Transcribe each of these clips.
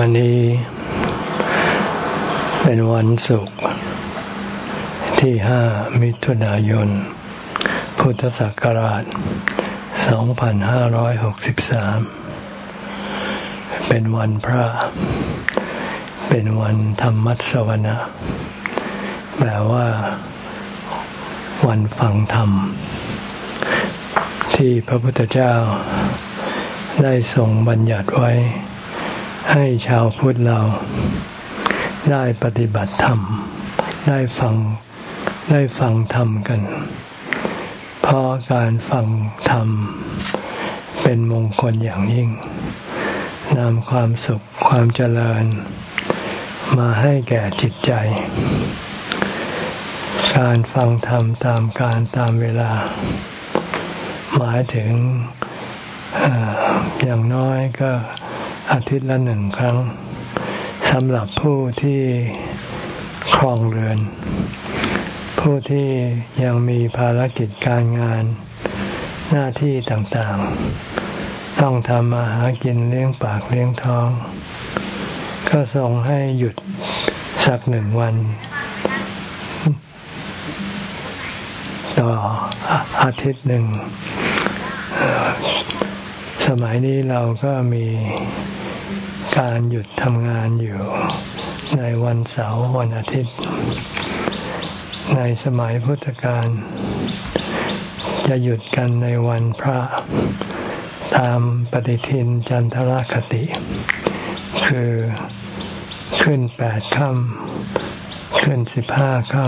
วันนี้เป็นวันศุกร์ที่ห้ามิถุนายน พุทธศักราช 2563 เป็นวันพระ เป็นวันธรรมัสวนะแปลว่า วันฟังธรรม ที่พระพุทธเจ้าได้ทรงบัญญัติไว้ ให้ชาวพุทธเราได้ปฏิบัติธรรม ได้ฟังได้ฟังธรรมกัน เพราะการฟังธรรม เป็นมงคลอย่างยิ่งนำความสุขความเจริญ มาให้แก่จิตใจ การฟังธรรมตามการตามเวลา หมายถึงอย่างน้อยก็ อาทิตย์ละหนึ่งครั้งสำหรับผู้ที่ครองเรือน ผู้ที่ยังมีภารกิจการงานหน้าที่ต่างๆ ต้องทำมาหากินเลี้ยงปากเลี้ยงท้อง ก็ส่งให้หยุดสักหนึ่งวัน ต่ออาทิตย์หนึ่ง สมัยนี้เราก็มีการหยุดทำงานอยู่ในวันเสาร์วันอาทิตย์ ในสมัยพุทธกาลจะหยุดกันในวันพระตามปฏิทินจันทรคติ คือขึ้นแปดค่ำขึ้นสิบห้าค่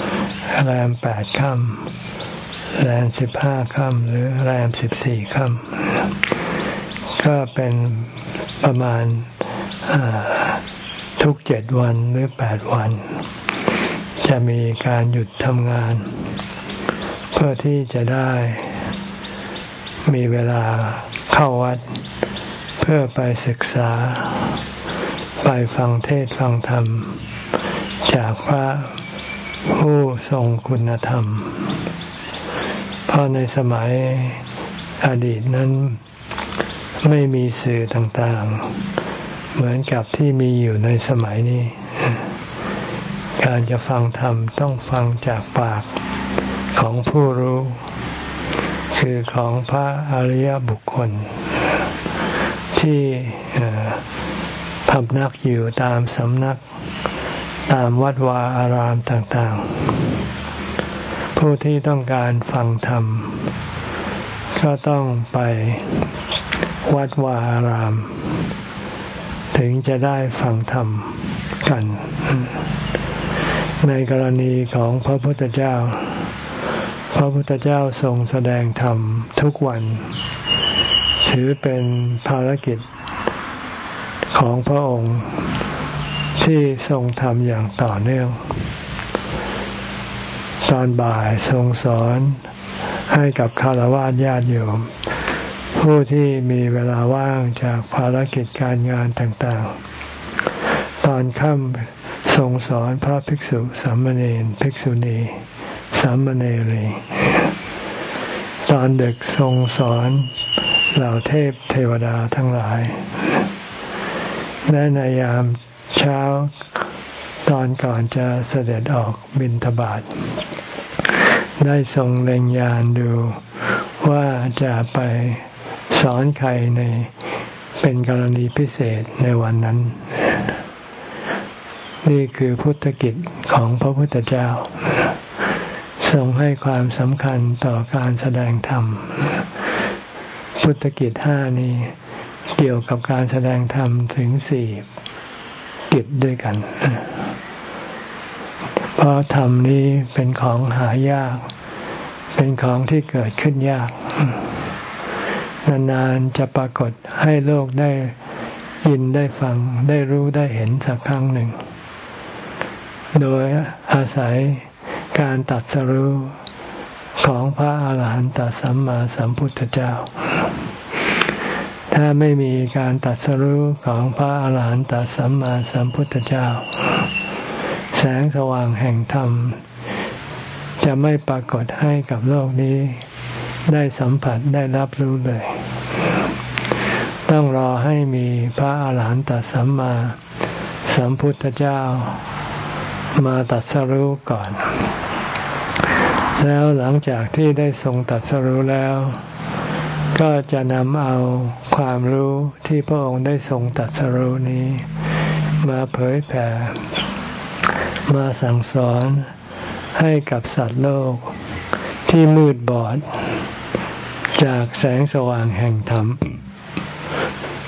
ำแรมแปดค่ำแรมสิบห้าค่ำหรือแรมสิบสี่ค่ำ ก็เป็นประมาณทุกเจ็ดวันหรือแปดวัน จะมีการหยุดทำงาน เพื่อที่จะได้มีเวลาเข้าวัด เพื่อไปศึกษา ไปฟังเทศฟังธรรม จากพระผู้ทรงคุณธรรม เพราะในสมัยอดีตนั้น ไม่มีสื่อต่างๆ เหมือนกับที่มีอยู่ในสมัยนี้ การจะฟังธรรมต้องฟังจากปากของผู้รู้ คือของพระอริยบุคคล ที่พำนักอยู่ตามสำนักตามวัดวาอารามต่างๆ ผู้ที่ต้องการฟังธรรม ก็ต้องไป วัดวาอาราม ถึงจะได้ฟังธรรมกัน ในกรณีของพระพุทธเจ้า พระพุทธเจ้าทรงแสดงธรรมทุกวัน ถือเป็นภารกิจของพระองค์ที่ทรงทำอย่างต่อเนื่อง ตอนบ่ายทรงสอนให้กับคารวะญาติโยม ผู้ที่มีเวลาว่างจากภารกิจการงานต่างๆ ตอนค่ำทรงสอนพระภิกษุสามเณรภิกษุณีสามเณรีตอนเด็กทรงสอนเหล่าเทพเทวดาทั้งหลาย และในยามเช้าตอนก่อนจะเสด็จออกบินทบาทได้ทรงเล็งยานดูว่าจะไป สอนใครในเป็นกรณีพิเศษในวันนั้น นี่คือพุทธกิจของพระพุทธเจ้าทรงให้ความสำคัญต่อการแสดงธรรม พุทธกิจห้านี้เกี่ยวกับการแสดงธรรมถึงสี่กิจด้วยกัน เพราะธรรมนี้เป็นของหายาก เป็นของที่เกิดขึ้นยาก นานๆจะปรากฏให้โลกได้ยินได้ฟังได้รู้ได้เห็นสักครั้งหนึ่ง โดยอาศัยการตัดสรู้ของพระอาหารหันตสัมมาสัมพุทธเจ้า ถ้าไม่มีการตัดสรู้ของพระอาหารหันตสัมมาสัมพุทธเจ้า แสงสว่างแห่งธรรม จะไม่ปรากฏให้กับโลกนี้ ได้สัมผัสได้รับรู้เลย ต้องรอให้มีพระอาหารหันตสัมมาสัมพุทธเจ้ามาตัดสรู้ก่อน แล้วหลังจากที่ได้ทรงตัดสรู้แล้ว ก็จะนำเอาความรู้ที่พระองค์ได้ทรงตัดสรู้นี้ มาเผยแผ่ มาสั่งสอนให้กับสัตว์โลกที่มืดบอด จากแสงสว่างแห่งธรรม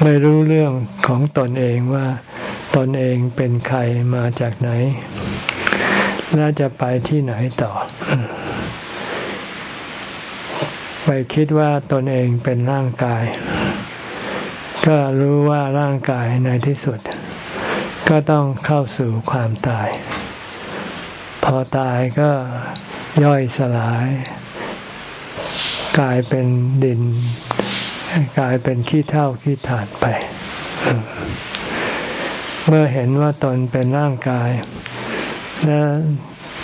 ไม่รู้เรื่องของตนเองว่าตนเองเป็นใครมาจากไหน และจะไปที่ไหนต่อ ไปคิดว่าตนเองเป็นร่างกาย ก็รู้ว่าร่างกายในที่สุด ก็ต้องเข้าสู่ความตาย พอตายก็ย่อยสลาย กลายเป็นดิน กลายเป็นขี้เท่าขี้ถาดไป เมื่อเห็นว่าตนเป็นร่างกาย และ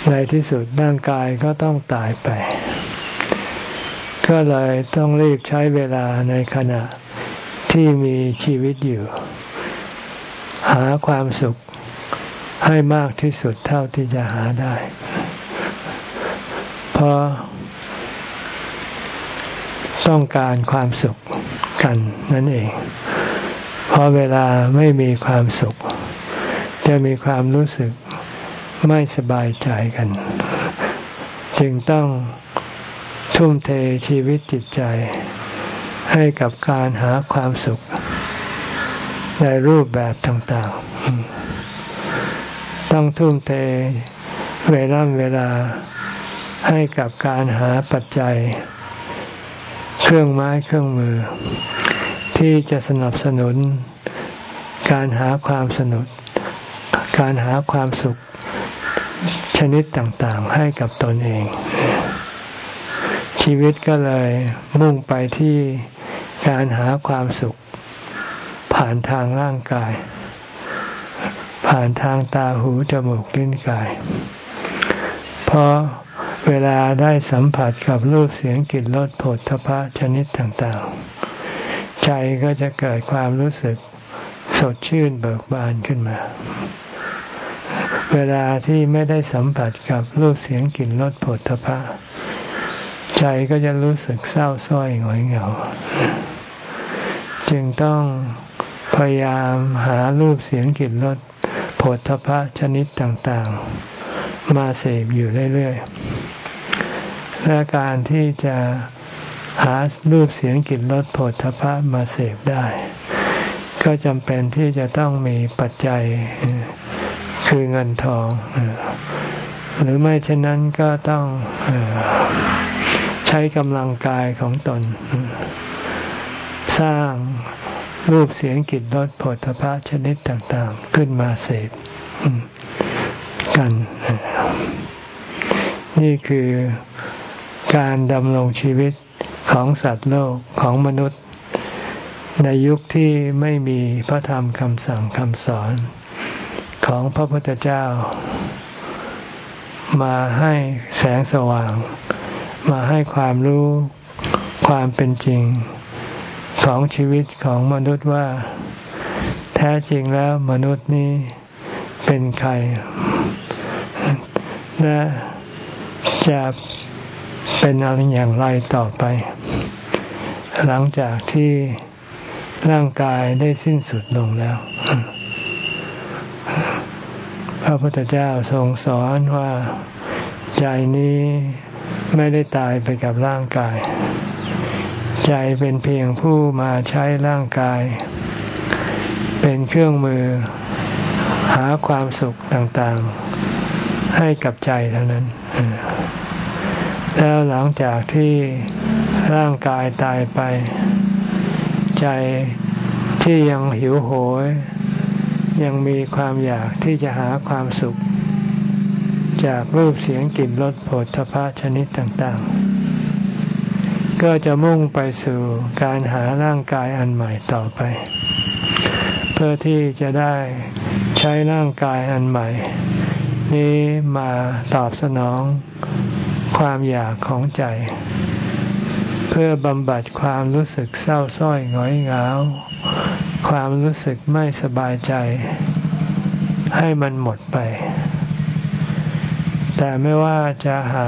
ในที่สุดร่างกายก็ต้องตายไป ก็เลยต้องรีบใช้เวลาในขณะที่มีชีวิตอยู่ หาความสุขให้มากที่สุดเท่าที่จะหาได้ เพราะ ต้องการความสุขกันนั่นเอง เพอเวลาไม่มีความสุข จะมีความรู้สึกไม่สบายใจกัน จึงต้องทุ่มเทชีวิตจิตใจ ให้กับการหาความสุข ในรูปแบบต่างๆ ต้องทุ่มเทเวลาเวลาให้กับการหาปัจจัย เครื่องไม้เครื่องมือ ที่จะสนับสนุน การหาความสนุกการหาความสุขชนิดต่างๆให้กับตนเอง ชีวิตก็เลยมุ่งไปที่การหาความสุข ผ่านทางร่างกาย ผ่านทางตาหูจมูกลิ้นกาย เพราะ เวลาได้สัมผัสกับรูปเสียงกลิ่นรสผลทพะชนิดต่างๆ ใจก็จะเกิดความรู้สึกสดชื่นเบิกบานขึ้นมา เวลาที่ไม่ได้สัมผัสกับรูปเสียงกลิ่นรสผลทพะใจก็จะรู้สึกเศร้าส้อยหงอยเหงา จึงต้องพยายามหารูปเสียงกลิ่นรสผลทพะชนิดต่างๆ มาเสพอยู่เรื่อยๆ และการที่จะหารูปเสียงกลิ่นรสผฏฐพะมาเสพได้ ก็จำเป็นที่จะต้องมีปัจจัยคือเงินทอง หรือไม่เช่นนั้นก็ต้องใช้กำลังกายของตน สร้างรูปเสียงกลิ่นรสผฏฐพะชนิดต่างๆ ขึ้นมาเสพ กัน นี่คือการดำรงชีวิตของสัตว์โลกของมนุษย์ ในยุคที่ไม่มีพระธรรมคำสั่งคำสอนของพระพุทธเจ้า มาให้แสงสว่าง มาให้ความรู้ความเป็นจริงของชีวิตของมนุษย์ว่า แท้จริงแล้วมนุษย์นี้ เป็นใคร และจะเป็นอะไรอย่างไรต่อไป หลังจากที่ร่างกายได้สิ้นสุดลงแล้ว พระพุทธเจ้าทรงสอนว่าใจนี้ไม่ได้ตายไปกับร่างกาย ใจเป็นเพียงผู้มาใช้ร่างกาย เป็นเครื่องมือ หาความสุขต่างๆ ให้กับใจเท่านั้น แล้วหลังจากที่ร่างกายตายไป ใจที่ยังหิวโหย ยังมีความอยากที่จะหาความสุข จากรูปเสียงกลิ่นรสผลทพะชนิดต่างๆ ก็จะมุ่งไปสู่การหาร่างกายอันใหม่ต่อไป เพื่อที่จะได้ใช้ร่างกายอันใหม่ นี้มาตอบสนองความอยากของใจ เพื่อบำบัดความรู้สึกเศร้าส้อยหงอยเหงา ความรู้สึกไม่สบายใจ ให้มันหมดไป แต่ไม่ว่าจะหา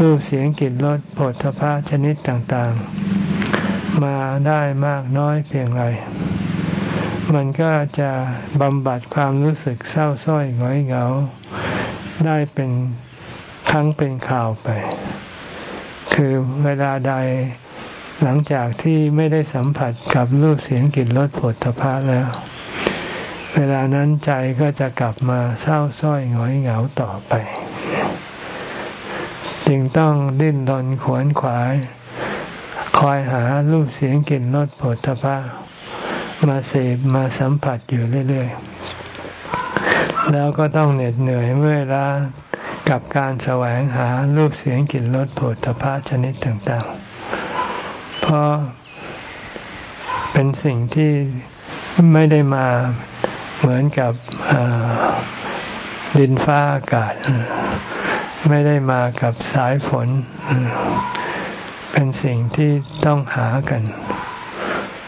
รูปเสียงกลิ่นรสผลทพะชนิดต่างๆ มาได้มากน้อยเพียงไร มันก็จะบำบัดความรู้สึกเศร้าส้อยหงอยเหงา ได้เป็นครั้งเป็นข่าวไป คือเวลาใดหลังจากที่ไม่ได้สัมผัสกับรูปเสียงกลิ่นรสผลทพะแล้ว เวลานั้นใจก็จะกลับมาเศร้าส้อยหงอยเหงาต่อไป จึงต้องดิ้นรนขวนขวาย คอยหารูปเสียงกลิ่นรสผลทพะ มาเสพมาสัมผัสอยู่เรื่อยๆ แล้วก็ต้องเหน็ดเหนื่อยเมื่อล้ากับการแสวงหารูปเสียงกลิ่นรสผลพระชนิดต่างๆ เพราะเป็นสิ่งที่ไม่ได้มาเหมือนกับดินฟ้าอากาศ ไม่ได้มากับสายฝน เป็นสิ่งที่ต้องหากัน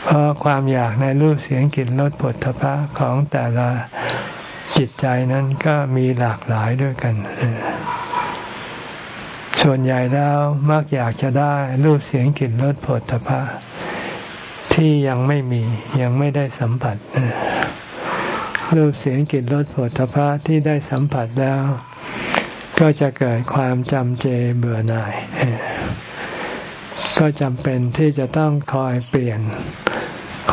เพราะความอยากในรูปเสียงกลิ่นรสผลพะของแต่ละจิตใจนั้นก็มีหลากหลายด้วยกัน ส่วนใหญ่แล้วมักอยากจะได้รูปเสียงกลิ่นรสผลพะที่ยังไม่มียังไม่ได้สัมผัสรูปเสียงกลิ่นรสผลพะที่ได้สัมผัสแล้ว ก็จะเกิดความจำเจเบื่อหน่าย ก็จำเป็นที่จะต้องคอยเปลี่ยน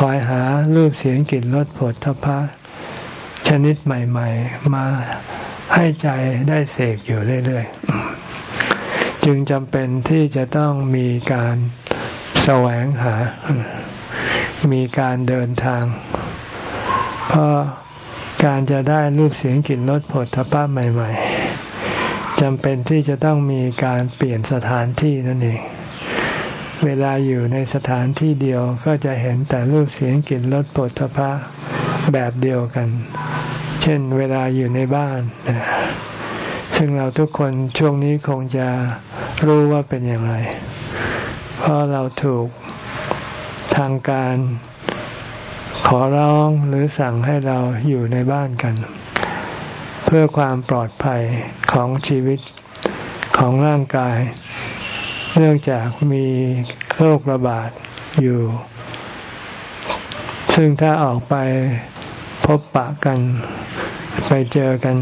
คอยหารูปเสียงกลิ่นรสผลพะ ชนิดใหม่ ๆ มาให้ใจได้เสกอยู่เรื่อย ๆ จึงจำเป็นที่จะต้องมีการแสวงหา มีการเดินทาง เพราะการจะได้รูปเสียงกลิ่นรสผลทพะใหม่ ๆจำเป็นที่จะต้องมีการเปลี่ยนสถานที่นั่นเอง เวลาอยู่ในสถานที่เดียวก็จะเห็นแต่รูปเสียงกลิ่นรสผลทพะแบบเดียวกัน เช่นเวลาอยู่ในบ้าน ซึ่งเราทุกคนช่วงนี้คงจะรู้ว่าเป็นอย่างไร เพราะเราถูกทางการขอร้องหรือสั่งให้เราอยู่ในบ้านกัน เพื่อความปลอดภัยของชีวิตของร่างกาย เนื่องจากมีโรคระบาดอยู่ ซึ่งถ้าออกไปพบปะกันไปเจอกัน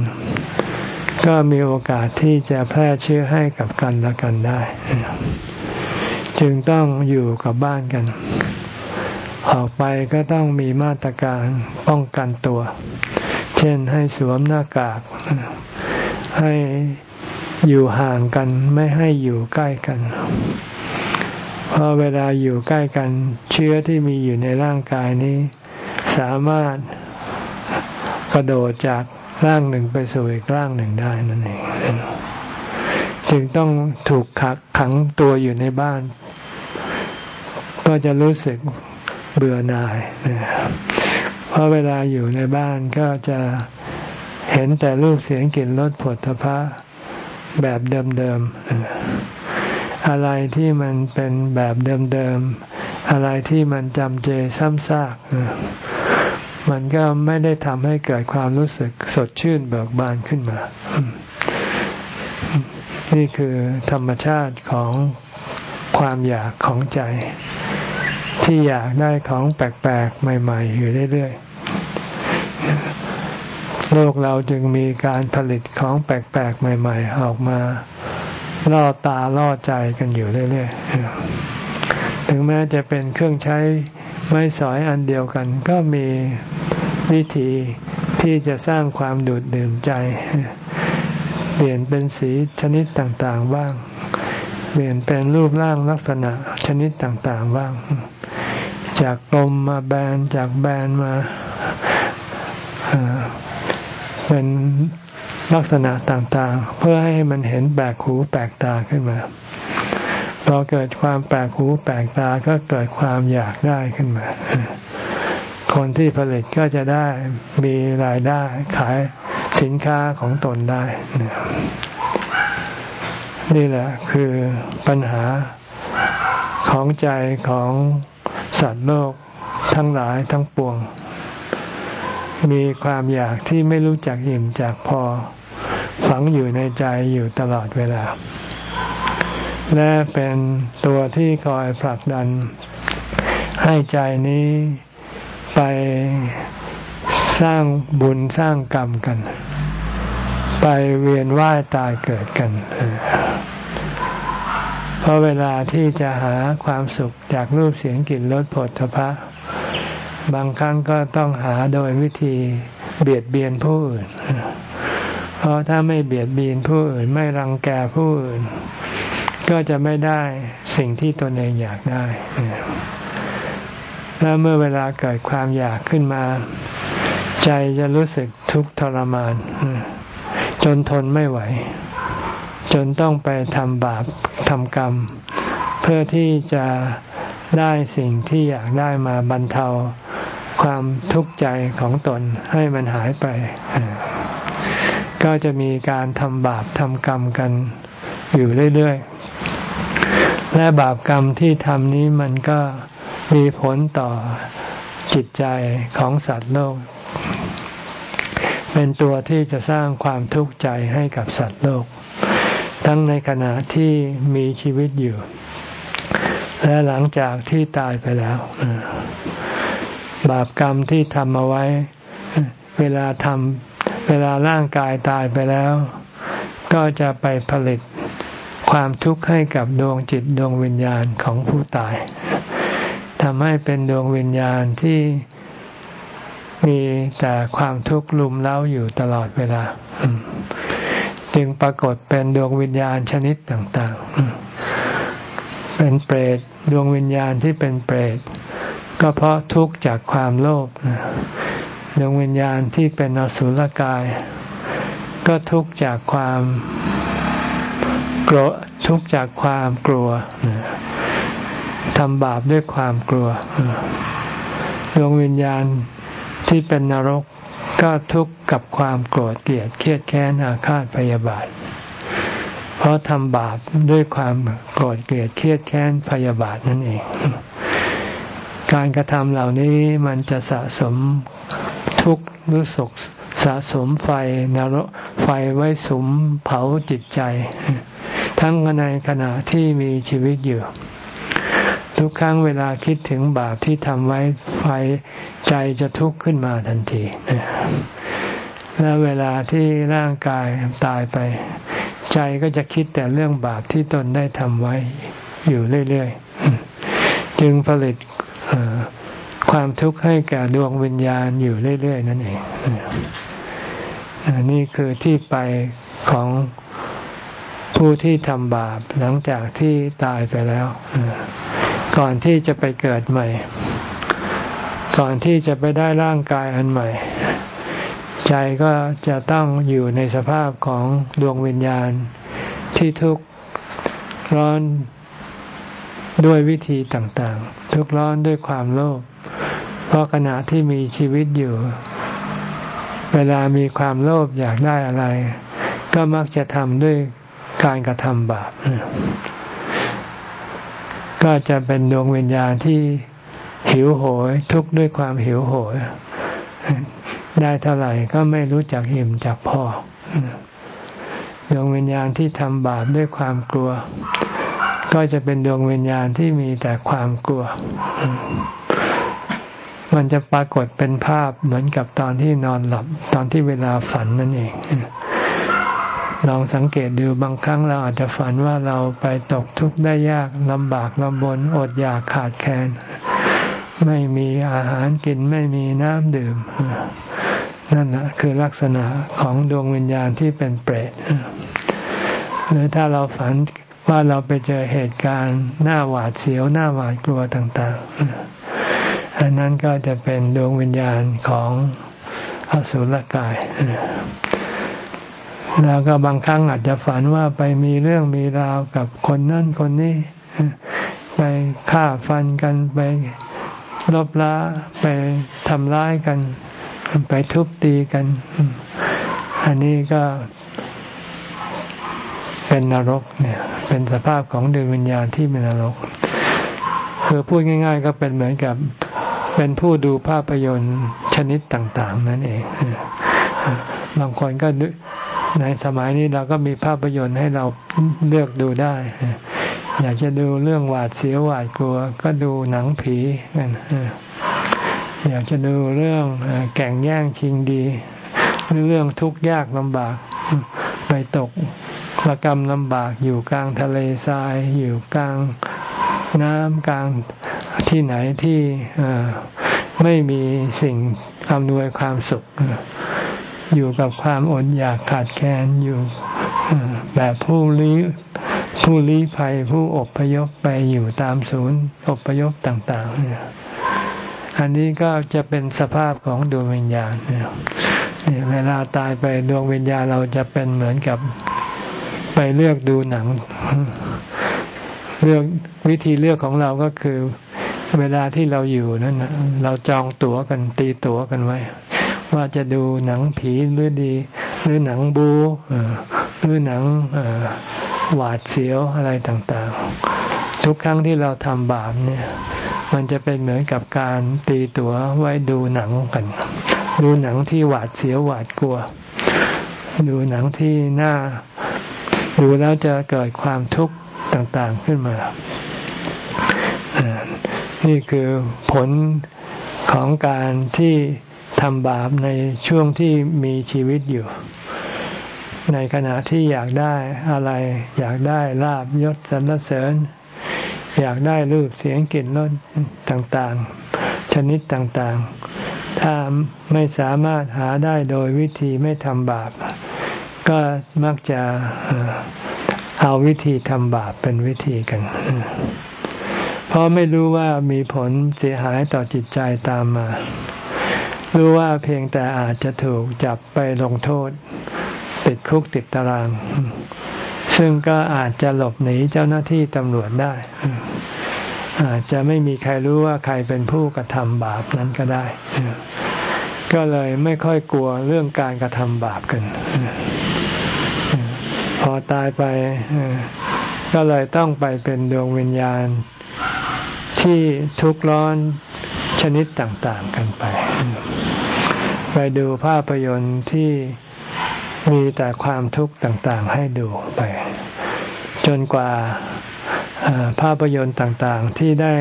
ก็มีโอกาสที่จะแพร่เชื้อให้กับกันและกันได้ จึงต้องอยู่กับบ้านกัน ออกไปก็ต้องมีมาตรการป้องกันตัว เช่นให้สวมหน้ากากให้ อยู่ห่างกันไม่ให้อยู่ใกล้กัน เพราะเวลาอยู่ใกล้กัน เชื้อที่มีอยู่ในร่างกายนี้ สามารถกระโดดจากร่างหนึ่งไปสู่อีกร่างหนึ่งได้นั่นเองจึงต้องถูกขักขังตัวอยู่ในบ้าน ก็จะรู้สึกเบื่อหน่ายเพราะเวลาอยู่ในบ้านก็จะเห็นแต่รูปเสียงกลิ่นรสผลทพะ แบบเดิมๆ อะไรที่มันเป็นแบบเดิมๆ อะไรที่มันจำเจซ้ำซากมันก็ไม่ได้ทำให้เกิดความรู้สึกสดชื่นเบิกบานขึ้นมา นี่คือธรรมชาติของความอยากของใจ ที่อยากได้ของแปลกๆ ใหม่ ๆ อยู่เรื่อยๆ โลกเราจึงมีการผลิตของแปลกๆใหม่ ๆ ออกมาล่อตาล่อใจกันอยู่เรื่อยๆ ถึงแม้จะเป็นเครื่องใช้ไม้สอยอันเดียวกัน ก็มีวิธีที่จะสร้างความดูดดื่มใจ เปลี่ยนเป็นสีชนิดต่างๆบ้าง เปลี่ยนเป็นรูปร่างลักษณะชนิดต่างๆบ้าง จากกลมมาแบนจากแบนมา เป็นลักษณะต่างๆ เพื่อให้มันเห็นแปลกหูแปลกตาขึ้นมาพอเกิดความแปลกหูแปลกตาก็เกิดความอยากได้ขึ้นมา คนที่ผลิตก็จะได้มีรายได้ขายสินค้าของตนได้นี่แหละคือปัญหาของใจของสัตว์โลกทั้งหลายทั้งปวง มีความอยากที่ไม่รู้จักอิ่มจากพอ ฝังอยู่ในใจอยู่ตลอดเวลา และเป็นตัวที่คอยผลักดัน ให้ใจนี้ไปสร้างบุญสร้างกรรมกัน ไปเวียนว่ายตายเกิดกัน เพราะเวลาที่จะหาความสุขจากรูปเสียงกลิ่นรสผลทพะ บางครั้งก็ต้องหาโดยวิธีเบียดเบียนผู้อื่น เพราะถ้าไม่เบียดเบียนผู้อื่นไม่รังแกผู้อื่น ก็จะไม่ได้สิ่งที่ตนเองอยากได้ แล้วเมื่อเวลาเกิดความอยากขึ้นมา ใจจะรู้สึกทุกข์ทรมาน จนทนไม่ไหว จนต้องไปทำบาปทำกรรม เพื่อที่จะ ได้สิ่งที่อยากได้มาบรรเทาความทุกข์ใจของตนให้มันหายไป ก็จะมีการทำบาปทำกรรมกันอยู่เรื่อยๆ และบาปกรรมที่ทำนี้มันก็มีผลต่อจิตใจของสัตว์โลก เป็นตัวที่จะสร้างความทุกข์ใจให้กับสัตว์โลก ทั้งในขณะที่มีชีวิตอยู่ และหลังจากที่ตายไปแล้วบาปกรรมที่ทำเอาไว้ เวลาทำเวลาร่างกายตายไปแล้ว ก็จะไปผลิตความทุกข์ให้กับดวงจิตดวงวิญญาณของผู้ตายทำให้เป็นดวงวิญญาณที่มีแต่ความทุกข์ลุมเล้าอยู่ตลอดเวลา จึงปรากฏเป็นดวงวิญญาณชนิดต่าง ๆ เป็นเปรต ดวงวิญญาณที่เป็นเปรตก็เพราะทุกข์จากความโลภดวงวิญญาณที่เป็นอสุรกาย ก็ทุกข์จากความโกรธทุกข์จากความกลัวทำบาปด้วยความกลัวดวงวิญญาณที่เป็นนรกก็ทุกข์กับความโกรธเกลียดเครียดแค้นอาฆาตพยาบาท เพราะทำบาปด้วยความโกรธเกลียดเครียดแค้นพยาบาทนั่นเอง การกระทำเหล่านี้มันจะสะสมทุกข์รู้สึกสะสมไฟนรกไฟไว้สมเผาจิตใจ ทั้งในขณะที่มีชีวิตอยู่ ทุกครั้งเวลาคิดถึงบาปที่ทำไว้ไฟใจจะทุกข์ขึ้นมาทันทีและเวลาที่ร่างกายตายไป ใจก็จะคิดแต่เรื่องบาปที่ตนได้ทำไว้อยู่เรื่อยๆ จึงผลิตความทุกข์ให้แก่ดวงวิญญาณอยู่เรื่อยๆ นั่นเองนี่คือที่ไปของผู้ที่ทำบาปหลังจากที่ตายไปแล้ว ก่อนที่จะไปเกิดใหม่ ก่อนที่จะไปได้ร่างกายอันใหม่ ใจก็จะต้องอยู่ในสภาพของดวงวิญญาณ ที่ทุกข์ร้อนด้วยวิธีต่างๆ ทุกข์ร้อนด้วยความโลภเพราะขณะที่มีชีวิตอยู่ เวลามีความโลภอยากได้อะไร ก็มักจะทำด้วยการกระทำบาปก็จะเป็นดวงวิญญาณที่หิวโหย ทุกข์ด้วยความหิวโหย ได้เท่าไหร่ก็ไม่รู้จักหิมจากพอดวงวิญญาณที่ทำบาปด้วยความกลัว ก็จะเป็นดวงวิญญาณที่มีแต่ความกลัว มันจะปรากฏเป็นภาพเหมือนกับตอนที่นอนหลับตอนที่เวลาฝันนั่นเองลองสังเกตดูบางครั้งเราอาจจะฝันว่าเราไปตกทุกข์ได้ยากลำบากลำบนอดอยากขาดแคลนไม่มีอาหารกินไม่มีน้ำดื่ม นั่นแหละคือลักษณะของดวงวิญญาณที่เป็นเปรตหรือถ้าเราฝันว่าเราไปเจอเหตุการณ์หน้าหวาดเสียวหน้าหวาดกลัวต่างๆอันนั้นก็จะเป็นดวงวิญญาณของอสุรกาย แล้วก็บางครั้งอาจจะฝันว่าไปมีเรื่องมีราวกับคนนั่นคนนี้ ไปฆ่าฟันกันไปลบล้าไปทำร้ายกัน ไปทุบตีกัน อันนี้ก็เป็นนรกเนี่ย เป็นสภาพของดวงวิญญาณที่เป็นนรก คือพูดง่าย ๆ ก็เป็นเหมือนกับเป็นผู้ดูภาพยนตร์ชนิดต่าง ๆ นั่นเองบางคนก็ในสมัยนี้เราก็มีภาพยนตร์ให้เราเลือกดูได้ อยากจะดูเรื่องหวาดเสียวหวาดกลัว ก็ดูหนังผีกัน อยากจะดูเรื่องแก่งแย่งชิงดีหรือเรื่องทุกข์ยากลำบาก ไปตกระกรรมลำบากอยู่กลางทะเลทราย อยู่กลางน้ำกลางที่ไหนที่ไม่มีสิ่งอำนวยความสุข อยู่กับความอดอยากขาดแคลนอยู่แบบผู้ลี้ผู้ลี้ภัยผู้อบพยพไปอยู่ตามศูนย์อบพยพต่างๆเนี่ย อันนี้ก็จะเป็นสภาพของดวงวิญญาณเนี่ยเวลาตายไปดวงวิญญาณเราจะเป็นเหมือนกับไปเลือกดูหนัง เลือกวิธีเลือกของเราก็คือ เวลาที่เราอยู่นั่นเราจองตั๋วกันตีตั๋วกันไว้ ว่าจะดูหนังผีหรือดี หรือหนังบูหรือหนังหวาดเสียวอะไรต่างๆ ทุกครั้งที่เราทำบาปเนี่ย มันจะเป็นเหมือนกับการตีตั๋วไว้ดูหนังกัน ดูหนังที่หวาดเสียวหวาดกลัว ดูหนังที่น่าดูแล้วจะเกิดความทุกข์ต่างๆขึ้นมา นี่คือผลของการที่ทำบาปในช่วงที่มีชีวิตอยู่ ในขณะที่อยากได้อะไร อยากได้ลาบยศสรรเสริญ อยากได้รูปเสียงกลิ่นรสต่างๆ ชนิดต่างๆ ถ้าไม่สามารถหาได้โดยวิธีไม่ทำบาป ก็มักจะเอาวิธีทำบาปเป็นวิธีกัน เพราะไม่รู้ว่ามีผลเสียหายต่อจิตใจตามมา รู้ว่าเพียงแต่อาจจะถูกจับไปลงโทษ ติดคุกติดตาราง ซึ่งก็อาจจะหลบหนีเจ้าหน้าที่ตำรวจได้ อาจจะไม่มีใครรู้ว่าใครเป็นผู้กระทำบาปนั้นก็ได้ ก็เลยไม่ค่อยกลัวเรื่องการกระทำบาปกัน พอตายไปก็เลยต้องไปเป็นดวงวิญญาณที่ทุกข์ร้อนชนิดต่าง ๆ กันไป ไปดูภาพยนตร์ที่ มีแต่ความทุกข์ต่างๆ ให้ดูไป จนกว่าภาพยนตร์ต่างๆที่ได้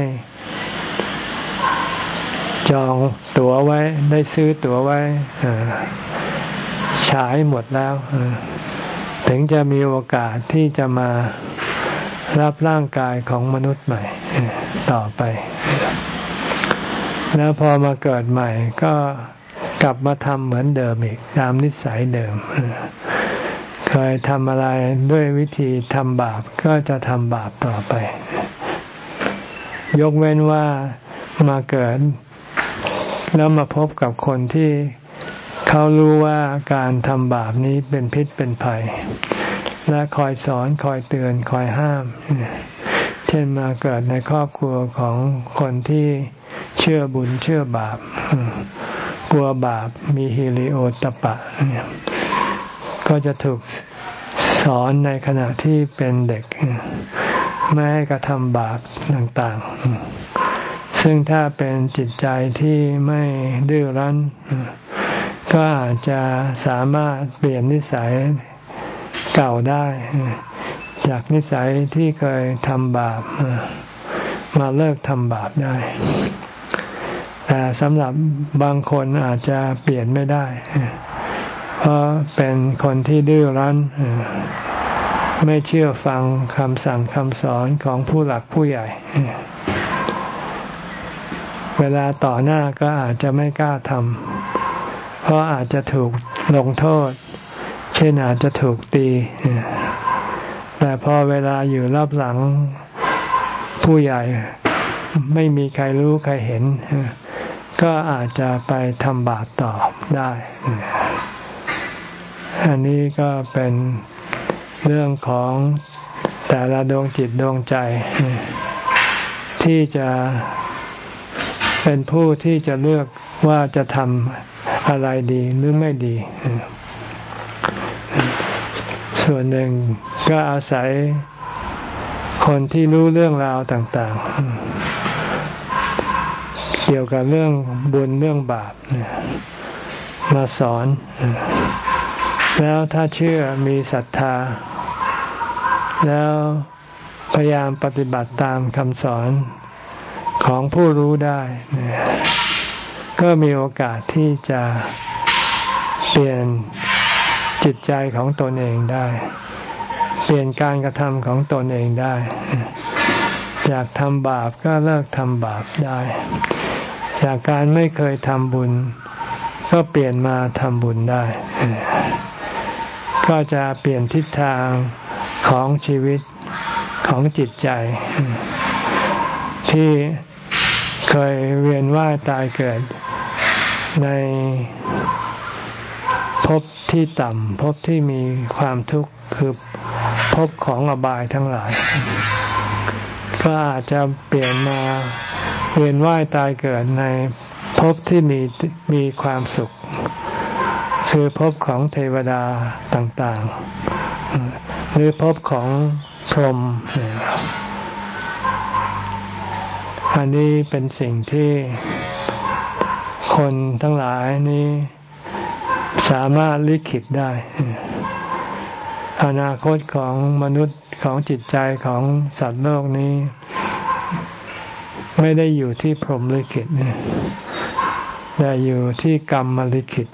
จองตั๋วไว้ ได้ซื้อตั๋วไว้ฉายหมดแล้ว ถึงจะมีโอกาสที่จะมารับร่างกายของมนุษย์ใหม่ต่อไป แล้วพอมาเกิดใหม่ก็ กลับมาทำเหมือนเดิมอีกตามนิสัยเดิม เคยทำอะไรด้วยวิธีทำบาปก็จะทำบาปต่อไป ยกเว้นว่ามาเกิด แล้วมาพบกับคนที่เขารู้ว่าการทำบาปนี้เป็นพิษเป็นภัย และคอยสอนคอยเตือนคอยห้าม เช่นมาเกิดในครอบครัวของคนที่เชื่อบุญเชื่อบาป กลัวบาปมีฮิริโอตปะเนี่ยก็จะถูกสอนในขณะที่เป็นเด็ก ไม่ให้กระทำบาปต่างๆ ซึ่งถ้าเป็นจิตใจที่ไม่ดื้อรั้น ก็อาจจะสามารถเปลี่ยนนิสัยเก่าได้ จากนิสัยที่เคยทำบาปมาเลิกทำบาปได้ แต่สำหรับบางคนอาจจะเปลี่ยนไม่ได้ เพราะเป็นคนที่ดื้อรั้น ไม่เชื่อฟังคำสั่งคำสอนของผู้หลักผู้ใหญ่ เวลาต่อหน้าก็อาจจะไม่กล้าทำเพราะอาจจะถูกลงโทษ เช่นอาจจะถูกตี แต่พอเวลาอยู่รับหลังผู้ใหญ่ไม่มีใครรู้ใครเห็น ก็อาจจะไปทำบาปต่อได้ อันนี้ก็เป็นเรื่องของแต่ละดวงจิตดวงใจ ที่จะเป็นผู้ที่จะเลือกว่าจะทำอะไรดีหรือไม่ดี ส่วนหนึ่งก็อาศัยคนที่รู้เรื่องราวต่าง ๆ เกี่ยวกับเรื่องบุญเรื่องบาปมาสอน แล้วถ้าเชื่อมีศรัทธา แล้วพยายามปฏิบัติตามคำสอนของผู้รู้ได้ ก็มีโอกาสที่จะเปลี่ยนจิตใจของตนเองได้ เปลี่ยนการกระทำของตนเองได้ อยากทำบาปก็เลิกทำบาปได้ จากการไม่เคยทำบุญ ก็เปลี่ยนมาทำบุญได้ ก็จะเปลี่ยนทิศทางของชีวิตของจิตใจ ที่เคยเวียนว่ายตายเกิดในภพที่ต่ำภพที่มีความทุกข์คือภพของอบายทั้งหลาย ก็อาจจะเปลี่ยนมาเวียนว่ายตายเกิดในภพที่มีมีความสุข คือภพของเทวดาต่างๆ หรือภพของพรหมอันนี้เป็นสิ่งที่คนทั้งหลายนี้สามารถลิขิตได้ อนาคตของมนุษย์ ของจิตใจของสัตว์โลกนี้ ไม่ได้อยู่ที่พรหมลิขิตแต่อยู่ที่กรรมมลิขิต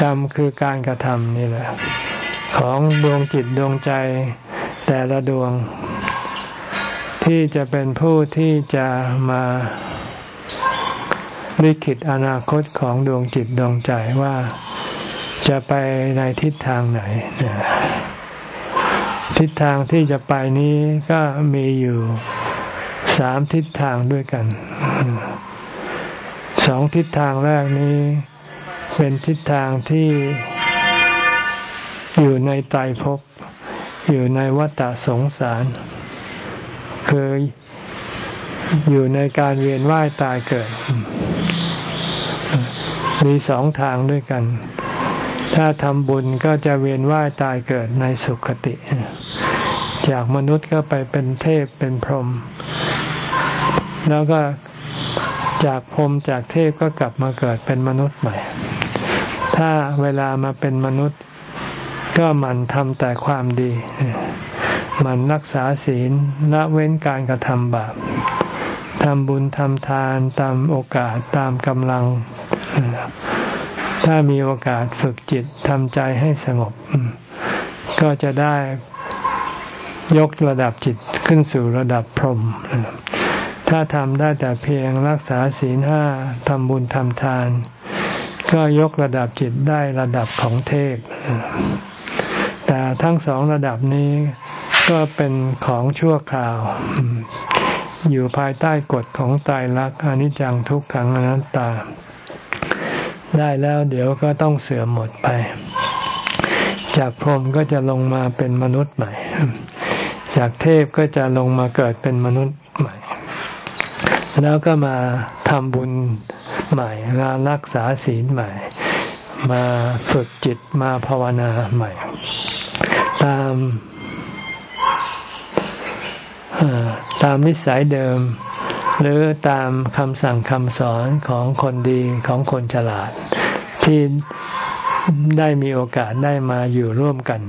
กรรมคือการกระทำนี่แหละ ของดวงจิตดวงใจแต่ละดวง ที่จะเป็นผู้ที่จะมาลิขิตอนาคตของดวงจิตดวงใจว่าจะไปในทิศทางไหน ทิศทางที่จะไปนี้ก็มีอยู่สามทิศทางด้วยกันสองทิศทางแรกนี้ เป็นทิศทางที่อยู่ในไตรภพอยู่ในวัฏสงสาร คืออยู่ในการเวียนว่ายตายเกิด มีสองทางด้วยกัน ถ้าทำบุญก็จะเวียนว่ายตายเกิดในสุขติ จากมนุษย์ก็ไปเป็นเทพเป็นพรหมแล้วก็จากพรหมจากเทพก็กลับมาเกิดเป็นมนุษย์ใหม่ ถ้าเวลามาเป็นมนุษย์ ก็มันทำแต่ความดีมันรักษาศีลละเว้นการกระทำบาปทำบุญทำทานตามโอกาสตามกำลัง ถ้ามีโอกาสฝึกจิตทำใจให้สงบ ก็จะได้ ยกระดับจิตขึ้นสู่ระดับพรหมถ้าทำได้แต่เพียงรักษาศีลห้าทำบุญทำทาน ก็ยกระดับจิตได้ระดับของเทพ แต่ทั้งสองระดับนี้ก็เป็นของชั่วคราว อยู่ภายใต้กฎของตายรักอนิจจังทุกขังอนัตตา ได้แล้วเดี๋ยวก็ต้องเสื่อมหมดไป จากพรหมก็จะลงมาเป็นมนุษย์ใหม่ จากเทพก็จะลงมาเกิดเป็นมนุษย์ใหม่ แล้วก็มาทำบุญใหม่มารักษาศีลใหม่ มาฝึกจิตมาภาวนาใหม่ ตามตามนิสัยเดิม หรือตามคำสั่งคำสอนของคนดีของคนฉลาด ที่ได้มีโอกาสได้มาอยู่ร่วมกัน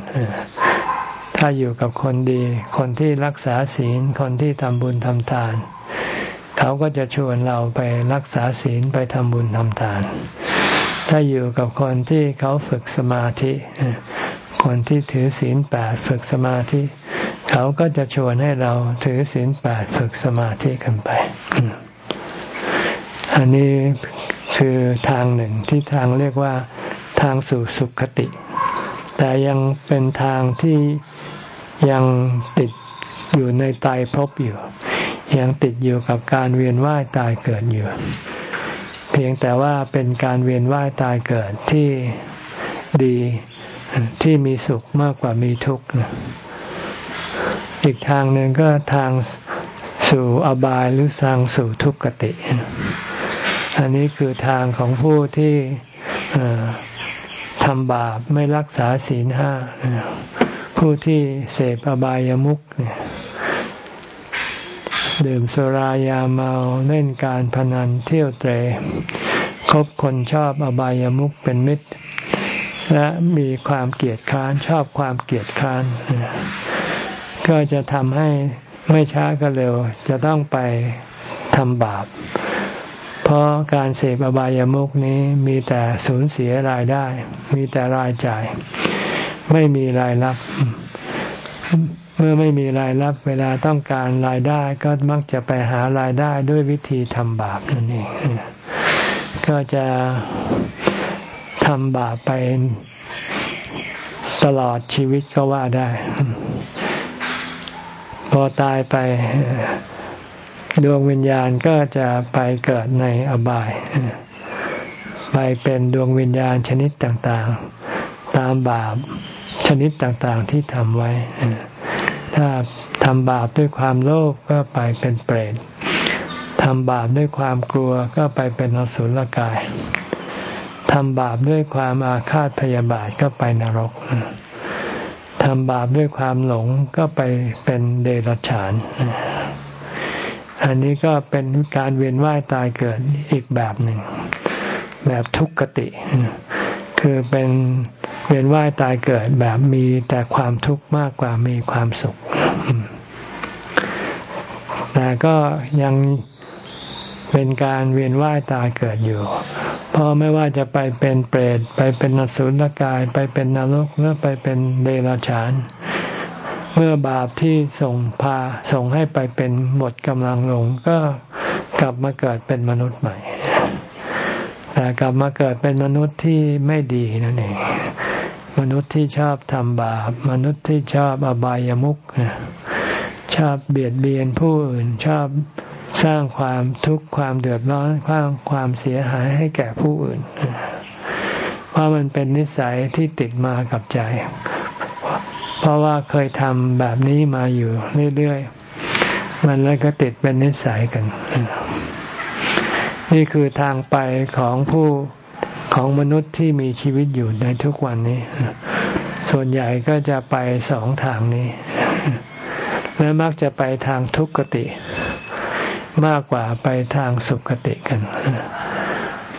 ถ้าอยู่กับคนดี คนที่รักษาศีล คนที่ทำบุญทำทาน เขาก็จะชวนเราไปรักษาศีลไปทำบุญทำทาน ถ้าอยู่กับคนที่เขาฝึกสมาธิ คนที่ถือศีลแปดฝึกสมาธิ เขาก็จะชวนให้เราถือศีลแปดฝึกสมาธิกันไป อันนี้คือทางหนึ่งที่ทางเรียกว่าทางสู่สุขคติ แต่ยังเป็นทางที่ ยังติดอยู่ในตายภพอยู่ ยังติดอยู่กับการเวียนว่ายตายเกิดอยู่ เพียงแต่ว่าเป็นการเวียนว่ายตายเกิดที่ดีที่มีสุขมากกว่ามีทุกข์อีกทางหนึ่งก็ทางสู่อบายหรือทางสู่ทุกขติ อันนี้คือทางของผู้ที่ทำบาปไม่รักษาศีลห้า ผู้ที่เสพอบายามุขดื่มสุรายาเมาเล่นการพนันเที่ยวเตรคบคนชอบอบายามุขเป็นมิตร และมีความเกลียดค้านชอบความเกลียดค้าน ก็จะทำให้ไม่ช้าก็เร็ว จะต้องไปทำบาป เพราะการเสพอบายามุขนี้มีแต่สูญเสียรายได้ มีแต่รายจ่าย ไม่มีรายรับ เมื่อไม่มีรายรับ เวลาต้องการรายได้ก็มักจะไปหารายได้ด้วยวิธีทำบาปนั่นเองก็จะทำบาปไปตลอดชีวิตก็ว่าได้ พอตายไปดวงวิญญาณก็จะไปเกิดในอบาย ไปเป็นดวงวิญญาณชนิดต่างๆ ตามบาปชนิดต่างๆที่ทำไว้ ถ้าทำบาปด้วยความโลภก็ไปเป็นเปรตทำบาปด้วยความกลัวก็ไปเป็นอสุรกายทำบาปด้วยความอาฆาตพยาบาทก็ไปนรกทำบาปด้วยความหลงก็ไปเป็นเดรัจฉาน อันนี้ก็เป็นการเวียนว่ายตายเกิดอีกแบบหนึ่ง แบบทุกขติ คือเป็น เวียนว่ายตายเกิดแบบมีแต่ความทุกข์มากกว่ามีความสุข แต่ก็ยังเป็นการเวียนว่ายตายเกิดอยู่ เพราะไม่ว่าจะไปเป็นเปรตไปเป็นนสุลกาย ไปเป็นนรกหรือไปเป็นเดรัจฉาน เมื่อบาปที่ส่งพาส่งให้ไปเป็นหมดกำลังลง ก็กลับมาเกิดเป็นมนุษย์ใหม่ แต่กลับมาเกิดเป็นมนุษย์ที่ไม่ดีนั่นเอง มนุษย์ที่ชอบทำบาป มนุษย์ที่ชอบอบายามุขชอบเบียดเบียนผู้อื่นชอบสร้างความทุกข์ความเดือดร้อนสร้างความเสียหายให้แก่ผู้อื่น เพราะมันเป็นนิสัยที่ติดมากับใจ เพราะว่าเคยทำแบบนี้มาอยู่เรื่อยๆ มันเลยก็ติดเป็นนิสัยกัน นี่คือทางไปของผู้ ของมนุษย์ที่มีชีวิตอยู่ในทุกวันนี้ ส่วนใหญ่ก็จะไปสองทางนี้ และมักจะไปทางทุกขติ มากกว่าไปทางสุขติกัน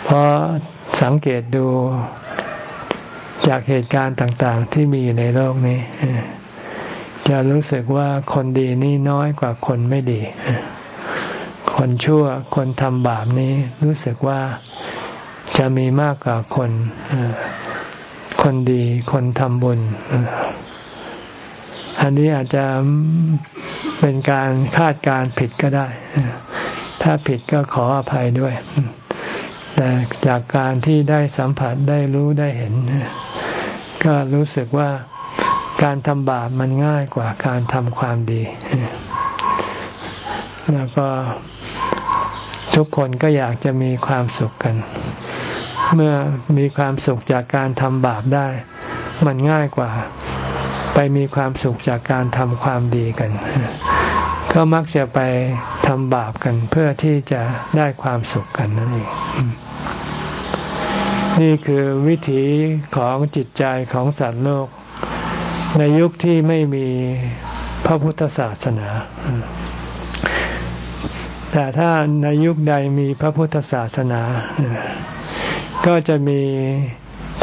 เพราะสังเกตดูจากเหตุการณ์ต่างๆ ที่มีอยู่ในโลกนี้ จะรู้สึกว่าคนดีนี่น้อยกว่าคนไม่ดี คนชั่วคนทำบาปนี้รู้สึกว่า จะมีมากกว่าคน คนดีคนทำบุญ อันนี้อาจจะเป็นการคาดการผิดก็ได้ ถ้าผิดก็ขออภัยด้วย แต่จากการที่ได้สัมผัสได้รู้ได้เห็น ก็รู้สึกว่าการทำบาปมันง่ายกว่าการทำความดี แล้วก็ทุกคนก็อยากจะมีความสุขกัน เมื่อมีความสุขจากการทำบาปได้ มันง่ายกว่า ไปมีความสุขจากการทำความดีกัน ก็มักจะไปทำบาปกันเพื่อที่จะได้ความสุขกันนั่นเองนี่คือวิถีของจิตใจของสัตว์โลก ในยุคที่ไม่มีพระพุทธศาสนา แต่ถ้าในยุคใดมีพระพุทธศาสนา ก็จะมี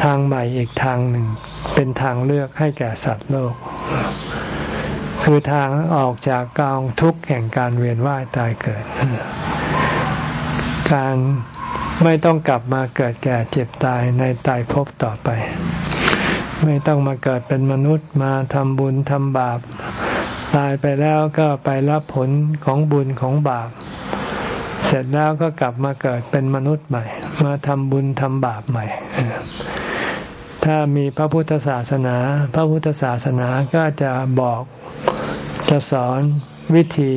ทางใหม่อีกทางหนึ่ง เป็นทางเลือกให้แก่สัตว์โลก คือทางออกจากกองทุกข์แห่งการเวียนว่ายตายเกิด การไม่ต้องกลับมาเกิดแก่เจ็บตายในตายภพต่อไป ไม่ต้องมาเกิดเป็นมนุษย์มาทำบุญทำบาป ตายไปแล้วก็ไปรับผลของบุญของบาป เสร็จแล้วก็กลับมาเกิดเป็นมนุษย์ใหม่ มาทำบุญทำบาปใหม่ ถ้ามีพระพุทธศาสนา พระพุทธศาสนาก็จะบอกจะสอนวิธี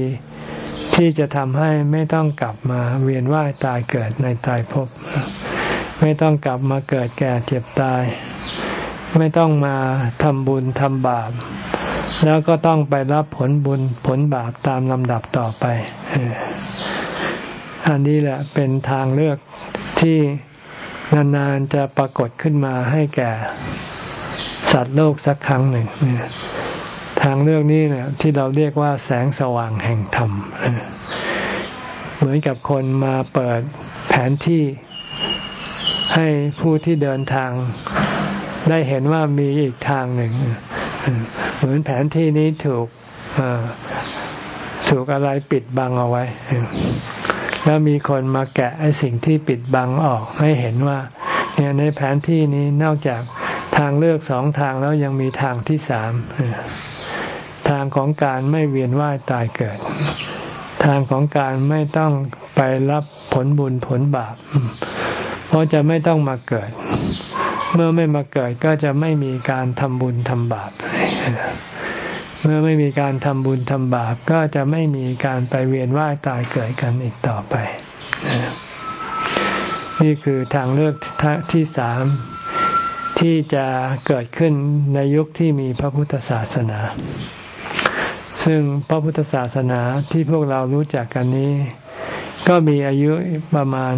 ที่จะทำให้ไม่ต้องกลับมาเวียนว่ายตายเกิดในตายภพไม่ต้องกลับมาเกิดแก่เจ็บตาย ไม่ต้องมาทำบุญทำบาป แล้วก็ต้องไปรับผลบุญผลบาปตามลำดับต่อไป อันนี้แหละเป็นทางเลือกที่นานๆจะปรากฏขึ้นมาให้แก่สัตว์โลกสักครั้งหนึ่งทางเลือกนี้เนี่ยที่เราเรียกว่าแสงสว่างแห่งธรรม เหมือนกับคนมาเปิดแผนที่ให้ผู้ที่เดินทางได้เห็นว่ามีอีกทางหนึ่ง เหมือนแผนที่นี้ถูกถูกอะไรปิดบังเอาไว้ แล้วมีคนมาแกะไอ้สิ่งที่ปิดบังออกให้เห็นว่า เนี่ยในแผนที่นี้นอกจากทางเลือกสองทางแล้วยังมีทางที่สามทางของการไม่เวียนว่ายตายเกิด ทางของการไม่ต้องไปรับผลบุญผลบาป เพราะจะไม่ต้องมาเกิด เมื่อไม่มาเกิดก็จะไม่มีการทำบุญทำบาป เมื่อไม่มีการทำบุญทำบาปก็จะไม่มีการไปเวียนว่ายตายเกิดกันอีกต่อไป นี่คือทางเลือกที่สามที่จะเกิดขึ้นในยุคที่มีพระพุทธศาสนา ซึ่งพระพุทธศาสนาที่พวกเรารู้จักกันนี้ ก็มีอายุประมาณ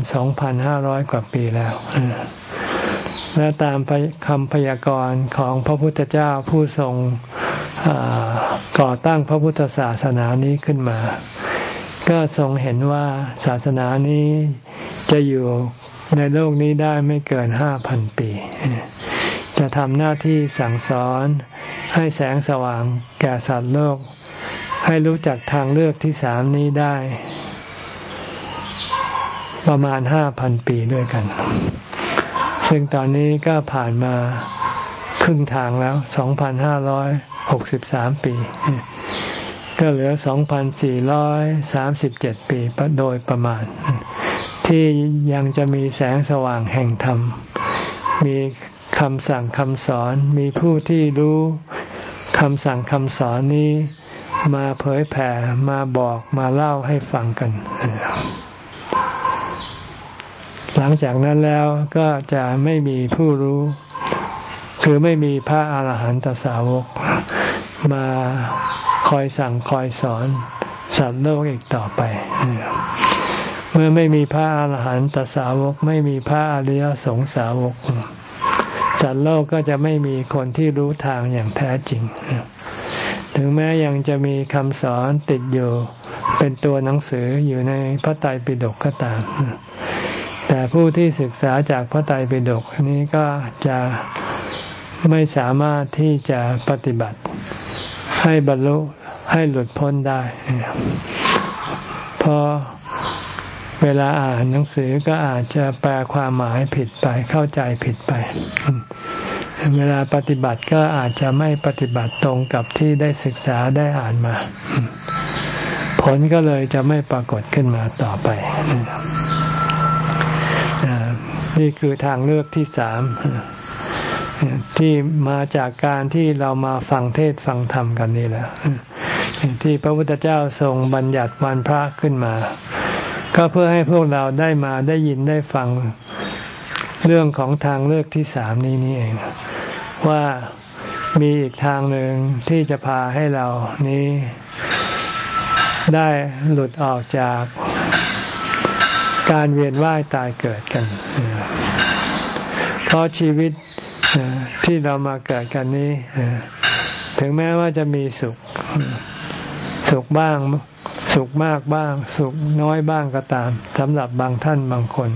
2,500 กว่าปีแล้ว และตามคำพยากรณ์ของพระพุทธเจ้าผู้ทรง ก่อตั้งพระพุทธศาสนานี้ขึ้นมา ก็ทรงเห็นว่าศาสนานี้จะอยู่ในโลกนี้ได้ไม่เกินห้าพันปี จะทำหน้าที่สั่งสอนให้แสงสว่างแก่สัตว์โลก ให้รู้จักทางเลือกที่สามนี้ได้ ประมาณห้าพันปีด้วยกัน ซึ่งตอนนี้ก็ผ่านมา ครึ่งทางแล้วสองพันห้าร้อยหกสิบสามปี ก็เหลือสองพันสี่ร้อยสามสิบเจ็ดปีโดยประมาณ ที่ยังจะมีแสงสว่างแห่งธรรม มีคำสั่งคำสอนมีผู้ที่รู้คำสั่งคำสอนนี้มาเผยแผ่มาบอกมาเล่าให้ฟังกัน หลังจากนั้นแล้วก็จะไม่มีผู้รู้ คือไม่มีพระอาหารหันตสาวกมาคอยสั่งคอยสอนสัตว์โลกอีกต่อไป เมื่อไม่มีพระอาหารหันตสาวก ไม่มีพระอริยสงสาวก สัตว์โลกก็จะไม่มีคนที่รู้ทางอย่างแท้จริง ถึงแม้ยังจะมีคำสอนติดอยู่ เป็นตัวหนังสืออยู่ในพระไตรปิฎกก็ตาม แต่ผู้ที่ศึกษาจากพระไตรปิฎกนี้ก็จะ ไม่สามารถที่จะปฏิบัติให้บรรลุให้หลุดพ้นได้ เพราะเวลาอ่านหนังสือก็อาจจะแปลความหมายผิดไปเข้าใจผิดไป เวลาปฏิบัติก็อาจจะไม่ปฏิบัติตรงกับที่ได้ศึกษาได้อ่านมา ผลก็เลยจะไม่ปรากฏขึ้นมาต่อไป นี่คือทางเลือกที่สาม ที่มาจากการที่เรามาฟังเทศฟังธรรมกันนี่แหละที่พระพุทธเจ้าทรงบัญญัติวันพระขึ้นมา ก็เพื่อให้พวกเราได้มาได้ยินได้ฟังเรื่องของทางเลือกที่สามนี้นี่เอง ว่ามีอีกทางหนึ่งที่จะพาให้เรานี้ได้หลุดออกจากการเวียนว่ายตายเกิดกัน เพราะชีวิต ที่เรามาเกิดกันนี้ถึงแม้ว่าจะมีสุข สุขบ้าง สุขมากบ้าง สุขน้อยบ้างก็ตามสำหรับบางท่านบางคน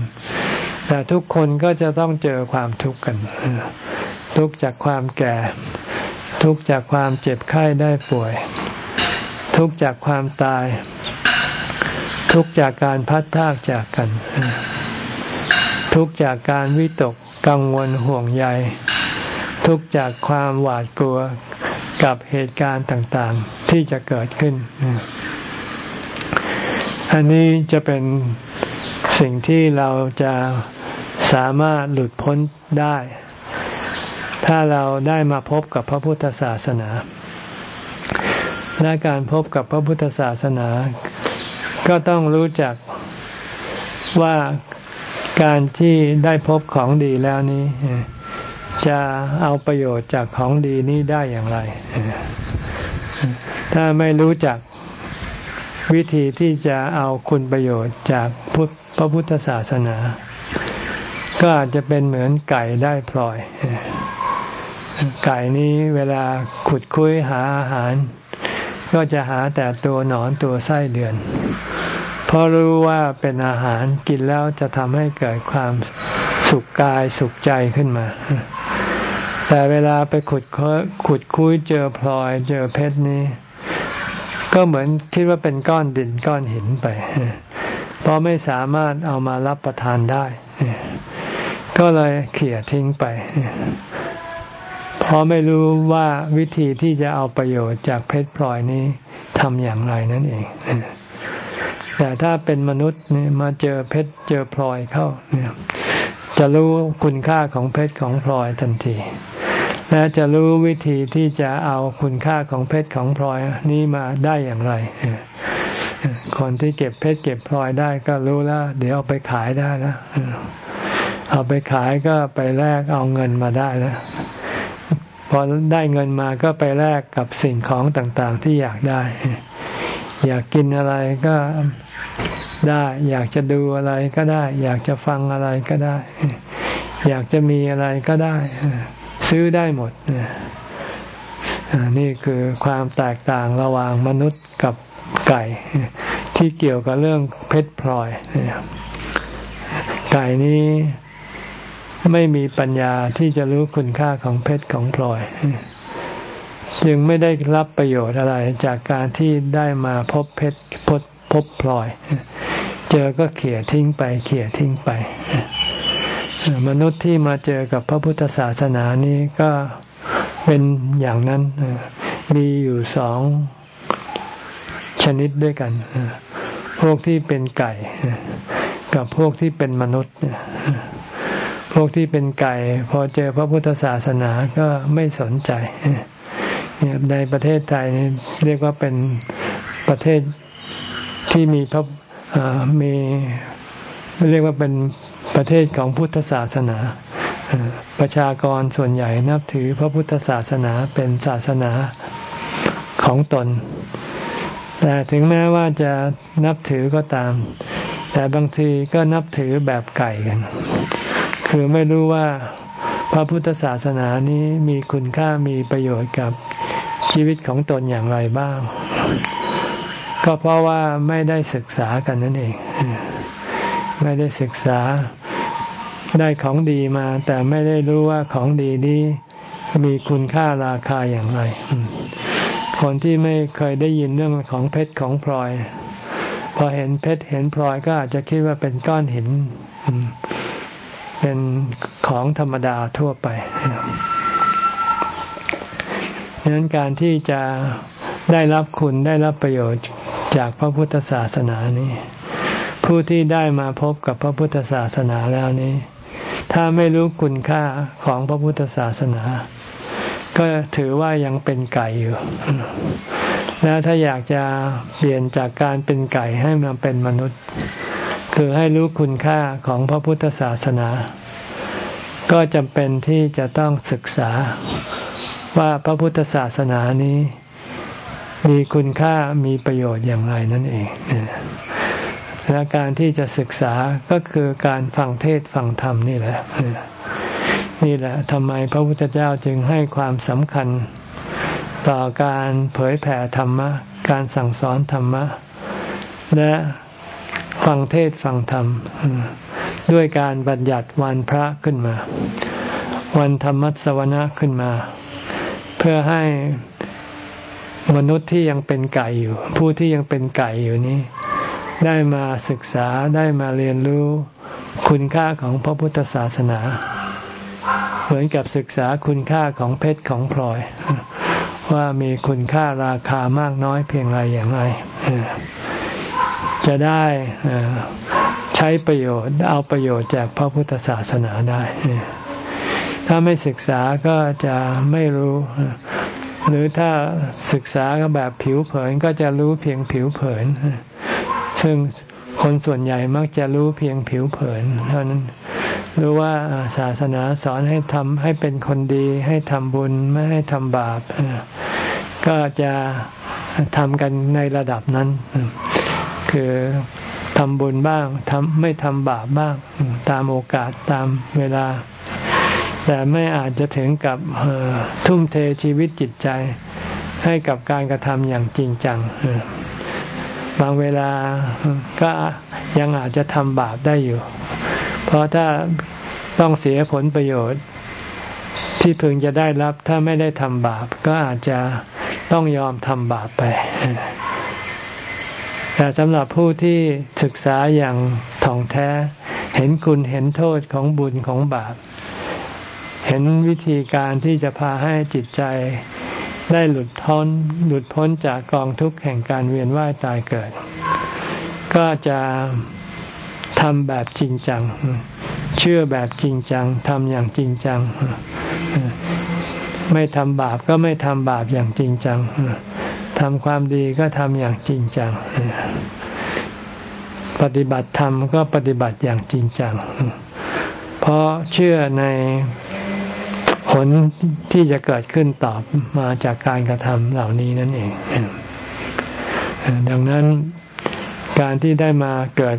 แต่ทุกคนก็จะต้องเจอความทุกข์กัน ทุกจากความแก่ ทุกจากความเจ็บไข้ได้ป่วย ทุกจากความตาย ทุกจากการพัดพากจากกัน ทุกจากการวิตก กังวลห่วงใย ทุกจากความหวาดกลัวกับเหตุการณ์ต่างๆ ที่จะเกิดขึ้น อันนี้จะเป็นสิ่งที่เราจะสามารถหลุดพ้นได้ ถ้าเราได้มาพบกับพระพุทธศาสนาและการพบกับพระพุทธศาสนา ก็ต้องรู้จักว่า การที่ได้พบของดีแล้วนี้ จะเอาประโยชน์จากของดีนี้ได้อย่างไร ถ้าไม่รู้จักวิธีที่จะเอาคุณประโยชน์จากพระพุทธศาสนา ก็อาจจะเป็นเหมือนไก่ได้พลอย ไก่นี้เวลาขุดคุ้ยหาอาหาร ก็จะหาแต่ตัวหนอนตัวไส้เดือน เพราะรู้ว่าเป็นอาหารกินแล้วจะทำให้เกิดความสุขกายสุขใจขึ้นมา แต่เวลาไปขุดขุดคุ้ยเจอพลอยเจอเพชรนี้ ก็เหมือนคิดว่าเป็นก้อนดินก้อนหินไป เพราะไม่สามารถเอามารับประทานได้ ก็เลยเขี่ยทิ้งไปเพราะไม่รู้ว่าวิธีที่จะเอาประโยชน์จากเพชรพลอยนี้ทำอย่างไรนั่นเอง แต่ถ้าเป็นมนุษย์เนี่ยมาเจอเพชรเจอพลอยเข้าเนี่ยจะรู้คุณค่าของเพชรของพลอยทันที และจะรู้วิธีที่จะเอาคุณค่าของเพชรของพลอยนี้มาได้อย่างไร คนที่เก็บเพชรเก็บพลอยได้ก็รู้แล้ว เดี๋ยวเอาไปขายได้แล้วเอาไปขายก็ไปแลกเอาเงินมาได้แล้วพอได้เงินมาก็ไปแลกกับสิ่งของต่างๆที่อยากได้ อยากกินอะไรก็ได้ อยากจะดูอะไรก็ได้ อยากจะฟังอะไรก็ได้ อยากจะมีอะไรก็ได้ ซื้อได้หมดนี่คือความแตกต่างระหว่างมนุษย์กับไก่ ที่เกี่ยวกับเรื่องเพชรพลอยไก่นี้ไม่มีปัญญาที่จะรู้คุณค่าของเพชรของพลอย จึงไม่ได้รับประโยชน์อะไรจากการที่ได้มาพบเพชรพบพบพลอย เจอก็เขี่ยทิ้งไป เขี่ยทิ้งไป มนุษย์ที่มาเจอกับพระพุทธศาสนานี้ก็เป็นอย่างนั้น มีอยู่สองชนิดด้วยกัน พวกที่เป็นไก่ กับพวกที่เป็นมนุษย์พวกที่เป็นไก่ พอเจอพระพุทธศาสนาก็ไม่สนใจ เนี่ยในประเทศไทยนี่เรียกว่าเป็นประเทศที่มีพระมีเรียกว่าเป็นประเทศของพุทธศาสนา ประชากรส่วนใหญ่นับถือพระพุทธศาสนาเป็นศาสนาของตน แต่ถึงแม้ว่าจะนับถือก็ตาม แต่บางทีก็นับถือแบบไก่กัน คือไม่รู้ว่า พระพุทธศาสนานี้มีคุณค่ามีประโยชน์กับชีวิตของตนอย่างไรบ้าง ก็เพราะว่าไม่ได้ศึกษากันนั่นเอง ไม่ได้ศึกษาได้ของดีมา แต่ไม่ได้รู้ว่าของดีนี้มีคุณค่าราคาอย่างไร คนที่ไม่เคยได้ยินเรื่องของเพชรของพลอย พอเห็นเพชรเห็นพลอยก็อาจจะคิดว่าเป็นก้อนหิน เป็นของธรรมดาทั่วไปดังนั้นการที่จะได้รับคุณได้รับประโยชน์จากพระพุทธศาสนานี้ ผู้ที่ได้มาพบกับพระพุทธศาสนาแล้วนี้ ถ้าไม่รู้คุณค่าของพระพุทธศาสนา ก็ถือว่ายังเป็นไก่อยู่ แล้วถ้าอยากจะเปลี่ยนจากการเป็นไก่ให้มาเป็นมนุษย์ คือให้รู้คุณค่าของพระพุทธศาสนา ก็จำเป็นที่จะต้องศึกษาว่าพระพุทธศาสนานี้ มีคุณค่ามีประโยชน์อย่างไรนั่นเองและการที่จะศึกษาก็คือการฟังเทศฟังธรรมนี่แหละ นี่แหละทำไมพระพุทธเจ้าจึงให้ความสำคัญต่อการเผยแผ่ธรรมะ การสั่งสอนธรรมะ และ ฟังเทศฟังธรรม ด้วยการบัญญัติวันพระขึ้นมา วันธรรมัสวนะขึ้นมา เพื่อให้มนุษย์ที่ยังเป็นไก่อยู่ ผู้ที่ยังเป็นไก่อยู่นี้ ได้มาศึกษาได้มาเรียนรู้คุณค่าของพระพุทธศาสนา เหมือนกับศึกษาคุณค่าของเพชรของพลอย ว่ามีคุณค่าราคามากน้อยเพียงไรอย่างไร จะได้ใช้ประโยชน์เอาประโยชน์จากพระพุทธศาสนาได้ ถ้าไม่ศึกษาก็จะไม่รู้ หรือถ้าศึกษาก็แบบผิวเผินก็จะรู้เพียงผิวเผิน ซึ่งคนส่วนใหญ่มักจะรู้เพียงผิวเผิน เท่านั้นรู้ว่าศาสนาสอนให้ทำให้เป็นคนดี ให้ทำบุญไม่ให้ทำบาป ก็จะทำกันในระดับนั้น คือทำบุญบ้างทำไม่ทำบาปบ้าง ตามโอกาสตามเวลา แต่ไม่อาจจะถึงกับทุ่มเทชีวิตจิตใจ ให้กับการกระทำอย่างจริงจังบางเวลาก็ยังอาจจะทำบาปได้อยู่ เพราะถ้าต้องเสียผลประโยชน์ ที่พึงจะได้รับถ้าไม่ได้ทำบาป ก็อาจจะต้องยอมทำบาปไป แต่สำหรับผู้ที่ศึกษาอย่างถ่องแท้ เห็นคุณเห็นโทษของบุญของบาป เห็นวิธีการที่จะพาให้จิตใจได้หลุดพ้นหลุดพ้นจากกองทุกข์แห่งการเวียนว่ายตายเกิด ก็จะทำแบบจริงจัง เชื่อแบบจริงจังทำอย่างจริงจัง ไม่ทำบาปก็ไม่ทำบาปอย่างจริงจัง ทำความดีก็ทำอย่างจริงจัง ปฏิบัติธรรมก็ปฏิบัติอย่างจริงจัง เพราะเชื่อในผลที่จะเกิดขึ้นตอบมาจากการกระทำเหล่านี้นั่นเอง ดังนั้นการที่ได้มาเกิด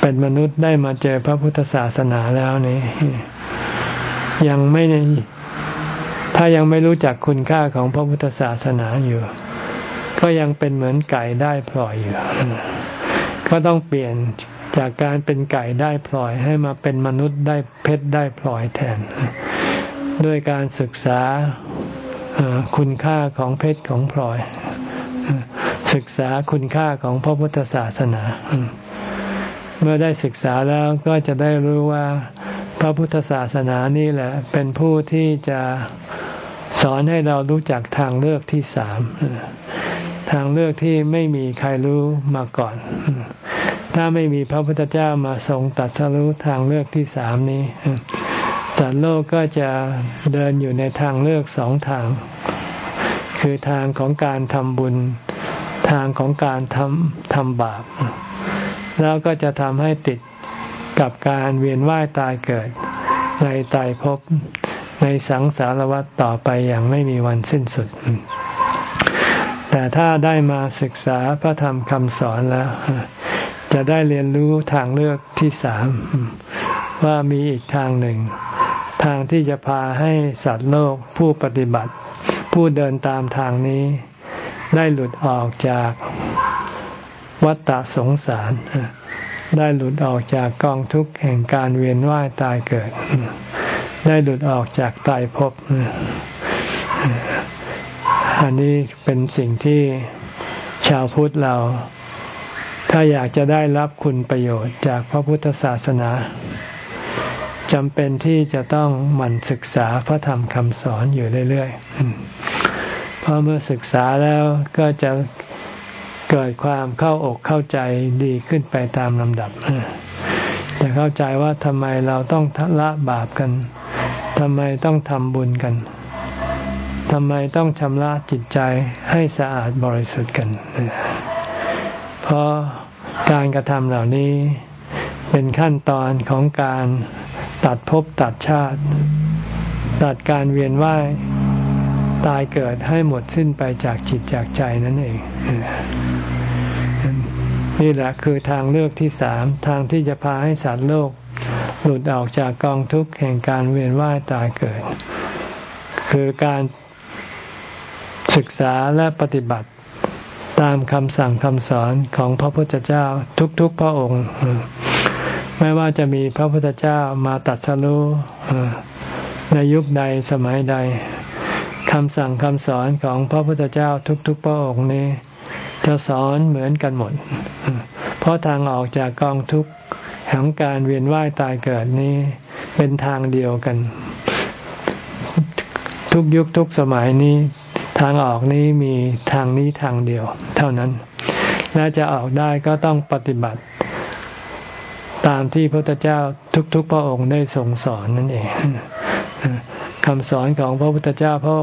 เป็นมนุษย์ได้มาเจอพระพุทธศาสนาแล้วนี่ยังไม่ถ้ายังไม่รู้จักคุณค่าของพระพุทธศาสนาอยู่ ก็ยังเป็นเหมือนไก่ได้พลอยอยู่ก็ต้องเปลี่ยนจากการเป็นไก่ได้พลอยให้มาเป็นมนุษย์ได้เพชรได้พลอยแทน ด้วยการศึกษาคุณค่าของเพชรของพลอย ศึกษาคุณค่าของพระพุทธศาสนา เมื่อได้ศึกษาแล้วก็จะได้รู้ว่า พระพุทธศาสนานี่แหละ เป็นผู้ที่จะสอนให้เรารู้จักทางเลือกที่สาม ทางเลือกที่ไม่มีใครรู้มาก่อน ถ้าไม่มีพระพุทธเจ้ามาทรงตัดสรู้ทางเลือกที่สามนี้สัตว์โลกก็จะเดินอยู่ในทางเลือกสองทาง คือทางของการทำบุญ ทางของการทำทำบาป แล้วก็จะทำให้ติดกับการเวียนว่ายตายเกิด ในตายภพในสังสารวัฏต่อไปอย่างไม่มีวันสิ้นสุด แต่ถ้าได้มาศึกษาพระธรรมคำสอนแล้ว จะได้เรียนรู้ทางเลือกที่สามว่ามีอีกทางหนึ่ง ทางที่จะพาให้สัตว์โลกผู้ปฏิบัติ ผู้เดินตามทางนี้ ได้หลุดออกจากวัฏฏะสงสาร ได้หลุดออกจากกองทุกข์แห่งการเวียนว่ายตายเกิด ได้หลุดออกจากตายภพ อันนี้เป็นสิ่งที่ชาวพุทธเรา ถ้าอยากจะได้รับคุณประโยชน์จากพระพุทธศาสนาจำเป็นที่จะต้องหมั่นศึกษาพระธรรมคำสอนอยู่เรื่อยๆ เพราะเมื่อศึกษาแล้วก็จะเกิดความเข้าอกเข้าใจดีขึ้นไปตามลำดับ จะเข้าใจว่าทำไมเราต้องละบาปกันทำไมต้องทำบุญกัน ทำไมต้องชำระจิตใจให้สะอาดบริสุทธิ์กัน เพราะการกระทำเหล่านี้เป็นขั้นตอนของการตัดภพตัดชาติ ตัดการเวียนว่ายตายเกิดให้หมดสิ้นไปจากจิตจากใจนั่นเอง นี่แหละคือทางเลือกที่สามทางที่จะพาให้สัตว์โลก หลุดออกจากกองทุกข์แห่งการเวียนว่ายตายเกิด คือการ ศึกษาและปฏิบัติตามคำสั่งคำสอนของพระพุทธเจ้าทุกๆพระองค์ ไม่ว่าจะมีพระพุทธเจ้ามาตัดสรู้ในยุคใดสมัยใดคำสั่งคำสอนของพระพุทธเจ้าทุกๆพระองค์นี้ จะสอนเหมือนกันหมด เพราะทางออกจากกองทุกข์แห่งการเวียนว่ายตายเกิดนี้เป็นทางเดียวกัน ทุกยุคทุกสมัยนี้ ทางออกนี้มีทางนี้ทางเดียว เท่านั้น และจะออกได้ก็ต้องปฏิบัติ ตามที่พระพุทธเจ้าทุกๆ พระองค์ได้ทรงสอนนั่นเองคำสอนของพระพุทธเจ้าพระ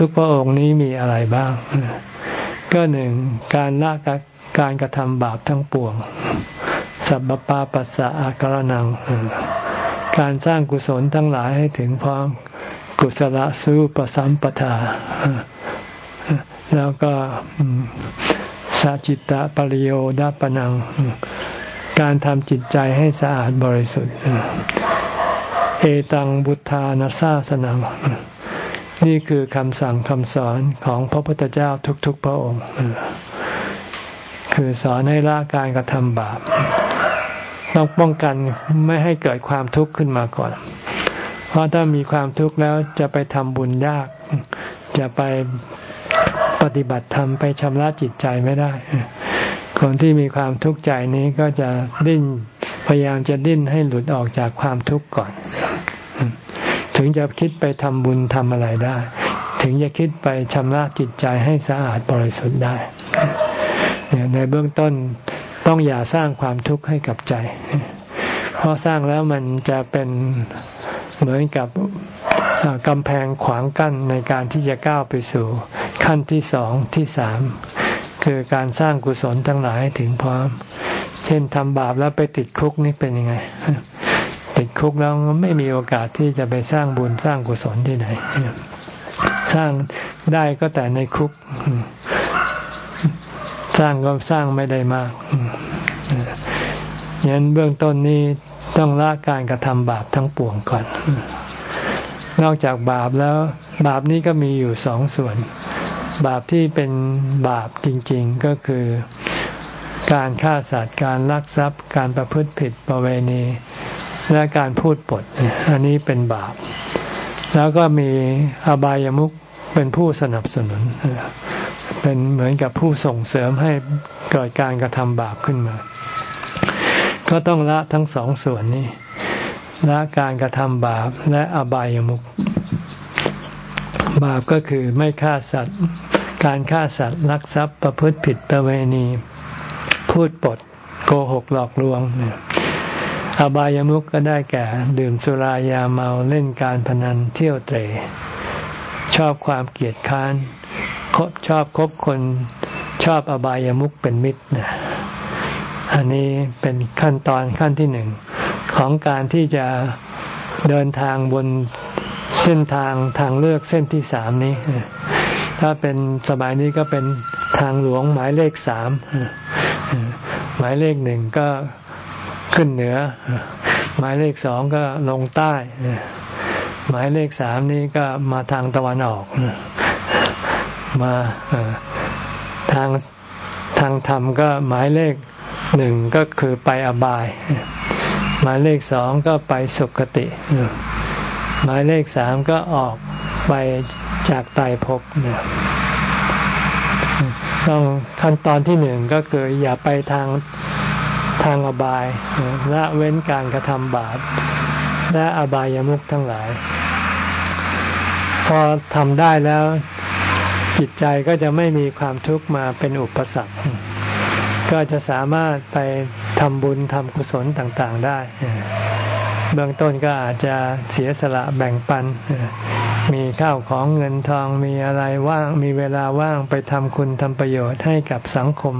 ทุกๆ พระองค์นี้มีอะไรบ้าง ก็หนึ่งการละการกระทำบาปทั้งปวง สัพปาปัสสะอาการนัง การสร้างกุศลทั้งหลายให้ถึงพร้อมกุศลสู้ประสัมปทา แล้วก็สัจิตตปริโยดาปนัง การทำจิตใจให้สะอาดบริสุทธิ์ เอตังบุทานาซาสนัง นี่คือคำสั่งคำสอนของพระพุทธเจ้าทุกๆพระองค์ คือสอนให้ละการกระทำบาปต้องป้องกันไม่ให้เกิดความทุกข์ขึ้นมาก่อน เพราะถ้ามีความทุกข์แล้วจะไปทำบุญยาก จะไป ปฏิบัติธรรมไปชำระจิตใจไม่ได้ คนที่มีความทุกข์ใจนี้ก็จะดิ้นพยายามจะดิ้นให้หลุดออกจากความทุกข์ก่อน ถึงจะคิดไปทำบุญทำอะไรได้ ถึงจะคิดไปชำระจิตใจให้สะอาดบริสุทธิ์ได้ ในเบื้องต้นต้องอย่าสร้างความทุกข์ให้กับใจ เพราะสร้างแล้วมันจะเป็นเหมือนกับ กำแพงขวางกั้นในการที่จะก้าวไปสู่ ขั้นที่สองที่สามคือการสร้างกุศลทั้งหลายถึงพร้อม เช่นทำบาปแล้วไปติดคุกนี่เป็นยังไง ติดคุกแล้วไม่มีโอกาสที่จะไปสร้างบุญสร้างกุศลที่ไหน สร้างได้ก็แต่ในคุก สร้างก็สร้างไม่ได้มากยันเบื้องต้นนี้ต้องละการกระทำบาปทั้งปวงก่อน นอกจากบาปแล้วบาปนี้ก็มีอยู่สองส่วน บาปที่เป็นบาปจริง ๆก็คือ การฆ่าสัตว์การลักทรัพย์ การประพฤติผิดประเวณี และการพูดปด อันนี้เป็นบาป แล้วก็มีอบายามุขเป็นผู้สนับสนุน เป็นเหมือนกับผู้ส่งเสริมให้เกิดการกระทำบาปขึ้นมา ก็ต้องละทั้งสองส่วนนี้ ละการกระทำบาปและอบายมุขบาปก็คือไม่ฆ่าสัตว์ การฆ่าสัตว์ลักทรัพย์ประพฤติผิดประเวณี พูดปด โกหกหลอกลวงอบายมุกก็ได้แก่ ดื่มสุรายาเมาเล่นการพนันเที่ยวเตะชอบความเกลียดค้านชอบคบคนชอบอบายามุกเป็นมิตรนะอันนี้เป็นขั้นตอนขั้นที่หนึ่ง ของการที่จะเดินทางบนเส้นทางทางเลือกเส้นที่สามนี้ ถ้าเป็นสมัยนี้ก็เป็นทางหลวงหมายเลขสามหมายเลขหนึ่งก็ขึ้นเหนือ หมายเลขสองก็ลงใต้ หมายเลขสามนี้ก็มาทางตะวันออกมาทางทางธรรมก็หมายเลขหนึ่งก็คือไปอบาย หมายเลขสองก็ไปสุคติ หมายเลขสามก็ออกไปจากตายภพเนี่ยต้องขั้นตอนที่หนึ่งก็คืออย่าไปทางทางอบายละเว้นการกระทำบาปและอบายามุขทั้งหลาย พอทำได้แล้วจิตใจก็จะไม่มีความทุกข์มาเป็นอุปสรรค ก็จะสามารถไปทำบุญทำกุศลต่างๆได้ เบื้องต้นก็อาจจะเสียสละแบ่งปัน มีข้าวของเงินทองมีอะไรว่างมีเวลาว่างไปทำคุณทำประโยชน์ให้กับสังคม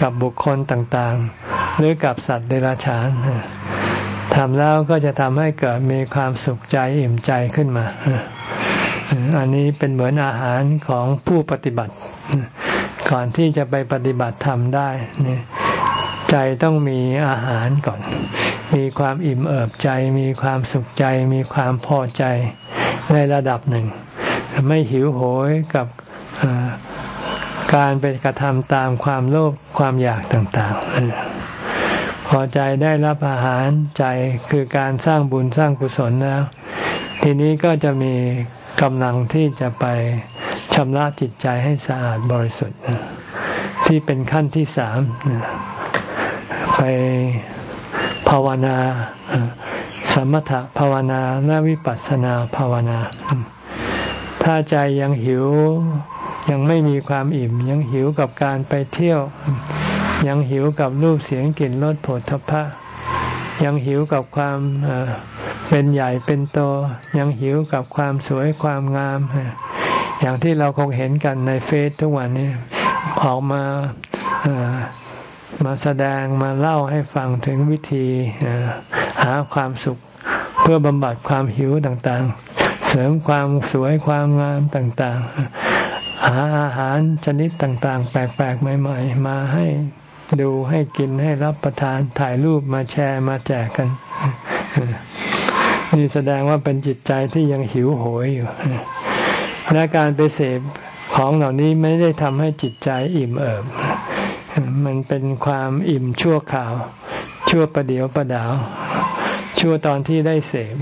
กับบุคคลต่างๆ หรือกับสัตว์เดรัจฉานทำแล้วก็จะทำให้เกิดมีความสุขใจอิ่มใจขึ้นมา อันนี้เป็นเหมือนอาหารของผู้ปฏิบัติ ก่อนที่จะไปปฏิบัติธรรมได้ใจต้องมีอาหารก่อน มีความอิ่มเอิบใจ มีความสุขใจ มีความพอใจในระดับหนึ่ง ไม่หิวโหยกับการเป็นกระทำตามความโลภความอยากต่างๆ พอใจได้รับอาหารใจคือการสร้างบุญสร้างกุศลแล้ว ทีนี้ก็จะมี กำลังที่จะไปชำระจิตใจให้สะอาดบริสุทธิ์ที่เป็นขั้นที่สามไปภาวนาสมถภาวนาและวิปัสสนาภาวนา ถ้าใจยังหิวยังไม่มีความอิ่ม ยังหิวกับการไปเที่ยว ยังหิวกับรูปเสียงกลิ่นรสผลทพะ ยังหิวกับความเป็นใหญ่เป็นโต ยังหิวกับความสวยความงาม อย่างที่เราคงเห็นกันในเฟซทุกวันนี้ออกมามาแสดงมาเล่าให้ฟังถึงวิธีหาความสุขเพื่อบำบัดความหิวต่างๆ เสริมความสวยความงามต่างๆ หาอาหารชนิดต่างๆ แปลกๆ ใหม่ ๆ มาให้ ดูให้กินให้รับประทานถ่ายรูปมาแชร์มาแจกกัน นี่แสดงว่าเป็นจิตใจที่ยังหิวโหยอยู่และการไปเสพของเหล่านี้ไม่ได้ทำให้จิตใจอิ่มเอิบ มันเป็นความอิ่มชั่วคราว ชั่วประเดียวประดาว ชั่วตอนที่ได้เสพ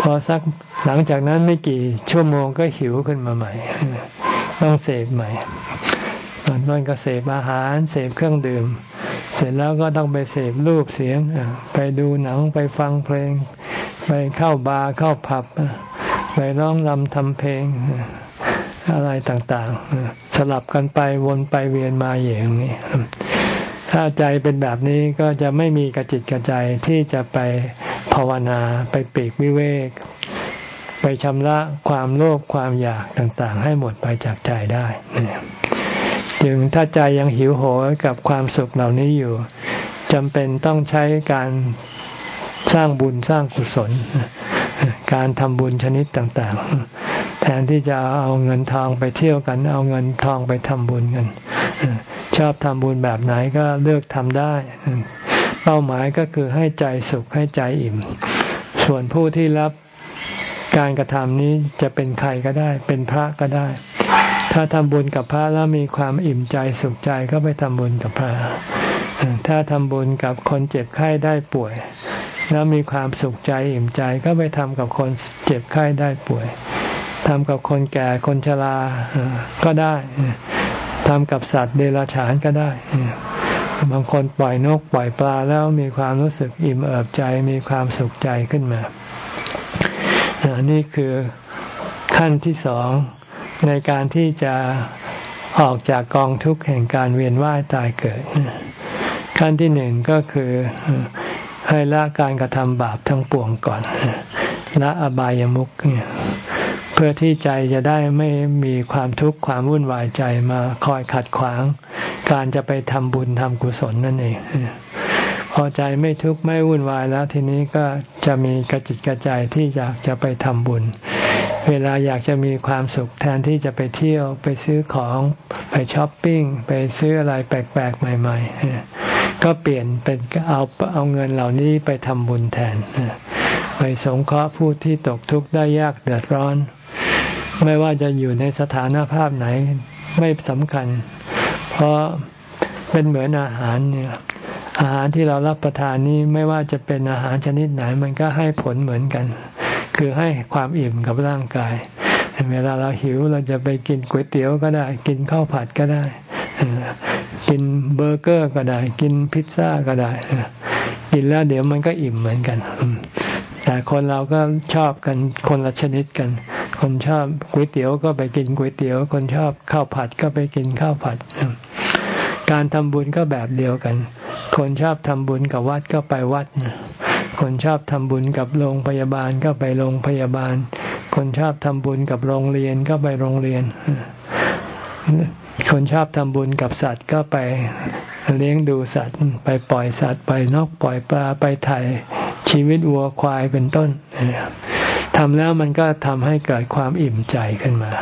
พอสักหลังจากนั้นไม่กี่ชั่วโมงก็หิวขึ้นมาใหม่ ต้องเสพใหม่ ตอนต้นก็เสพอาหารเสพเครื่องดื่ม เสร็จแล้วก็ต้องไปเสพรูปเสียง ไปดูหนังไปฟังเพลง ไปเข้าบาร์เข้าผับ ไปร้องรำทำเพลงอะไรต่างๆ สลับกันไปวนไปเวียนมาอย่างนี้ถ้าใจเป็นแบบนี้ก็จะไม่มีกระจิตกระใจที่จะไปภาวนาไปปีกวิเวก ไปชำระความโลภความอยากต่างๆ ให้หมดไปจากใจได้ จึงถ้าใจยังหิวโหยกับความสุขเหล่านี้อยู่จำเป็นต้องใช้การสร้างบุญสร้างกุศล การทำบุญชนิดต่างๆ แทนที่จะเอาเงินทองไปเที่ยวกัน เอาเงินทองไปทำบุญกัน ชอบทำบุญแบบไหนก็เลือกทำได้ เป้าหมายก็คือให้ใจสุขให้ใจอิ่ม ส่วนผู้ที่รับการกระทำนี้จะเป็นใครก็ได้ เป็นพระก็ได้ ถ้าทำบุญกับพระแล้วมีความอิ่มใจสุขใจก็ไปทำบุญกับพระ ถ้าทำบุญกับคนเจ็บไข้ได้ป่วย แล้วมีความสุขใจอิ่มใจก็ไปทำกับคนเจ็บไข้ได้ป่วยทำกับคนแก่คนชราก็ได้ทำกับสัตว์เดรัจฉานก็ได้ บางคนปล่อยนกปล่อยปลาแล้วมีความรู้สึกอิ่มเอิบใจมีความสุขใจขึ้นมา นี่คือขั้นที่สอง ในการที่จะออกจากกองทุกข์แห่งการเวียนว่ายตายเกิด ขั้นที่หนึ่งก็คือให้ละการกระทำบาปทั้งปวงก่อนละอบายามุขเนี่ยเพื่อที่ใจจะได้ไม่มีความทุกข์ความวุ่นวายใจมาคอยขัดขวาง การจะไปทำบุญทำกุศลนั่นเอง พอใจไม่ทุกข์ไม่วุ่นวายแล้วทีนี้ก็จะมีกระจิตกระใจที่อยากจะไปทำบุญ เวลาอยากจะมีความสุขแทนที่จะไปเที่ยวไปซื้อของไปช้อปปิ้งไปซื้ออะไรแปลกๆใหม่ ๆ ก็เปลี่ยนเป็นเอาเอาเงินเหล่านี้ไปทำบุญแทนไปสงเคราะห์ผู้ที่ตกทุกข์ได้ยากเดือดร้อน ไม่ว่าจะอยู่ในสถานภาพไหนไม่สำคัญ เพราะเป็นเหมือนอาหารเนี่ย อาหารที่เรารับประทานนี้ไม่ว่าจะเป็นอาหารชนิดไหน มันก็ให้ผลเหมือนกัน คือให้ความอิ่มกับร่างกาย เวลาเราหิวเราจะไปกินก๋วยเตี๋ยวก็ได้ กินข้าวผัดก็ได้ กินเบอร์เกอร์ก็ได้ กินพิซซ่าก็ได้ กินแล้วเดี๋ยวมันก็อิ่มเหมือนกัน แต่คนเราก็ชอบกันคนละชนิดกัน คนชอบก๋วยเตี๋ยวก็ไปกินก๋วยเตี๋ยว คนชอบข้าวผัดก็ไปกินข้าวผัด การทำบุญก็แบบเดียวกัน คนชอบทำบุญกับวัดก็ไปวัด คนชอบทำบุญกับโรงพยาบาลก็ไปโรงพยาบาล คนชอบทำบุญกับโรงเรียนก็ไปโรงเรียน คนชอบทำบุญกับสัตว์ก็ไปเลี้ยงดูสัตว์ ไปปล่อยสัตว์ไปนกปล่อยปลาไปถ่ายชีวิตวัวควายเป็นต้นทำแล้วมันก็ทำให้เกิดความอิ่มใจขึ้นมา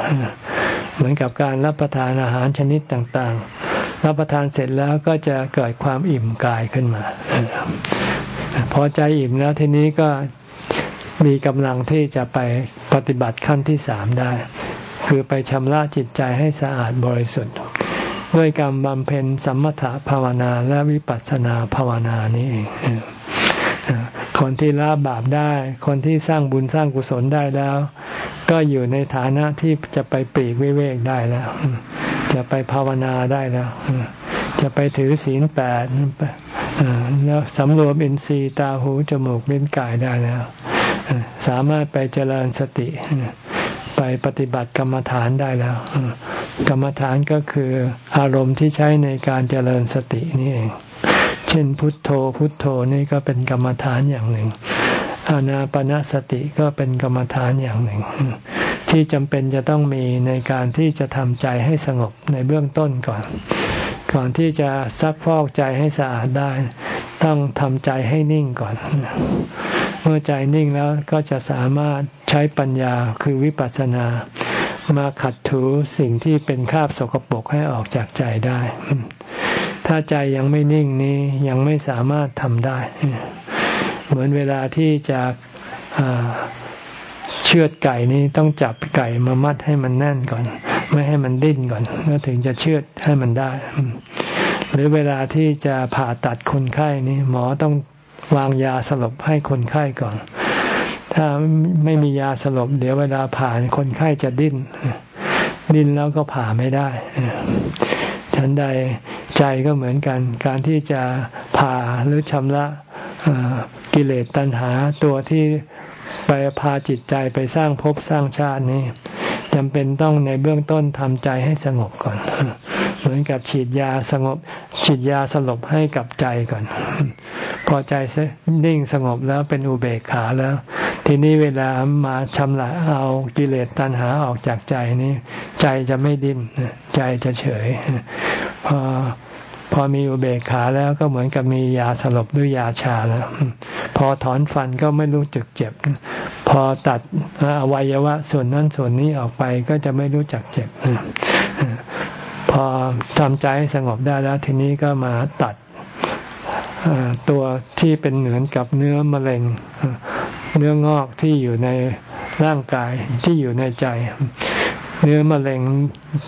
เหมือนกับการรับประทานอาหารชนิดต่างๆ รับประทานเสร็จแล้วก็จะเกิดความอิ่มกายขึ้นมา พอใจอิ่มแล้วทีนี้ก็มีกำลังที่จะไปปฏิบัติขั้นที่สามได้ คือไปชำระจิตใจให้สะอาดบริสุทธิ์ ด้วยการบำเพ็ญสมถะภาวนาและวิปัสสนาภาวนานี้เองคนที่ละบาปได้ คนที่สร้างบุญสร้างกุศลได้แล้ว ก็อยู่ในฐานะที่จะไปปีกวิเวกได้แล้ว จะไปภาวนาได้แล้ว จะไปถือศีลแปดแล้วสำรวมอินทรีย์ตาหูจมูกลิ้นกายได้แล้ว สามารถไปเจริญสติ ไปปฏิบัติกรรมฐานได้แล้ว กรรมฐานก็คืออารมณ์ที่ใช้ในการเจริญสตินี่เอง เช่นพุทโธพุทโธนี่ก็เป็นกรรมฐานอย่างหนึ่ง อานาปนาสติก็เป็นกรรมฐานอย่างหนึ่ง ที่จำเป็นจะต้องมีในการที่จะทำใจให้สงบในเบื้องต้นก่อน ก่อนที่จะซักฟอกใจให้สะอาดได้ ต้องทำใจให้นิ่งก่อน เมื่อใจนิ่งแล้วก็จะสามารถใช้ปัญญาคือวิปัสสนา มาขัดถูสิ่งที่เป็นคราบสกปรกให้ออกจากใจได้ ถ้าถ้าใจยังไม่นิ่งนี้ยังไม่สามารถทำได้ เหมือนเวลาที่จะเชือดไก่นี้ต้องจับไก่มามัดให้มันแน่นก่อน ไม่ให้มันดิ้นก่อนแล้วถึงจะเชือดให้มันได้ หรือเวลาที่จะผ่าตัดคนไข้นี้ หมอต้องวางยาสลบให้คนไข้ก่อน ถ้าไม่มียาสลบ เดี๋ยวเวลาผ่าคนไข้จะดิ้น ดิ้นแล้วก็ผ่าไม่ได้ฉันใดใจก็เหมือนกัน การที่จะผ่าหรือชำระ กิเลสตัณหาตัวที่ไปพาจิตใจไปสร้างภพสร้างชาตินี้จำเป็นต้องในเบื้องต้นทำใจให้สงบก่อน เหมือนกับฉีดยาสงบ ฉีดยาสลบให้กับใจก่อน พอใจนิ่งสงบแล้วเป็นอุเบกขาแล้ว ทีนี้เวลามาชำระเอากิเลสตัณหาออกจากใจนี้ ใจจะไม่ดิ้นใจจะเฉยพอ พอมีอุเบกขาแล้วก็เหมือนกับมียาสลบหรือยาชาแล้ว พอถอนฟันก็ไม่รู้จึกเจ็บ พอตัดอวัยวะส่วนนั้นส่วนนี้ออกไปก็จะไม่รู้จักเจ็บ พอทำใจให้สงบได้แล้วทีนี้ก็มาตัดตัวที่เป็นเหมือนกับเนื้อมะเร็ง เนื้องอกที่อยู่ในร่างกายที่อยู่ในใจ เนื้อมะเร็ง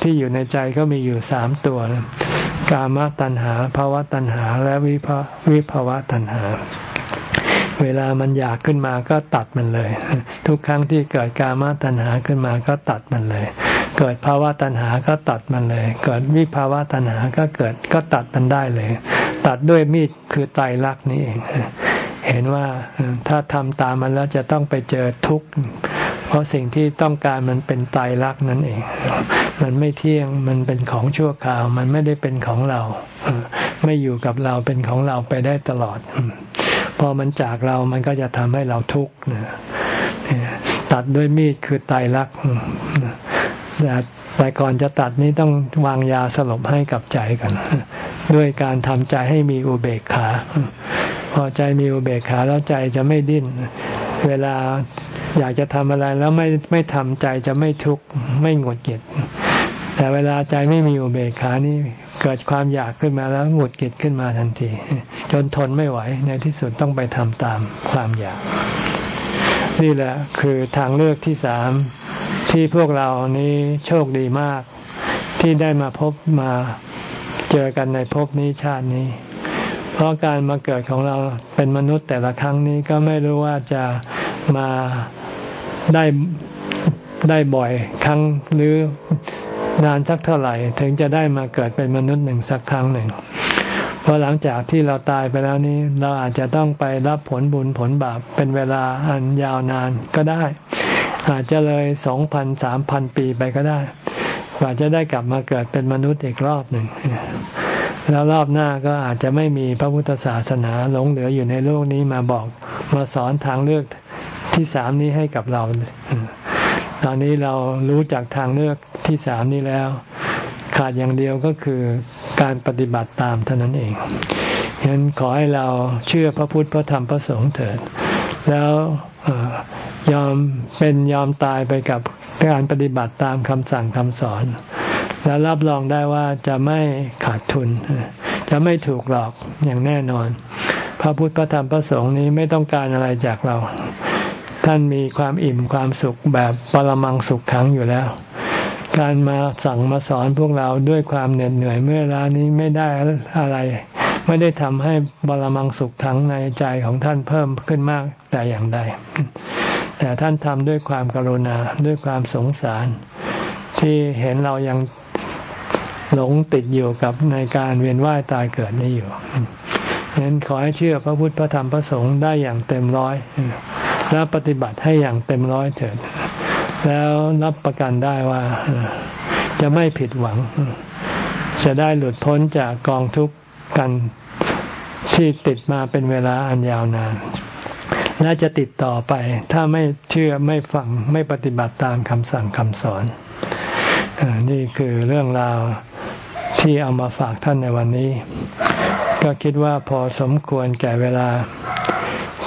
ที่อยู่ในใจก็มีอยู่สามตัว กามตัณหาภาวะตัณหา และวิภวิภาวะตัณหา เวลามันอยากขึ้นมาก็ตัดมันเลย ทุกครั้งที่เกิดกามตัณหาขึ้นมาก็ตัดมันเลย เกิดภาวะตัณหาก็ตัดมันเลย เกิดวิภาวะตัณหาก็เกิดก็ตัดมันได้เลย ตัดด้วยมีดคือไตรลักษณ์นี่เองเห็นว่าถ้าทำตามมันแล้วจะต้องไปเจอทุกข์ เพราะสิ่งที่ต้องการมันเป็นตายรักนั่นเอง มันไม่เที่ยงมันเป็นของชั่วคราว มันไม่ได้เป็นของเรา ไม่อยู่กับเราเป็นของเราไปได้ตลอด พอมันจากเรามันก็จะทำให้เราทุกข์ตัดด้วยมีดคือตายรักแต่ก่อนจะตัดนี้ต้องวางยาสลบให้กับใจกัน ด้วยการทำใจให้มีอุเบกขา พอใจมีอุเบกขาแล้วใจจะไม่ดิ้น เวลาอยากจะทำอะไรแล้วไม่ไม่ทำใจจะไม่ทุกข์ไม่หงุดหงิด แต่เวลาใจไม่มีอุเบกขานี่เกิดความอยากขึ้นมาแล้วหงุดหงิดขึ้นมาทันที จนทนไม่ไหวในที่สุดต้องไปทำตามความอยาก นี่แหละคือทางเลือกที่สามที่พวกเรานี้โชคดีมาก ที่ได้มาพบมาเจอกันในภพนี้ชาตินี้ เพราะการมาเกิดของเราเป็นมนุษย์แต่ละครั้งนี้ก็ไม่รู้ว่าจะ มาได้ได้บ่อยครั้งหรือนานสักเท่าไหร่ ถึงจะได้มาเกิดเป็นมนุษย์หนึ่งสักครั้งหนึ่ง เพราะหลังจากที่เราตายไปแล้วนี้ เราอาจจะต้องไปรับผลบุญผลบาปเป็นเวลาอันยาวนานก็ได้ อาจจะเลยสองพันสามพันปีไปก็ได้ กว่าจะได้กลับมาเกิดเป็นมนุษย์อีกรอบหนึ่งแล้วรอบหน้าก็อาจจะไม่มีพระพุทธศาสนาหลงเหลืออยู่ในโลกนี้มาบอกมาสอนทางเลือก ที่สามนี้ให้กับเรา ตอนนี้เรารู้จากทางเลือกที่สามนี้แล้ว ขาดอย่างเดียวก็คือการปฏิบัติตามเท่านั้นเองฉะนั้นขอให้เราเชื่อพระพุทธพระธรรมพระสงฆ์เถิด แล้วยอมเป็นยอมตายไปกับการปฏิบัติตามคำสั่งคำสอน แล้วรับรองได้ว่าจะไม่ขาดทุน จะไม่ถูกหลอกอย่างแน่นอน พระพุทธพระธรรมพระสงฆ์นี้ไม่ต้องการอะไรจากเรา ท่านมีความอิ่มความสุขแบบปรมังสุขขังอยู่แล้ว การมาสั่งมาสอนพวกเราด้วยความเหน็ดเหนื่อยเมื่อรานี้ไม่ได้อะไร ไม่ได้ทำให้บรมังสุขขังในใจของท่านเพิ่มขึ้นมากแต่อย่างใด แต่ท่านทำด้วยความกรุณาด้วยความสงสาร ที่เห็นเรายังหลงติดอยู่กับในการเวียนว่ายตายเกิดนี้อยู่ฉะนั้นขอให้เชื่อพระพุทธพระธรรมพระสงฆ์ได้อย่างเต็มร้อย แล้วปฏิบัติให้อย่างเต็มร้อยเถิด แล้วรับประกันได้ว่า จะไม่ผิดหวัง จะได้หลุดพ้นจากกองทุกข์กันที่ติดมาเป็นเวลาอันยาวนานและจะติดต่อไป ถ้าไม่เชื่อไม่ฟังไม่ปฏิบัติตามคำสั่งคำสอนนี่คือเรื่องราวที่เอามาฝากท่านในวันนี้ ก็คิดว่าพอสมควรแก่เวลา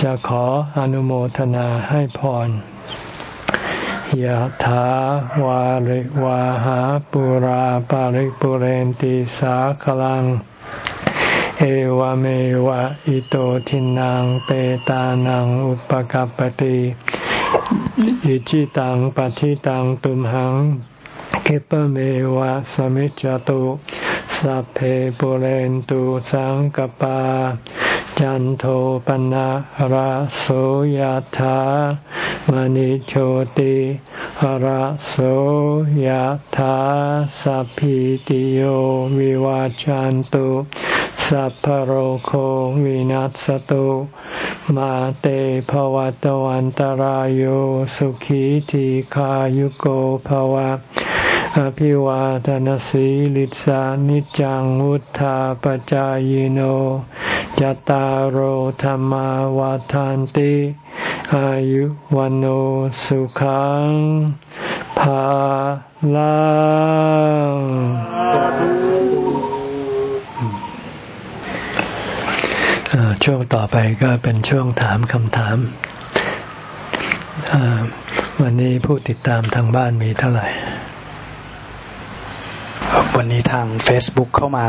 จะขออนุโมทนาให้พรยะถาวาริวาหาปุราปาริปุเรนติสาคลัง เอวเมวะอิโตทินังเปตานังอุปกัรปติอิจิตังปฏิตังตุมหังคิปเมวะสมิจจตุสัพเพปุเรนตุสังกปา จันโทปนะระโสยธามณิโชติระโสยธาสัพพิติโยวิวาจันตุสัพพโรโควินัสตุมาเตภวัตวันตารโยสุขีทีขายุโกภวะอภิวาทนสีลิสานิจังวุธาปจายโน จตารโหธรรมวาทานติ อายุวันโอสุขังภาลังช่วงต่อไปก็เป็นช่วงถามคำถาม วันนี้ผู้ติดตามทางบ้านมีเท่าไหร่ วันนี้ทาง Facebook เข้ามา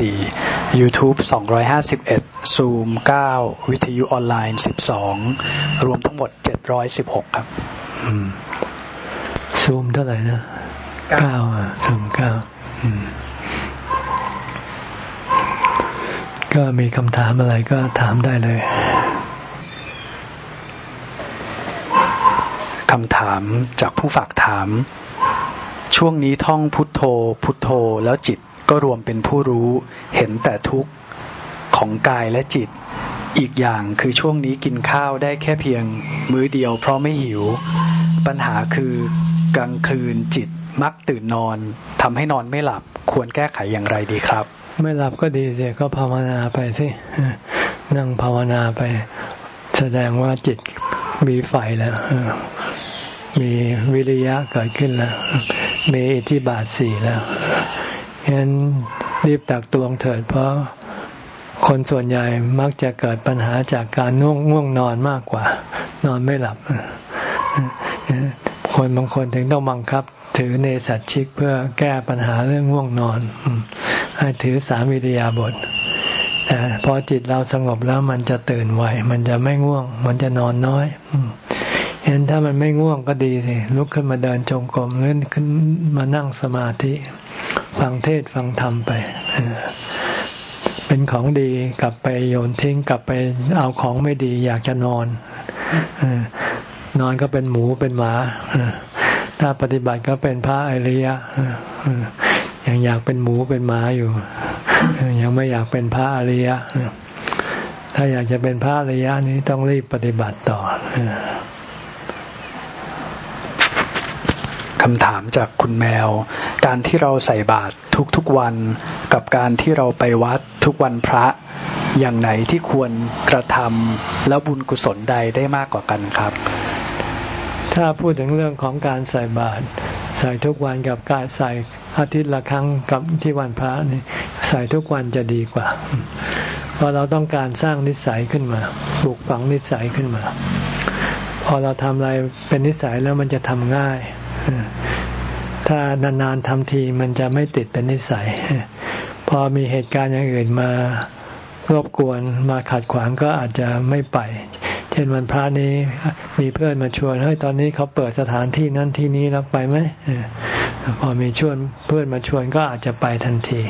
444 YouTube 251 Zoom 9 วิทยุออนไลน์ 12 รวมทั้งหมด 716 ครับ ซูมเท่าไหร่นะเก้าซูมเก้าก็มีคำถามอะไรก็ถามได้เลยคำถามจากผู้ฝากถาม ช่วงนี้ท่องพุทโธ พุทโธแล้วจิตก็รวมเป็นผู้รู้ เห็นแต่ทุกข์ของกายและจิต อีกอย่างคือช่วงนี้กินข้าวได้แค่เพียงมื้อเดียวเพราะไม่หิว ปัญหาคือกลางคืนจิตมักตื่นนอนทำให้นอนไม่หลับควรแก้ไขอย่างไรดีครับ ไม่หลับก็ดีสิก็ภาวนาไปสินั่งภาวนาไป แสดงว่าจิตมีไฟแล้ว มีวิริยะเกิดขึ้นแล้ว มีอิทธิบาทสี่แล้วฉะนั้นรีบตักตวงเถิดเพราะคนส่วนใหญ่มักจะเกิดปัญหาจากการง่วงง่วงนอนมากกว่า นอนไม่หลับ คนบางคนถึงต้องบังคับ ถือเนสัตชิกเพื่อแก้ปัญหาเรื่องง่วงนอน ให้ถือสามิริยาบทแต่พอจิตเราสงบแล้วมันจะตื่นไวมันจะไม่ง่วง มันจะนอนน้อย เห็นถ้ามันไม่ง่วงก็ดีสิลุกขึ้นมาเดินจงกรมหรือขึ้นมานั่งสมาธิ ฟังเทศฟังธรรมไปเป็นของดีกลับไปโยนทิ้งกลับไปเอาของไม่ดี อยากจะนอนนอนก็เป็นหมูเป็นหมาถ้าปฏิบัติก็เป็นพระอริยะยังอยากเป็นหมูเป็นหมาอยู่ ยังไม่อยากเป็นพระอริยะถ้าอยากจะเป็นพระอริยะนี้ต้องรีบปฏิบัติต่อ คำถามจากคุณแมว การที่เราใส่บาตรทุกๆวัน กับการที่เราไปวัดทุกวันพระ อย่างไหนที่ควรกระทำแล้วบุญกุศลใดได้มากกว่ากันครับ ถ้าพูดถึงเรื่องของการใส่บาตรใส่ทุกวันกับการใส่อาทิตย์ละครั้งกับที่วันพระนี่ใส่ทุกวันจะดีกว่า เพราะเราต้องการสร้างนิสัยขึ้นมาปลูกฝังนิสัยขึ้นมา พอเราทำอะไรเป็นนิสัยแล้วมันจะทำง่าย ถ้านานๆทำทีมันจะไม่ติดเป็นนิสัย พอมีเหตุการณ์อย่างอื่นมารบกวนมาขัดขวางก็อาจจะไม่ไป เช่นวันพระนี้มีเพื่อนมาชวนเฮ้ยตอนนี้เขาเปิดสถานที่นั้นที่นี้แล้วไปไหมพอมีชวนเพื่อนมาชวนก็อาจจะไปทันที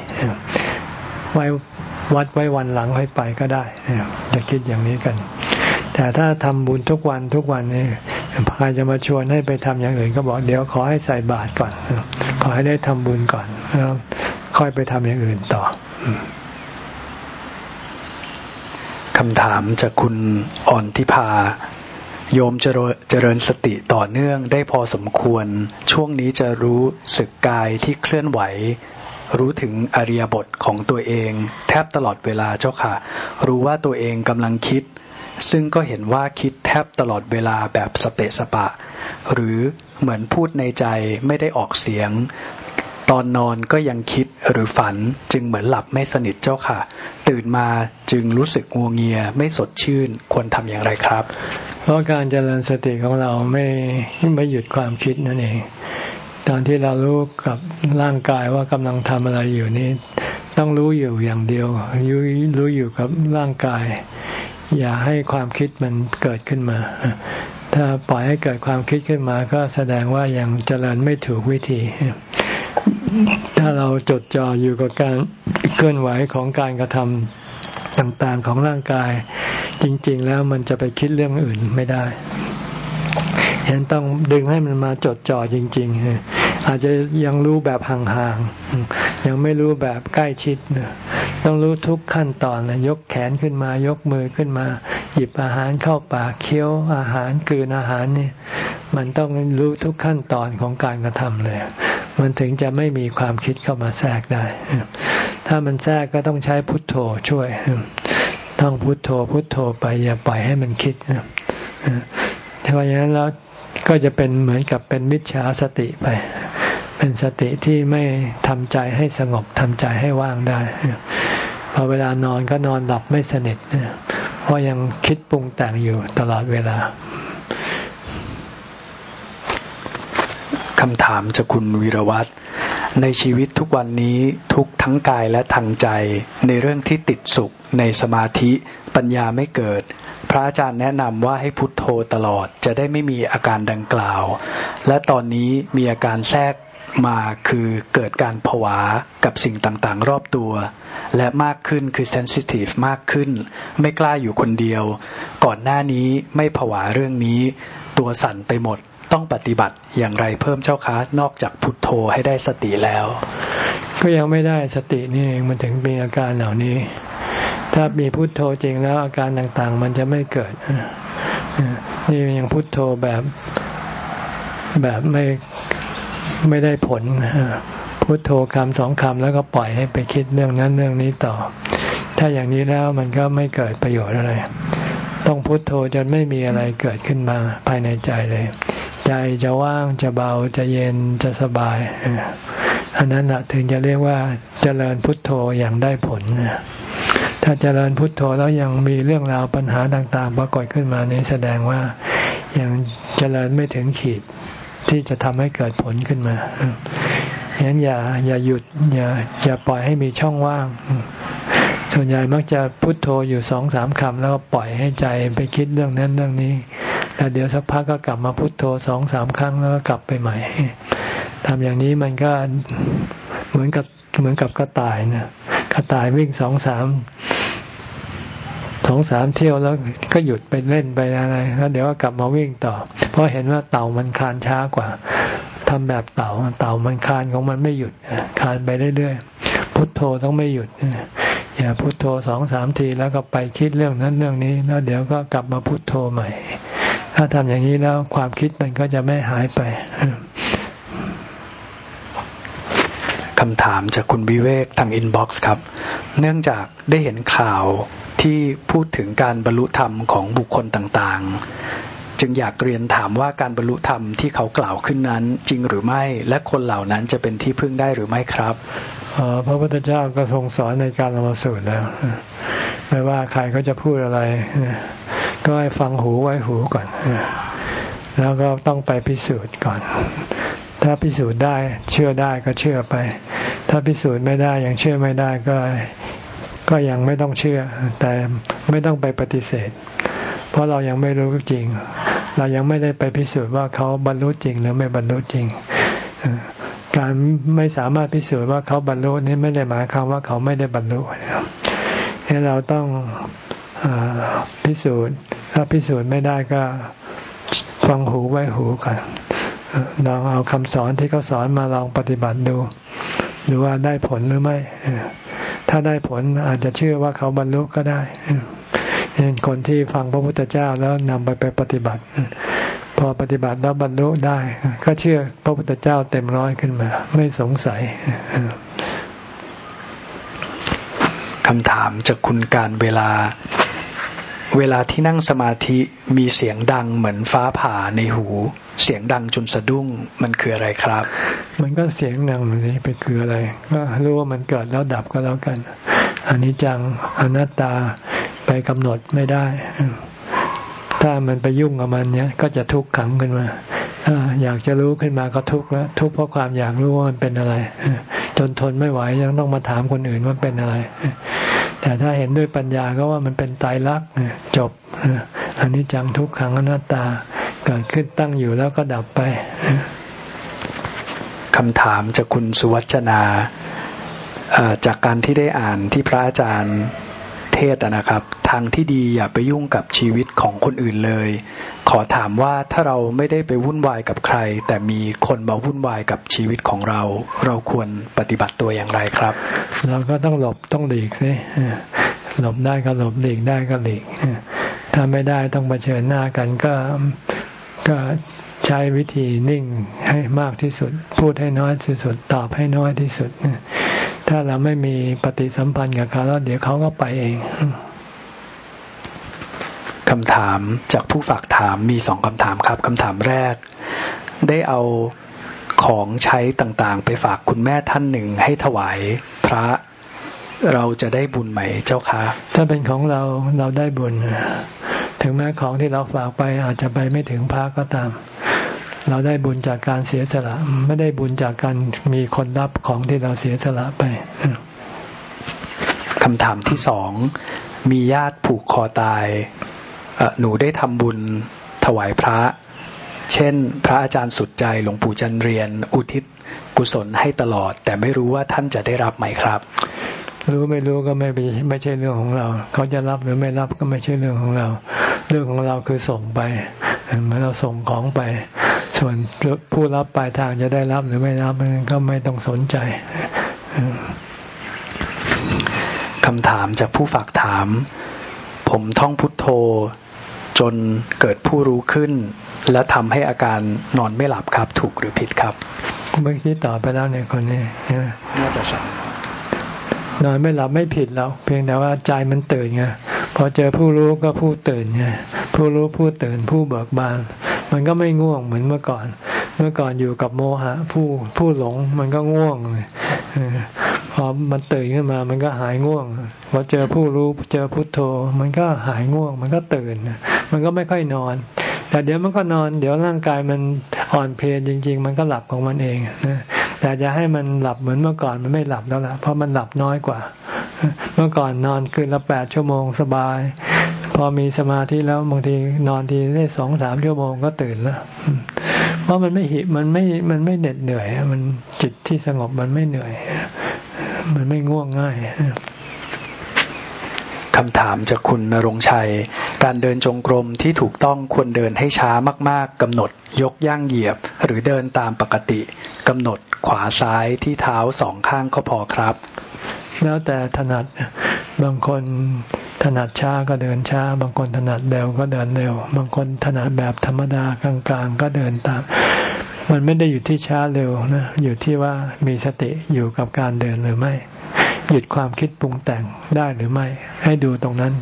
ไว้วัดไว้วันหลังให้ไปก็ได้จะคิดอย่างนี้กัน แต่ถ้าทำบุญทุกวันทุกวันนี่ใครจะมาชวนให้ไปทำอย่างอื่น ก็บอกเดี๋ยวขอให้ใส่บาตรก่อนขอให้ได้ทำบุญก่อนแล้วค่อยไปทำอย่างอื่นต่อคำถามจากคุณอ่อนทิพาโยมเจริญสติต่อเนื่องได้พอสมควร ช่วงนี้จะรู้สึกกายที่เคลื่อนไหว รู้ถึงอริยบทของตัวเอง แทบตลอดเวลาเจ้าค่ะ รู้ว่าตัวเองกำลังคิด ซึ่งก็เห็นว่าคิดแทบตลอดเวลาแบบสเปะสปะ หรือเหมือนพูดในใจไม่ได้ออกเสียง ตอนนอนก็ยังคิดหรือฝันจึงเหมือนหลับไม่สนิทเจ้าค่ะ ตื่นมาจึงรู้สึกงัวงเงียไม่สดชื่นควรทำอย่างไรครับ เพราะการเจริญสติของเราไม่ไม่หยุดความคิดนั่นเอง ตอนที่เรารู้กับร่างกายว่ากำลังทำอะไรอยู่นี้ ต้องรู้อยู่อย่างเดียวรู้รู้อยู่กับร่างกาย อย่าให้ความคิดมันเกิดขึ้นมา ถ้าปล่อยให้เกิดความคิดขึ้นมา ก็แสดงว่ายังเจริญไม่ถูกวิธี ถ้าเราจดจ่ออยู่กับการเคลื่อนไหวของการกระทำต่างๆของร่างกาย จริง ๆ แล้วมันจะไปคิดเรื่องอื่นไม่ได้ ฉะนั้นต้องดึงให้มันมาจดจ่อจริง ๆ อาจจะยังรู้แบบห่างๆ ยังไม่รู้แบบใกล้ชิด ต้องรู้ทุกขั้นตอนนะยยกแขนขึ้นมายกมือขึ้นมา หยิบอาหารเข้าปากเคี้ยวอาหารกืนอาหารนี่มันต้องรู้ทุกขั้นตอนของการกระทำเลย มันถึงจะไม่มีความคิดเข้ามาแทรกได้ ถ้ามันแทรกก็ต้องใช้พุทโธช่วยต้องพุทโธพุทโธไปอย่าปล่อยให้มันคิดถ้าอย่างนั้นแล้ว ก็จะเป็นเหมือนกับเป็นมิจฉาสติไป เป็นสติที่ไม่ทำใจให้สงบทำใจให้ว่างได้พอเวลานอนก็นอนหลับไม่สนิทเพราะยังคิดปรุงแต่งอยู่ตลอดเวลาคำถามจากคุณวิรวัตรในชีวิตทุกวันนี้ทุกทั้งกายและทางใจ ในเรื่องที่ติดสุขในสมาธิปัญญาไม่เกิด พระอาจารย์แนะนำว่าให้พุทโธตลอด จะได้ไม่มีอาการดังกล่าว และตอนนี้มีอาการแทรกมาคือเกิดการผวากับสิ่งต่างๆ รอบตัว และมากขึ้นคือเซนซิทีฟมากขึ้น ไม่กล้าอยู่คนเดียว ก่อนหน้านี้ไม่ผวาเรื่องนี้ ตัวสั่นไปหมดต้องปฏิบัติอย่างไรเพิ่มเจ้าคะนอกจากพุทโธให้ได้สติแล้ว ก็ยังไม่ได้สตินี่เองมันถึงมีอาการเหล่านี้ ถ้ามีพุโทโธจริงแล้วอาการต่างๆ มันจะไม่เกิดนี่ยังพุโทโธแบบแบบไม่ไม่ได้ผลพุโทโธคำสองคำแล้วก็ปล่อยให้ไปคิดเรื่องนั้นเรื่องนี้ต่อ ถ้าอย่างนี้แล้วมันก็ไม่เกิดประโยชน์อะไร ต้องพุโทโธจนไม่มีอะไรเกิดขึ้นมาภายในใจเลย ใจจะว่างจะเบาจะเย็นจะสบายอันนั้นแหะถึงจะเรียกว่าเจริญพุทโธอย่างได้ผล ถ้าเจริญพุทโธแล้วยังมีเรื่องราวปัญหาต่างๆปรากฏขึ้นมานี้แสดงว่ายังเจริญไม่ถึงขีดที่จะทำให้เกิดผลขึ้นมาฉะนั้นอย่าอย่าหยุดอย่าอย่าปล่อยให้มีช่องว่าง ส่วนใหญ่มักจะพุทโธอยู่สองสามคำแล้วก็ปล่อยให้ใจไปคิดเรื่องนั้นเรื่องนี้แต่เดี๋ยวสักพักก็กลับมาพุทโธสองสามครั้งแล้วก็กลับไปใหม่ทำอย่างนี้มันก็เหมือนกับเหมือนกับกระต่ายนะกระต่ายวิ่งสองสาม สองสามเที่ยวแล้วก็หยุดไปเล่นไปอะไรแล้วเดี๋ยวก็กลับมาวิ่งต่อ เพราะเห็นว่าเต่ามันคานช้ากว่าทำแบบเต่าเต่ามันคานของมันไม่หยุดคานไปเรื่อยๆพุทโธต้องไม่หยุดอย่าพุทโธสองสามทีแล้วก็ไปคิดเรื่องนั้นเรื่องนี้แล้วเดี๋ยวก็กลับมาพุทโธใหม่ ถ้าทำอย่างนี้แล้วความคิดมันก็จะไม่หายไคำถามจากคุณวิเวกทาง inbox ครับ เนื่องจากได้เห็นข่าวที่พูดถึงการบรรลุธรรมของบุคคลต่างๆ จึงอยากเรียนถามว่าการบรรลุธรรมที่เขากล่าวขึ้นนั้น จริงหรือไม่ และคนเหล่านั้นจะเป็นที่พึ่งได้หรือไม่ครับพรพระพุทธเจ้าก็ทรงสอนในการละมาสูตรแล้ว ไม่ว่าใครก็จะพูดอะไร ก็ให้ฟังหูไว้หูก่อนแล้วก็ต้องไปพิสูจน์ก่อน ถ้าพิสูจน์ได้เชื่อได้ก็เชื่อไป ถ้าพิสูจน์ไม่ได้ยังเชื่อไม่ได้ก็ก็ยังไม่ต้องเชื่อ แต่ไม่ต้องไปปฏิเสธ เพราะเรายังไม่รู้จริง เรายังไม่ได้ไปพิสูจน์ว่าเขาบรรลุจริง หรือไม่บรรลุจริง การไม่สามารถพิสูจน์ว่าเขาบรรลุนี้ไม่ได้หมายความว่าเขาไม่ได้บรรลุให้เราต้องอพิสูจน์ ถ้าพิสูจน์ไม่ได้ก็ฟังหูไว้หูกัน ลองเอาคำสอนที่เขาสอนมาลองปฏิบัติดูดูว่าได้ผลหรือไม่ ถ้าได้ผลอาจจะเชื่อว่าเขาบรรลุก็ได้เห็นคนที่ฟังพระพุทธเจ้าแล้วนำไปไปปฏิบัติ พอปฏิบัติแล้วบรรลุได้ ก็เชื่อพระพุทธเจ้าเต็มร้อยขึ้นมา ไม่สงสัยคำถามจากคุณการเวลา เวลาที่นั่งสมาธิมีเสียงดังเหมือนฟ้าผ่าในหู เสียงดังจนสะดุ้งมันคืออะไรครับ มันก็เสียงดังมันนี่ไปคืออะไร ก็รู้ว่ามันเกิดแล้วดับก็แล้วกันอันนี้จังอนัตตาไปกำหนดไม่ได้ ถ้ามันไปยุ่งกับมันเนี้ยก็จะทุกข์ขังขึ้นมาอยากจะรู้ขึ้นมาก็ทุกข์แล้วทุกข์เพราะความอยากรู้ว่ามันเป็นอะไร จนทนไม่ไหวยังต้องมาถามคนอื่นว่าเป็นอะไร แต่ถ้าเห็นด้วยปัญญาก็ว่ามันเป็นตายรักจบอันนี้จังทุกขังอนัตตาเกิดขึ้นตั้งอยู่แล้วก็ดับไปคำถามจากคุณสุวัชนาจากการที่ได้อ่านที่พระอาจารย์ เทศนะครับ ทางที่ดีอย่าไปยุ่งกับชีวิตของคนอื่นเลย ขอถามว่าถ้าเราไม่ได้ไปวุ่นวายกับใคร แต่มีคนมาวุ่นวายกับชีวิตของเรา เราควรปฏิบัติตัวอย่างไรครับ เราก็ต้องหลบต้องหลีกสิหลบได้ก็หลบหลีกได้ก็หลีกถ้าไม่ได้ต้องเผชิญหน้ากันก็ก็ ใช้วิธีนิ่งให้มากที่สุด พูดให้น้อยที่สุด ตอบให้น้อยที่สุด ถ้าเราไม่มีปฏิสัมพันธ์กับเขาแล้วเดี๋ยวเขาก็ไปเองคำถามจากผู้ฝากถามมีสองคำถามครับคำถามแรก ได้เอาของใช้ต่างๆ ไปฝากคุณแม่ท่านหนึ่งให้ถวายพระเราจะได้บุญไหมเจ้าคะถ้าเป็นของเราเราได้บุญ ถึงแม้ของที่เราฝากไปอาจจะไปไม่ถึงพระก็ตาม เราได้บุญจากการเสียสละ ไม่ได้บุญจากการมีคนรับของที่เราเสียสละไปคำถามที่สองมีญาติผูกคอตายหนูได้ทำบุญถวายพระ เช่น พระอาจารย์สุดใจหลวงปู่จันเรียน อุทิศกุศลให้ตลอด แต่ไม่รู้ว่าท่านจะได้รับไหมครับ รู้ไม่รู้ก็ไม่ไม่ใช่เรื่องของเรา เขาจะรับหรือไม่รับก็ไม่ใช่เรื่องของเรา เรื่องของเราคือส่งไปเมื่อเราส่งของไป ส่วนผู้รับปลายทางจะได้รับหรือไม่รับมันก็ไม่ต้องสนใจคำถามจากผู้ฝากถาม ผมท่องพุทโธ จนเกิดผู้รู้ขึ้น และทำให้อาการนอนไม่หลับครับ ถูกหรือผิดครับ เมื่อกี้ตอบไปแล้วเนี่ยคนนี้น่าจะใช่ นอนไม่หลับไม่ผิดแล้วเพียงแต่ว่าใจมันตื่นไงพอเจอผู้รู้ก็ผู้ตื่นไงผู้รู้ผู้ตื่นผู้เบิกบาน มันก็ไม่ง่วงเหมือนเมื่อก่อน เมื่อก่อนอยู่กับโมหะ ผู้ผู้หลงมันก็ง่วงเลยพอมันตื่นขึ้นมา มันก็หายง่วงพอเจอผู้รู้เจอพุทโธ มันก็หายง่วง มันก็ตื่น มันก็ไม่ค่อยนอน แต่เดี๋ยวมันก็นอน เดี๋ยวร่างกายมันอ่อนเพลียจริง ๆ มันก็หลับของมันเองนะ แต่จะให้มันหลับเหมือนเมื่อก่อนมันไม่หลับแล้วล่ะเพราะมันหลับน้อยกว่า เมื่อก่อนนอนคืนละแปดชั่วโมงสบาย พอมีสมาธิแล้วบางทีนอนทีได้สองสามชั่วโมงก็ตื่นแล้วเพราะมันไม่หิมันไม่มันไม่เหน็ดเหนื่อย มันจิตที่สงบมันไม่เหนื่อย มันไม่ง่วงง่าย คำถามจากคุณนรงชัย การเดินจงกรมที่ถูกต้องควรเดินให้ช้ามากๆกำหนดยกย่างเหยียบ หรือเดินตามปกติกำหนดขวาซ้ายที่เท้าสองข้างก็พอครับ แล้วแต่ถนัดบางคนถนัดช้าก็เดินช้า บางคนถนัดเร็วก็เดินเร็ว บางคนถนัดแบบธรรมดากลางๆ ก็เดินตาม มันไม่ได้อยู่ที่ช้าเร็วนะอยู่ที่ว่ามีสติอยู่กับการเดินหรือไม่ หยุดความคิดปรุงแต่งได้หรือไม่ ให้ดูตรงนั้น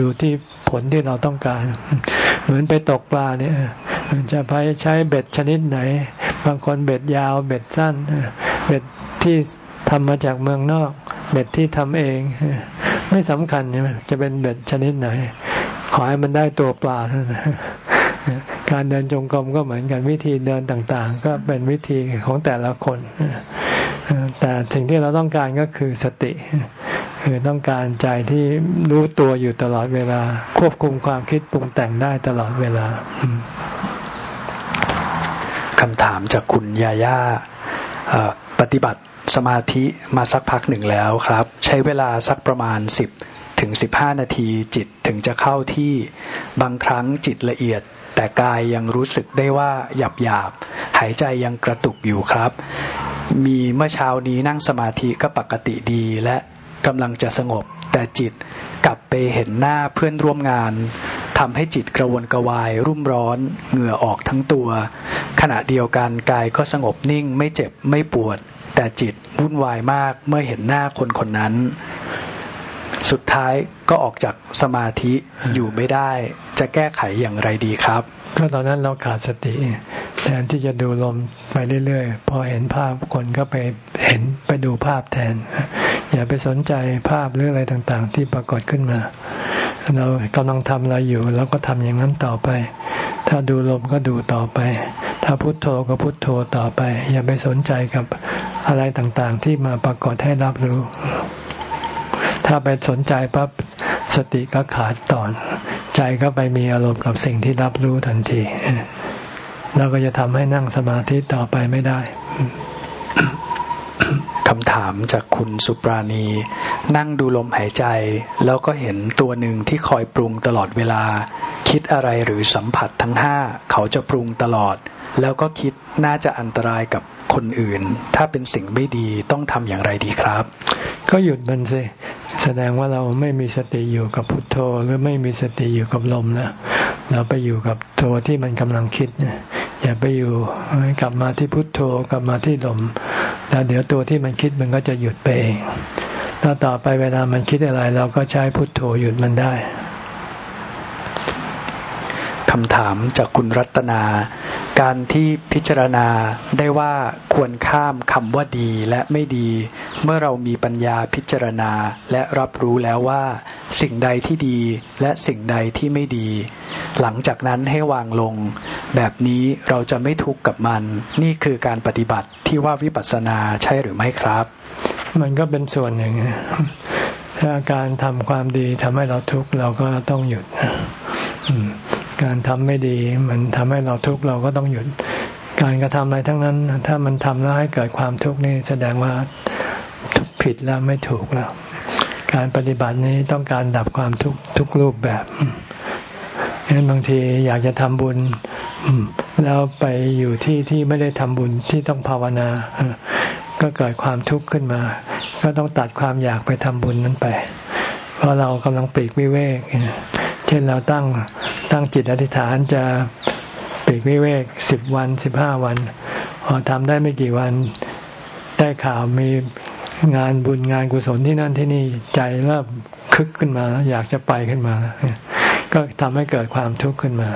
ดูที่ผลที่เราต้องการ เหมือนไปตกปลาเนี่ยจะไปใช้เบ็ดชนิดไหน บางคนเบ็ดยาวเบ็ดสั้น เบ็ดที่ทำมาจากเมืองนอก เบ็ดที่ทำเอง ไม่สำคัญใช่ไหมจะเป็นเบ็ดชนิดไหน ขอให้มันได้ตัวปลาเท่านั้น การเดินจงกรมก็เหมือนกันวิธีเดินต่างๆ ก็เป็นวิธีของแต่ละคน แต่สิ่งที่เราต้องการก็คือสติ คือต้องการใจที่รู้ตัวอยู่ตลอดเวลา ควบคุมความคิดปรุงแต่งได้ตลอดเวลาคำถามจากคุณยาย่าปฏิบัติสมาธิมาสักพักหนึ่งแล้วครับ ใช้เวลาสักประมาณสิบถึงสิบห้านาทีจิตถึงจะเข้าที่บางครั้งจิตละเอียด แต่กายยังรู้สึกได้ว่าหยาบหยาบหายใจยังกระตุกอยู่ครับ มีเมื่อเช้านี้นั่งสมาธิก็ปกติดีและกำลังจะสงบ แต่จิตกลับไปเห็นหน้าเพื่อนร่วมงานทำให้จิตกระวนกระวายรุ่มร้อน เหงื่อออกทั้งตัว ขณะเดียวกันกายก็สงบนิ่งไม่เจ็บไม่ปวด แต่จิตวุ่นวายมากเมื่อเห็นหน้าคนคนนั้น สุดท้ายก็ออกจากสมาธิอยู่ไม่ได้ จะแก้ไขอย่างไรดีครับ ก็ตอนนั้นเราขาดสติแทนที่จะดูลมไปเรื่อยๆ พอเห็นภาพคนก็ไปเห็นไปดูภาพแทน อย่าไปสนใจภาพหรืออะไรต่างๆ ที่ปรากฏขึ้นมา เรากำลังทำอะไรอยู่แล้วก็ทำอย่างนั้นต่อไป ถ้าดูลมก็ดูต่อไป ถ้าพุโทโธก็พุโทโธต่อไป อย่าไปสนใจกับอะไรต่างๆ ที่มาปรากฏให้รับรู้ ถ้าไปสนใจปั๊บสติก็ขาดตอน ใจก็ไปมีอารมณ์กับสิ่งที่รับรู้ทันทีเราก็จะทำให้นั่งสมาธิต่อไปไม่ได้คำถามจากคุณสุปราณี นั่งดูลมหายใจ แล้วก็เห็นตัวหนึ่งที่คอยปรุงตลอดเวลา คิดอะไรหรือสัมผัสทั้งห้าเขาจะปรุงตลอด แล้วก็คิดน่าจะอันตรายกับคนอื่น ถ้าเป็นสิ่งไม่ดีต้องทำอย่างไรดีครับ ก็หยุดมันสิแสดงว่าเราไม่มีสติอยู่กับพุทโธหรือไม่มีสติอยู่กับลมนะเราไปอยู่กับตัวที่มันกำลังคิดอย่าไปอยู่กลับมาที่พุทโธกลับมาที่ลม แล้วเดี๋ยวตัวที่มันคิดมันก็จะหยุดไปเองแล้วต่อไปเวลามันคิดอะไร เราก็ใช้พุทโธหยุดมันได้ คำถามจากคุณรัตนา การที่พิจารณาได้ว่าควรข้ามคำว่าดีและไม่ดี เมื่อเรามีปัญญาพิจารณาและรับรู้แล้วว่า สิ่งใดที่ดีและสิ่งใดที่ไม่ดี หลังจากนั้นให้วางลง แบบนี้เราจะไม่ทุกข์กับมัน นี่คือการปฏิบัติที่ว่าวิปัสสนาใช่หรือไม่ครับ มันก็เป็นส่วนหนึ่งถ้าการทำความดีทำให้เราทุกข์เราก็ต้องหยุด การทำไม่ดี มันทำให้เราทุกข์เราก็ต้องหยุด การกระทำอะไรทั้งนั้น ถ้ามันทำแล้วให้เกิดความทุกข์นี่แสดงว่าผิดแล้วไม่ถูกแล้ว การปฏิบัตินี้ต้องการดับความทุกข์ทุกรูปแบบฉะนั้นบางทีอยากจะทำบุญแล้วไปอยู่ที่ที่ไม่ได้ทำบุญที่ต้องภาวนา ก็เกิดความทุกข์ขึ้นมา ก็ต้องตัดความอยากไปทำบุญนั้นไป เพราะเรากำลังปีกวิเวก เช่นเราตั้งตั้งจิตอธิษฐานจะปีกวิเวกสิบวันสิบห้าวันพอทำได้ไม่กี่วันได้ข่าวมีงานบุญงานกุศลที่นั่นที่นี่ใจเริ่มคึกขึ้นมา อยากจะไปขึ้นมา ก็ทำให้เกิดความทุกข์ขึ้นมา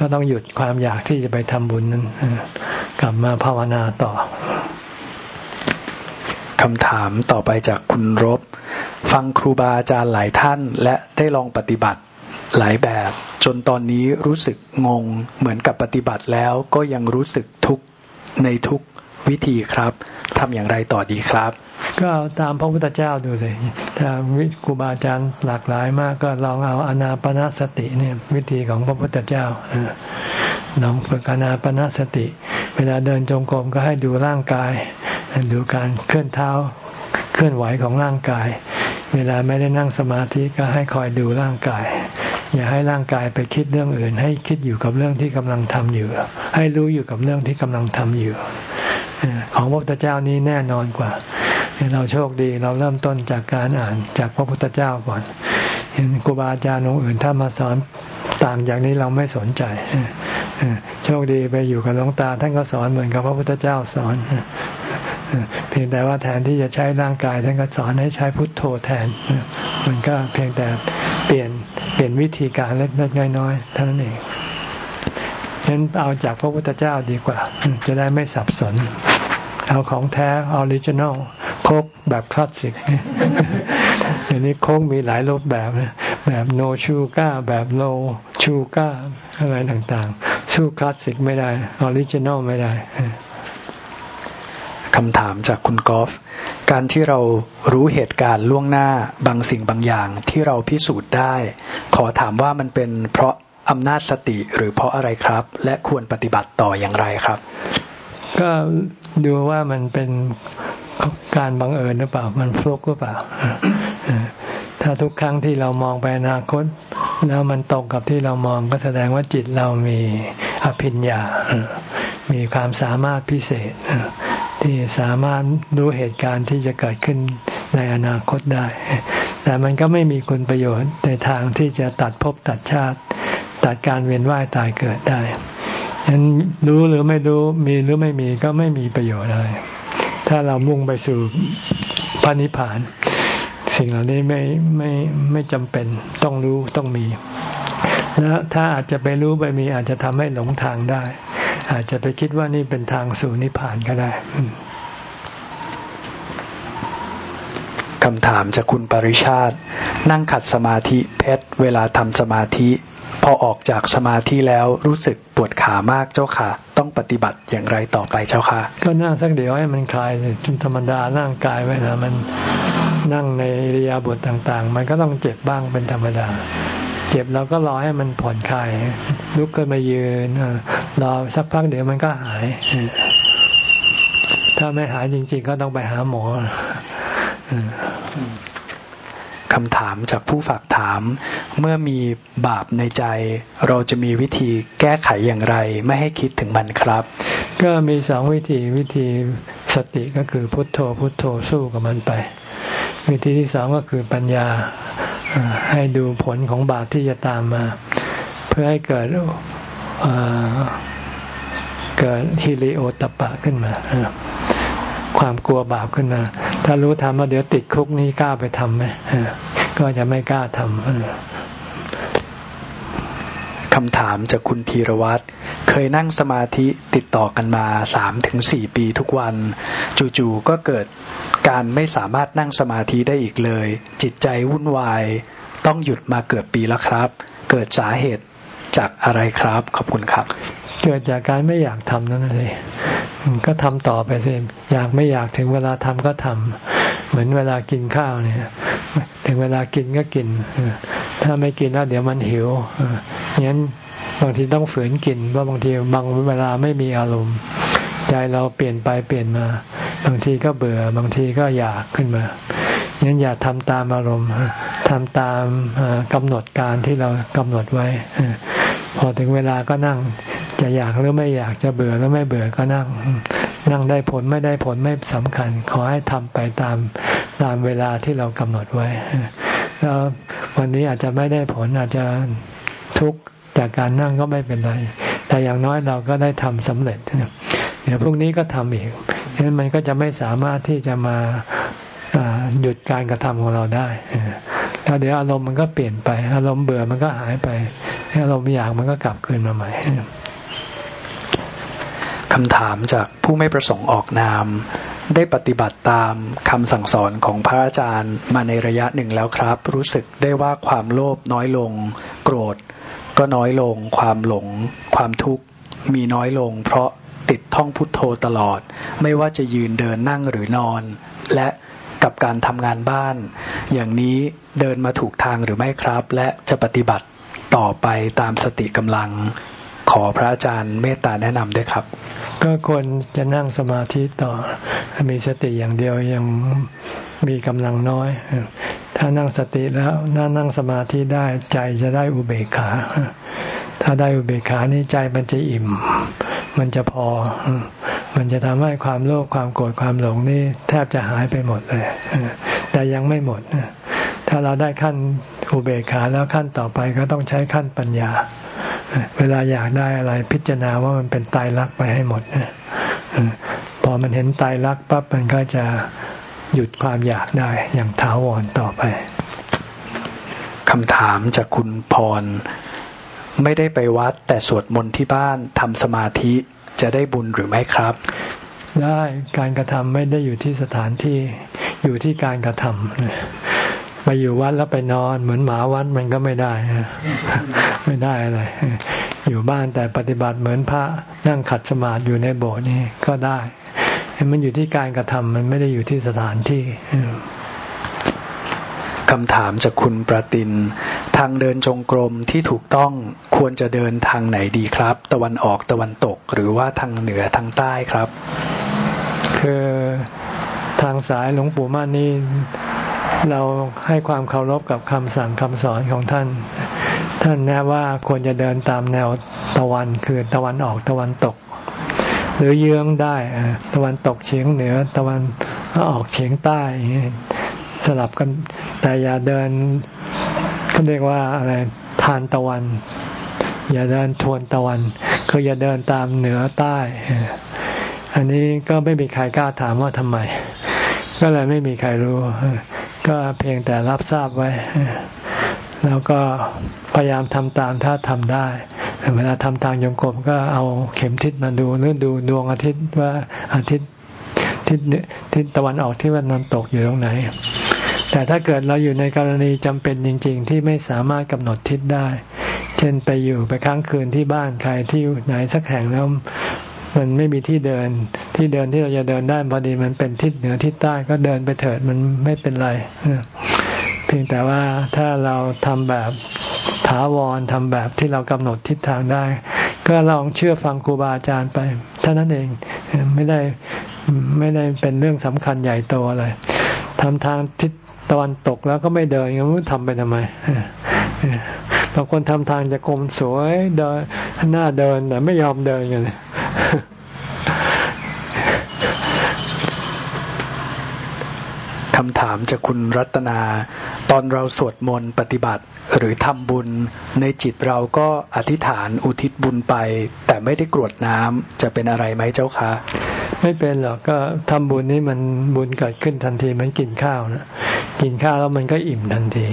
ก็ต้องหยุดความอยากที่จะไปทำบุญนั้น กลับมาภาวนาต่อ คำถามต่อไปจากคุณรบ ฟังครูบาอาจารย์หลายท่าน และได้ลองปฏิบัติหลายแบบ จนตอนนี้รู้สึกงง เหมือนกับปฏิบัติแล้วก็ยังรู้สึกทุกข์ในทุก วิธีครับทำอย่างไรต่อดีครับ ก็ตามพระพุทธเจ้าดูสิถ้าวิครูบาอาจารย์หลากหลายมากก็ลองเอาอนาปนาสติเนี่ยวิธีของพระพุทธเจ้าลองฝึกอนาปนาสติ เวลาเดินจงกรมก็ให้ดูร่างกาย ดูการเคลื่อนเท้าเคลื่อนไหวของร่างกาย เวลาไม่ได้นั่งสมาธิก็ให้คอยดูร่างกาย อย่าให้ร่างกายไปคิดเรื่องอื่น ให้คิดอยู่กับเรื่องที่กำลังทำอยู่ ให้รู้อยู่กับเรื่องที่กำลังทำอยู่ ของพระพุทธเจ้านี้แน่นอนกว่า เราโชคดีเราเริ่มต้นจากการอ่านจากพระพุทธเจ้าก่อนเห็นครูบาอาจารย์องค์อื่นถ้ามาสอนต่างจากนี้เราไม่สนใจโชคดีไปอยู่กับหลวงตา ท่านก็สอนเหมือนกับพระพุทธเจ้าสอนเพียงแต่ว่าแทนที่จะใช้ร่างกายท่านก็สอนให้ใช้พุทโธแทน มันก็เพียงแต่เปลี่ยนเปลี่ยนวิธีการเล็กๆน้อยๆเท่านั้นเอง ฉะนั้นเอาจากพระพุทธเจ้าดีกว่า จะได้ไม่สับสน เอาของแท้ original Coke แบบคลาสสิกเดี๋ยวนี้ Coke มีหลายรูปแบบนะแบบ no sugar แบบ low sugar อะไรต่างๆ สู้คลาสสิกไม่ได้ออร original ไม่ได้คำถามจากคุณกอล์ฟการที่เรารู้เหตุการณ์ล่วงหน้าบางสิ่งบางอย่างที่เราพิสูจน์ได้ ขอถามว่ามันเป็นเพราะ อำนาจสติหรือเพราะอะไรครับ และควรปฏิบัติต่ออย่างไรครับ ก็ดูว่ามันเป็นการบังเอิญหรือเปล่า มันฟลุกหรือเปล่า ถ้าทุกครั้งที่เรามองไปอนาคต แล้วมันตรงกับที่เรามองก็แสดงว่าจิตเรามีอภิญญา มีความสามารถพิเศษ ที่สามารถรู้เหตุการณ์ที่จะเกิดขึ้นในอนาคตได้ แต่มันก็ไม่มีคุณประโยชน์ในทางที่จะตัดภพตัดชาติ ตัดการเวียนว่ายตายเกิดได้ฉะนั้นรู้หรือไม่รู้มีหรือไม่มีก็ไม่มีประโยชน์อะไร ถ้าเรามุ่งไปสู่พระนิพพาน สิ่งเหล่านี้ไม่ไม่ไม่จำเป็นต้องรู้ต้องมี แล้วถ้าอาจจะไปรู้ไปมีอาจจะทำให้หลงทางได้ อาจจะไปคิดว่านี่เป็นทางสู่นิพพานก็ได้คำถามจากคุณปริชาติ นั่งขัดสมาธิเพชรเวลาทำสมาธิ พอออกจากสมาธิแล้วรู้สึกปวดขามากเจ้าค่ะ ต้องปฏิบัติอย่างไรต่อไปเจ้าค่ะ ก็นั่งสักเดี๋ยวให้มันคลายธรรมดาร่างกายไว้นะมันนั่งในริยาบทต่าง ๆ มันก็ต้องเจ็บบ้างเป็นธรรมดา เจ็บเราก็รอให้มันผ่อนคลายลุกขึ้นมายืนรอสักพักเดี๋ยวมันก็หาย ถ้าไม่หายจริง ๆ ก็ต้องไปหาหมอ คำถามจากผู้ฝากถาม เมื่อมีบาปในใจ เราจะมีวิธีแก้ไขอย่างไร ไม่ให้คิดถึงมันครับ ก็มีสองวิธีวิธีสติก็คือพุทโธพุทโธสู้กับมันไป วิธีที่สองก็คือปัญญาให้ดูผลของบาปที่จะตามมา เพื่อให้เกิดเกิดฮิริโอตปะขึ้นมา ความกลัวบาปขึ้นมา ถ้ารู้ทำว่าเดี๋ยวติดคุกนี่กล้าไปทำไหมก็จะไม่กล้าทำคำถามจากคุณธีรวัตรเคยนั่งสมาธิติดต่อกันมาสามถึงสี่ปีทุกวัน จู่ๆก็เกิดการไม่สามารถนั่งสมาธิได้อีกเลย จิตใจวุ่นวาย ต้องหยุดมาเกือบปีแล้วครับ เกิดสาเหตุ จากอะไรครับ ขอบคุณครับ เกิดจากการไม่อยากทำนั่นเองก็ทำต่อไปสิอยากไม่อยากถึงเวลาทำก็ทำเหมือนเวลากินข้าวเนี่ย ถึงเวลากินก็กิน ถ้าไม่กินแล้วเดี๋ยวมันหิวงั้นบางทีต้องฝืนกินเพราะบางทีบางเวลาไม่มีอารมณ์ ใจเราเปลี่ยนไปเปลี่ยนมา บางทีก็เบื่อบางทีก็อยากขึ้นมางั้นอย่าทำตามอารมณ์ทำตามกำหนดการที่เรากำหนดไว้ พอถึงเวลาก็นั่ง จะอยากหรือไม่อยากจะเบื่อหรือไม่เบื่อก็นั่ง นั่งได้ผลไม่ได้ผลไม่สำคัญ ขอให้ทำไปตามตามเวลาที่เรากำหนดไว้ แล้ววันนี้อาจจะไม่ได้ผลอาจจะทุกข์จากการนั่งก็ไม่เป็นไร แต่อย่างน้อยเราก็ได้ทำสำเร็จเดี๋ยวพรุ่งนี้ก็ทำอีกฉะนั้นมันก็จะไม่สามารถที่จะมาหยุดการกระทำของเราได้แล้วเดี๋ยวอารมณ์มันก็เปลี่ยนไป อารมณ์เบื่อมันก็หายไปอารมณ์อยากมันก็กลับคืนมาใหม่คำถามจากผู้ไม่ประสงค์ออกนาม ได้ปฏิบัติตามคำสั่งสอนของพระอาจารย์มาในระยะหนึ่งแล้วครับ รู้สึกได้ว่าความโลภน้อยลง โกรธ ก็น้อยลงความหลง ความทุกข์มีน้อยลง เพราะติดท่องพุทโธตลอด ไม่ว่าจะยืนเดินนั่งหรือนอน และกับการทำงานบ้าน อย่างนี้เดินมาถูกทางหรือไม่ครับ และจะปฏิบัติต่อไปตามสติกำลัง ขอพระอาจารย์เมตตาแนะนำด้วยครับ ก็ควรจะนั่งสมาธิต่อ มีสติอย่างเดียวยังมีกำลังน้อย ถ้านั่งสติแล้วน่านั่งสมาธิได้ใจจะได้อุเบกขา ถ้าได้อุเบกขานี้ใจมันจะอิ่ม มันจะพอ มันจะทำให้ความโลภความโกรธความหลงนี่แทบจะหายไปหมดเลย แต่ยังไม่หมด ถ้าเราได้ขั้นอุเบกขาแล้วขั้นต่อไปก็ต้องใช้ขั้นปัญญา เวลาอยากได้อะไรพิจารณาว่ามันเป็นตายรักไปให้หมดพอมันเห็นตายรักปั๊บมันก็จะ หยุดความอยากได้อย่างถาวรต่อไปคำถามจากคุณพร ไม่ได้ไปวัดแต่สวดมนต์ที่บ้านทำสมาธิจะได้บุญหรือไม่ครับ ได้การกระทำไม่ได้อยู่ที่สถานที่อยู่ที่การกระทำไปอยู่วัดแล้วไปนอนเหมือนหมาวัดมันก็ไม่ได้ไม่ได้อะไรอยู่บ้านแต่ปฏิบัติเหมือนพระนั่งขัดสมาธิอยู่ในโบสถ์นี่ก็ได้ มันอยู่ที่การกระทำมันไม่ได้อยู่ที่สถานที่คำถามจากคุณประติน ทางเดินจงกรมที่ถูกต้องควรจะเดินทางไหนดีครับ ตะวันออกตะวันตกหรือว่าทางเหนือทางใต้ครับ คือทางสายหลวงปู่ม่านนี่เราให้ความเคารพกับคำสั่งคำสอนของท่าน ท่านแนะว่าควรจะเดินตามแนวตะวันคือตะวันออกตะวันตก หรือเยื้องได้ตะวันตกเฉียงเหนือ ตะวันออกเฉียงใต้สลับกันแต่อย่าเดินเขาเรียกว่าอะไรทานตะวัน อย่าเดินทวนตะวันคืออย่าเดินตามเหนือใต้ อันนี้ก็ไม่มีใครกล้าถามว่าทำไม ก็เลยไม่มีใครรู้ ก็เพียงแต่รับทราบไว้ แล้วก็พยายามทำตามถ้าทำได้ เวลาทำทางยงกบก็เอาเข็มทิศมาดูหรือดูดวงอาทิตย์ว่าอาทิตย์ทิศทิศตะวันออกที่วันนันตกอยู่ตรงไหน แต่ถ้าเกิดเราอยู่ในกรณีจำเป็นจริง ๆ ที่ไม่สามารถกำหนดทิศได้เเช่นไปอยู่ไปค้างคืนที่บ้านใครที่ไหนสักแห่งแล้วมันไม่มีที่เดินที่เดินที่เราจะเดินได้พอดีมันเป็นทิศเหนือทิศใต้ก็เดินไปเถิดมันไม่เป็นไร เพียงแต่ว่าถ้าเราทำแบบถาวรทำแบบที่เรากำหนดทิศทางได้ ก็ลองเชื่อฟังครูบาอาจารย์ไปเท่านั้นเองไม่ได้ไม่ได้เป็นเรื่องสำคัญใหญ่โตอะไรทำทางทิศตะวันตกแล้วก็ไม่เดินงั้นทำไปทำไมบางคนทำทางจะกลมสวยเดินหน้าเดินแต่ไม่ยอมเดินกัน คำถามจากคุณรัตนา ตอนเราสวดมนต์ปฏิบัติหรือทำบุญ ในจิตเราก็อธิษฐานอุทิศบุญไป แต่ไม่ได้กรวดน้ำจะเป็นอะไรไหมเจ้าคะ ไม่เป็นหรอกก็ทำบุญนี่มันบุญเกิดขึ้นทันทีมันกินข้าวนะกินข้าวแล้วมันก็อิ่มทันที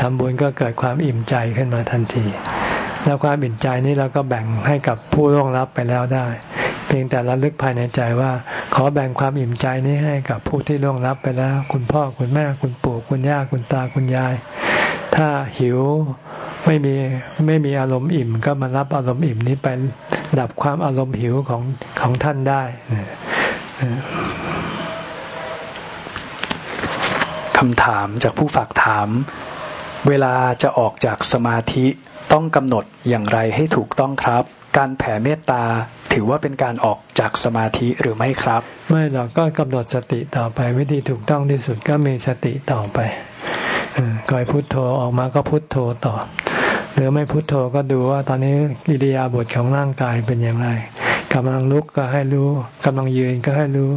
ทำบุญก็เกิดความอิ่มใจขึ้นมาทันที แล้วความอิ่มใจนี้เราก็แบ่งให้กับผู้ร่วงรับไปแล้วได้ เพียงแต่ระลึกภายในใจว่า ขอแบ่งความอิ่มใจนี้ให้กับผู้ที่ร่วงรับไปแล้ว คุณพ่อคุณแม่คุณปู่คุณย่าคุณตาคุณยาย ถ้าหิวไม่มีไม่มีอารมณ์อิ่ม ก็มารับอารมณ์อิ่มนี้ไปดับความอารมณ์หิวของของท่านได้คำถามจากผู้ฝากถาม เวลาจะออกจากสมาธิต้องกำหนดอย่างไรให้ถูกต้องครับ การแผ่เมตตาถือว่าเป็นการออกจากสมาธิหรือไม่ครับ ไม่หรอกก็กำหนดสติต่อไปวิธีถูกต้องที่สุดก็มีสติต่อไปคอยพุโทโธออกมาก็พุโทโธต่อ หรือไม่พุโทโธก็ดูว่าตอนนี้อิริยาบถของร่างกายเป็นอย่างไรกำลังลุกก็ให้รู้กำลังยืนก็ให้รู้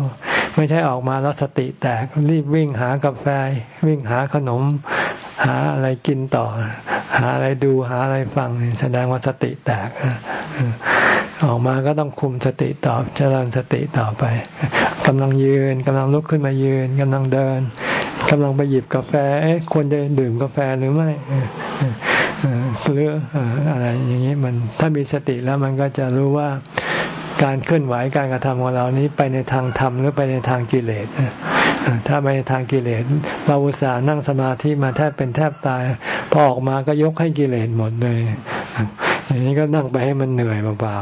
ไม่ใช่ออกมาแล้วสติแตกรีบวิ่งหากาแฟ วิ่งหาขนม หาอะไรกินต่อ หาอะไรดูหาอะไรฟังแสดงว่าสติแตกออกมาก็ต้องคุมสติต่อเจริญสติต่อไปกำลังยืนกำลังลุกขึ้นมายืนกำลังเดินกำลังไปหยิบกาแฟควรจะดื่มกาแฟหรือไม่หรืออะไรอย่างนี้มันถ้ามีสติแล้วมันก็จะรู้ว่า การเคลื่อนไหวการกระทำของเรานี้ไปในทางธรรมหรือไปในทางกิเลสถ้าไปในทางกิเลสเราอุตส่าห์นั่งสมาธิมาแทบเป็นแทบตายพอออกมาก็ยกให้กิเลสหมดเลย อย่างนี้ก็นั่งไปให้มันเหนื่อยเปล่า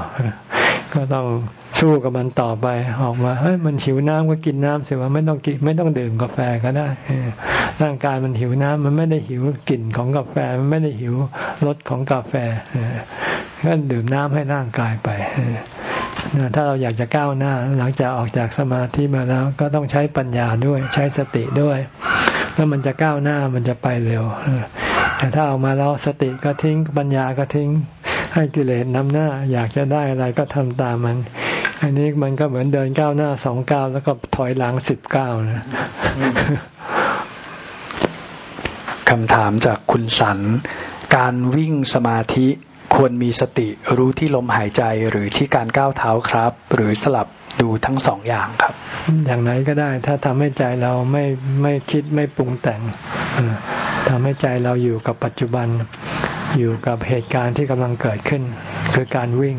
ๆก็ต้องสู้กับมันต่อไปออกมาเฮ้ยมันหิวน้ำก็กินน้ำสิว่าไม่ต้องกินไม่ต้องดื่มกาแฟก็ได้ร่างกายมันหิวน้ำมันไม่ได้หิวกลิ่นของกาแฟมันไม่ได้หิวรสของกาแฟก็ดื่มน้ำให้ร่างกายไป ถ้าเราอยากจะก้าวหน้าหลังจากออกจากสมาธิมาแล้ว ก็ต้องใช้ปัญญาด้วยใช้สติด้วย แล้วมันจะก้าวหน้ามันจะไปเร็วแต่ถ้าออกมาแล้วสติก็ทิ้งปัญญาก็ทิ้งให้กิเลสนำหน้า อยากจะได้อะไรก็ทำตามมัน อันนี้มันก็เหมือนเดินก้าวหน้าสองก้าวแล้วก็ถอยหลังสิบก้าวนะคำถามจากคุณสัน การวิ่งสมาธิ ควรมีสติรู้ที่ลมหายใจหรือที่การก้าวเท้าครับ หรือสลับดูทั้งสองอย่างครับ อย่างไหนก็ได้ถ้าทำให้ใจเราไม่ไม่คิดไม่ปรุงแต่งทำให้ใจเราอยู่กับปัจจุบัน อยู่กับเหตุการณ์ที่กำลังเกิดขึ้น คือการวิ่ง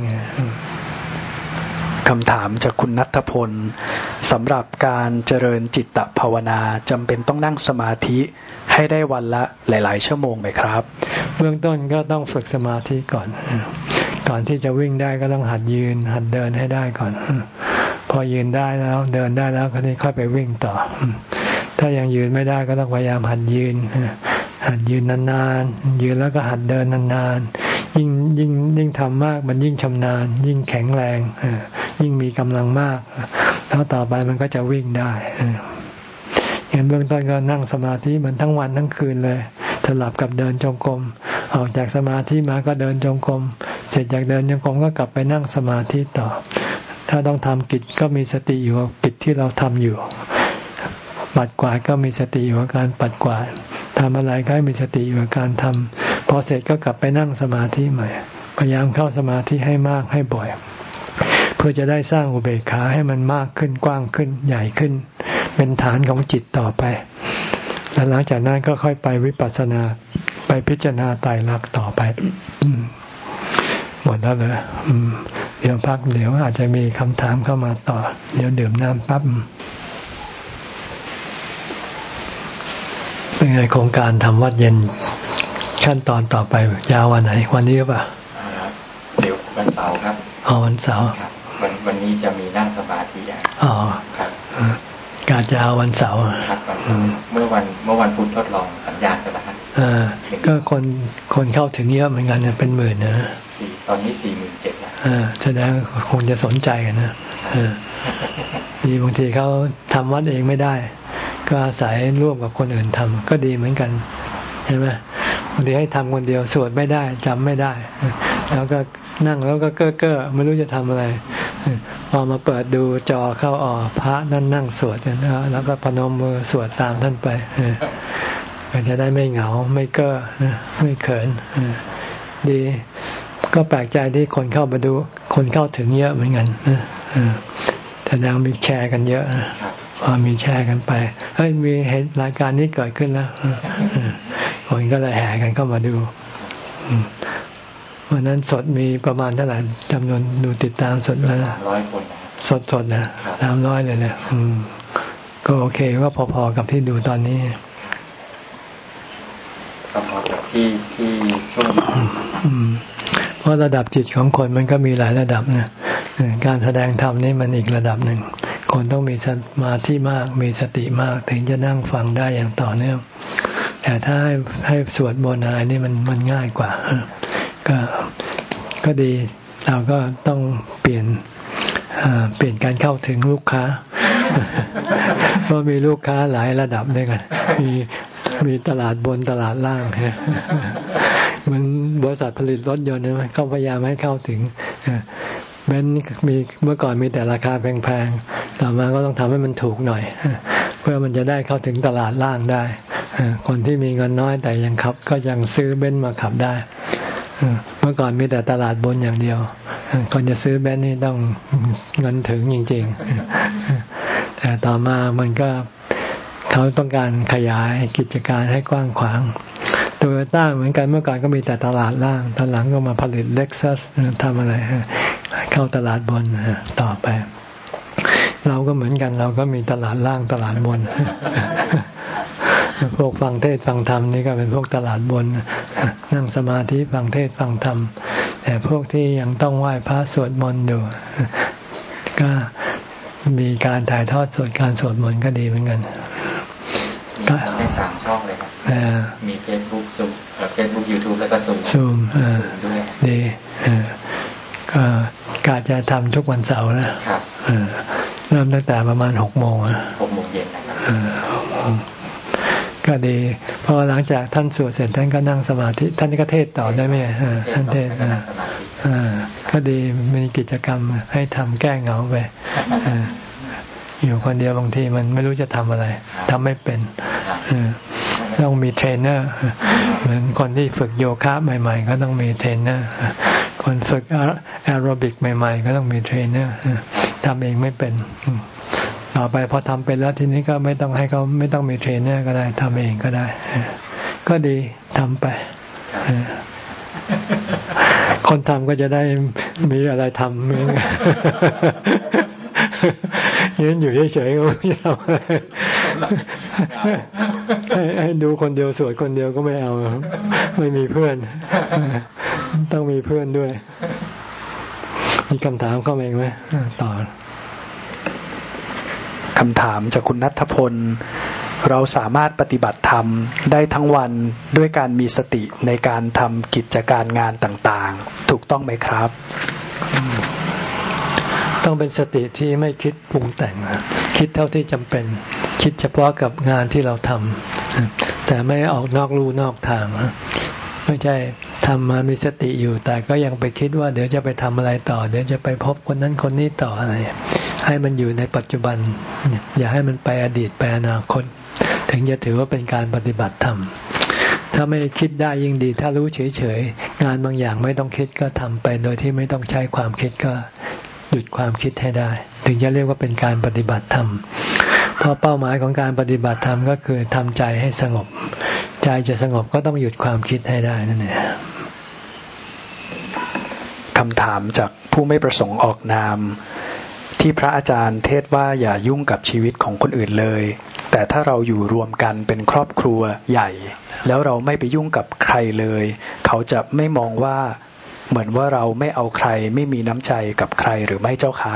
คำถามจากคุณนัทพลสำหรับการเจริญจิตตภาวนาจำเป็นต้องนั่งสมาธิให้ได้วันละหลาย ๆ ชั่วโมงไหมครับ เบื้องต้นก็ต้องฝึกสมาธิก่อน ก่อนที่จะวิ่งได้ก็ต้องหัดยืน หัดเดินให้ได้ก่อน พอยืนได้แล้วเดินได้แล้วก็นี่ค่อยไปวิ่งต่อ ถ้ายังยืนไม่ได้ก็ต้องพยายามหัดยืนหัดยืนนานๆยืนแล้วก็หัดเดินนานๆ ยิ่งยิ่งยิ่งทำมาก มันยิ่งชำนาญ ยิ่งแข็งแรงยิ่งมีกำลังมาก แล้วต่อไปมันก็จะวิ่งได้เห็นเบื้องต้นก็นั่งสมาธิมันทั้งวันทั้งคืนเลยสลับกับเดินจงกรมออกจากสมาธิมาก็เดินจงกรมเสร็จจากเดินจงกรมก็กลับไปนั่งสมาธิต่อ ถ้าต้องทำกิจก็มีสติอยู่กับกิจที่เราทำอยู่ ปัดกวาดก็มีสติอยู่กับการปัดกวาดทำอะไรก็มีสติอยู่กับการทำ พอเสร็จก็กลับไปนั่งสมาธิใหม่ พยายามเข้าสมาธิให้มากให้บ่อย เพื่อจะได้สร้างอุเบกขาให้มันมากขึ้นกว้างขึ้นใหญ่ขึ้น เป็นฐานของจิตต่อไป แล้วหลังจากนั้นก็ค่อยไปวิปัสสนาไปพิจารณาตายรักต่อไปหมดแล้วเลยเดี๋ยวพักเดี๋ยวอาจจะมีคำถามเข้ามาต่อ เดี๋ยวดื่มน้ำปั๊บเป็นไงโครงการทำวัดเย็น ขั้นตอนต่อไปยาววันไหน วันนี้หรือเปล่าเดี๋ยววันเสาร์ครับอ๋อวันเสาร์ครับวันวันนี้จะมีนั่งสมาธิอ๋อครับกาจะเอาวันเสาร์ครับเมื่อวันเมื่อวันพุธทดลองสัญญาณกันแล้วครับอ่าก็คนคนเข้าถึงเยอะเหมือนกันเนี่ยเป็นหมื่นนะสี่ตอนนี้สี่หมื่นเจ็ดแล้วอ่าแสดงคงจะสนใจกันนะอ่าดีบางทีเขาทำวัดเองไม่ได้ ก็อาศัยร่วมกับคนอื่นทำก็ดีเหมือนกัน เห็นไหมบางทีให้ทำคนเดียวสวดไม่ได้จำไม่ได้ แล้วก็นั่งแล้วก็เก้อเก้อไม่รู้จะทำอะไร พอมาเปิดดูจอเข้าออกพระนั่นนั่งสวดกันแล้วก็พนมมือสวดตามท่านไปก็จะได้ไม่เหงาไม่เก้อไม่เขินดีก็แปลกใจที่คนเข้ามาดู คนเข้าถึงเยอะเหมือนกันแต่แล้วมีแชร์กันเยอะพอมีแชร์กันไปเฮ้ยมีเห็นรายการนี้เกิดขึ้นแล้ว คนก็เลยแห่กันเข้ามาดูวันนั้นสดมีประมาณเท่าไหร่จำนวนดูติดตามสดมาร้อยคนสดสดนะสามร้อยเลยเนี่ยอืมก็โอเคก็พอๆกับที่ดูตอนนี้พอๆกับที่ที่ช่วงเพราะระดับจิตของคนมันก็มีหลายระดับนะการแสดงธรรมนี่มันอีกระดับหนึ่ง คนต้องมีสมาธิมาก มีสติมาก ถึงจะนั่งฟังได้อย่างต่อเนื่อง แต่ถ้าให้ให้สวดมนต์อะไรนี่มันมันง่ายกว่า ก็ก็ดีเราก็ต้องเปลี่ยนเปลี่ยนการเข้าถึงลูกค้าเพราะมีลูกค้าหลายระดับด้วยกัน มีมีตลาดบนตลาดล่างเหมือนบริษัทผลิตรถยนต์ใช่ไหมเขาพยายามให้เข้าถึงเบนมีเมื่อก่อนมีแต่ราคาแพงๆต่อมาก็ต้องทำให้มันถูกหน่อย เพื่อมันจะได้เข้าถึงตลาดล่างได้ คนที่มีเงินน้อยแต่ยังขับ ก็ยังซื้อเบนมาขับได้เมื่อก่อนมีแต่ตลาดบนอย่างเดียว คนจะซื้อแบนนี่ต้องเงินถึงจริงๆ แต่ต่อมามันก็เขาต้องการขยายกิจการให้กว้างขวางโตโยต้าเหมือนกันเมื่อก่อนก็มีแต่ตลาดล่าง ตอนหลังก็มาผลิตเล็กซัสทำอะไร เข้าตลาดบนต่อไป เราก็เหมือนกันเราก็มีตลาดล่างตลาดบน พวกฟังเทศฟังธรรมนี่ก็เป็นพวกตลาดบน นั่งสมาธิฟังเทศฟังธรรม แต่พวกที่ยังต้องไหว้พระสวดมนต์อยู่ก็มีการถ่ายทอดสวดการสวดมนต์ก็ดีเหมือนกันก็ในสามช่องเลยครับมีเฟซบุ๊กซูมเฟซบุ๊กยูทูบแล้วก็ซูมซูมด้วยดีก็กาจะทำทุกวันเสาร์นะครับเริ่มตั้งแต่ประมาณหกโมงหกโมงเย็นนะครับ ก็ดี พอหลังจากท่านสวดเสร็จท่านก็นั่งสมาธิ ท่านก็เทศต่อได้ไหมท่านเทศก็ดีมีกิจกรรมให้ทำแก้เหงาไปอยู่คนเดียวบางทีมันไม่รู้จะทำอะไรทำไม่เป็นต้องมีเทรนเนอร์เหมือนคนที่ฝึกโยคะใหม่ ๆ ก็ต้องมีเทรนเนอร์คนฝึกแอโรบิกใหม่ ๆ ก็ต้องมีเทรนเนอร์ทำเองไม่เป็น ต่อไปพอทำเป็นแล้วทีนี้ก็ไม่ต้องให้เขาไม่ต้องมีเทรนเนอร์ก็ได้ทำเองก็ได้ ก็ดีทำไปคนทำก็จะได้มีอะไรทำเองยืนอยู่เฉยๆก็ไม่ทำใหให้ดูคนเดียวสวดคนเดียวก็ไม่เอา ไม่มีเพื่อน ต้องมีเพื่อนด้วย มีคำถามเข้ามาเองไหมต่อ คำถามจากคุณนัทพล เราสามารถปฏิบัติธรรมได้ทั้งวันด้วยการมีสติในการทำกิจการงานต่างๆ ถูกต้องไหมครับ ต้องเป็นสติที่ไม่คิดปรุงแต่ง คิดเท่าที่จำเป็น คิดเฉพาะกับงานที่เราทำแต่ไม่ออกนอกลู่นอกทาง ไม่ใช่ทำมามีสติอยู่ แต่ก็ยังไปคิดว่าเดี๋ยวจะไปทำอะไรต่อ เดี๋ยวจะไปพบคนนั้นคนนี้ต่ออะไร ให้มันอยู่ในปัจจุบัน อย่าให้มันไปอดีตไปอนาคต ถึงจะถือว่าเป็นการปฏิบัติธรรมถ้าไม่คิดได้ยิ่งดี ถ้ารู้เฉยๆงานบางอย่างไม่ต้องคิดก็ทำไป โดยที่ไม่ต้องใช้ความคิดก็ หยุดความคิดให้ได้ ถึงจะเรียกว่าเป็นการปฏิบัติธรรมเพราะเป้าหมายของการปฏิบัติธรรมก็คือทำใจให้สงบ ใจจะสงบก็ต้องหยุดความคิดให้ได้นั่นเองคำถามจากผู้ไม่ประสงค์ออกนาม ที่พระอาจารย์เทศว่าอย่ายุ่งกับชีวิตของคนอื่นเลย แต่แต่ถ้าเราอยู่รวมกันเป็นครอบครัวใหญ่ แล้วเราไม่ไปยุ่งกับใครเลย เขาจะไม่มองว่า เหมือนว่าเราไม่เอาใครไม่มีน้ำใจกับใครหรือไม่เจ้าคะ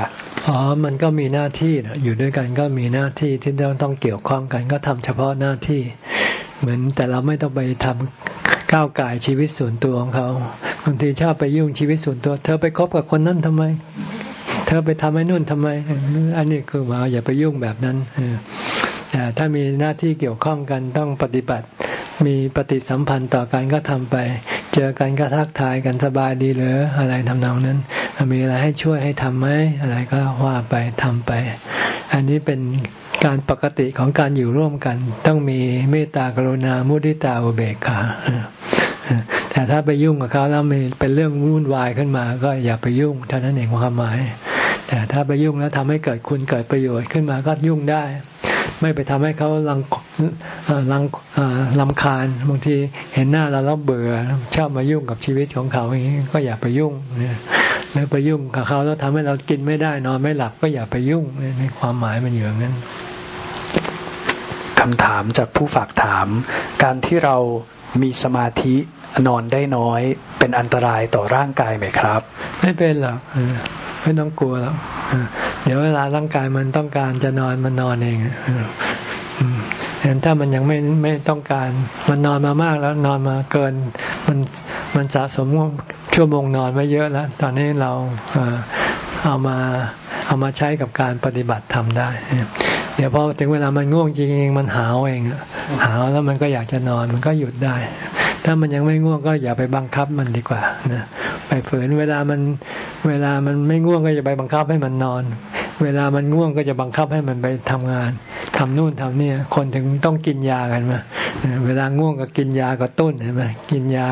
อ๋อมันก็มีหน้าที่นะอยู่ด้วยกันก็มีหน้าที่ที่ต้องต้องเกี่ยวข้องกันก็ทำเฉพาะหน้าที่ เหมือนแต่เราไม่ต้องไปทำก้าวไก่ชีวิตส่วนตัวของเขาบางทีชอบไปยุ่งชีวิตส่วนตัว เธอไปคบกับคนนั้นทำไม เธอไปทำให้นู่นทำไม อันนี้คือว่าอย่าไปยุ่งแบบนั้นแต่ถ้ามีหน้าที่เกี่ยวข้องกันต้องปฏิบัติ มีปฏิสัมพันธ์ต่อกันก็ทำไป เจอกันก็ทักทายกันสบายดีหรืออะไรทำนองนั้น มีอะไรให้ช่วยให้ทำไหมอะไรก็ว่าไปทำไป อันนี้เป็นการปกติของการอยู่ร่วมกัน ต้องมีเมตตากรุณามุทิตาอุเบกขาแต่ถ้าไปยุ่งกับเขาแล้วมีเป็นเรื่องวุ่นวายขึ้นมา ก็อย่าไปยุ่งเท่านั้นเองความหมาย แต่ถ้าไปยุ่งแล้วทำให้เกิดคุณเกิดประโยชน์ขึ้นมาก็ยุ่งได้ ไม่ไปทำให้เขาลังลังลำคาญบางทีเห็นหน้าเราแล้วเบื่อชอบมายุ่งกับชีวิตของเขาอย่างนี้ก็อย่าไปยุ่งนี่ยแล้วไปยุ่งกับเขาแล้วทำให้เรากินไม่ได้นอนไม่หลับก็อย่าไปยุ่งในความหมายมันอยู่อย่างนั้นคำถามจากผู้ฝากถาม การที่เรามีสมาธิ นอนได้น้อยเป็นอันตรายต่อร่างกายไหมครับ ไม่เป็นหรอกไม่ต้องกลัวหรอกเดี๋ยวเวลาร่างกายมันต้องการจะนอนมันนอนเองเห็นถ้ามันยังไม่ไม่ต้องการ มันนอนมามากแล้วนอนมาเกิน มันมันสะสมชั่วโมงนอนไว้เยอะแล้ว ตอนนี้เราเอามาเอามาใช้กับการปฏิบัติทำได้เดี๋ยวพอถึงเวลามันง่วงจริงๆมันหาวเองหาวแล้วมันก็อยากจะนอนมันก็หยุดได้ ถ้ามันยังไม่ง่วงก็อย่าไปบังคับมันดีกว่านะไปฝืนเวลามันเวลามันไม่ง่วงก็อย่าไปบังคับให้มันนอน เวลามันง่วงก็จะบังคับให้มันไปทำงานทำนู่นทำนี่คนถึงต้องกินยากันมาเวลาง่วงก็กินยากระตุ้นใช่ไหมกินยา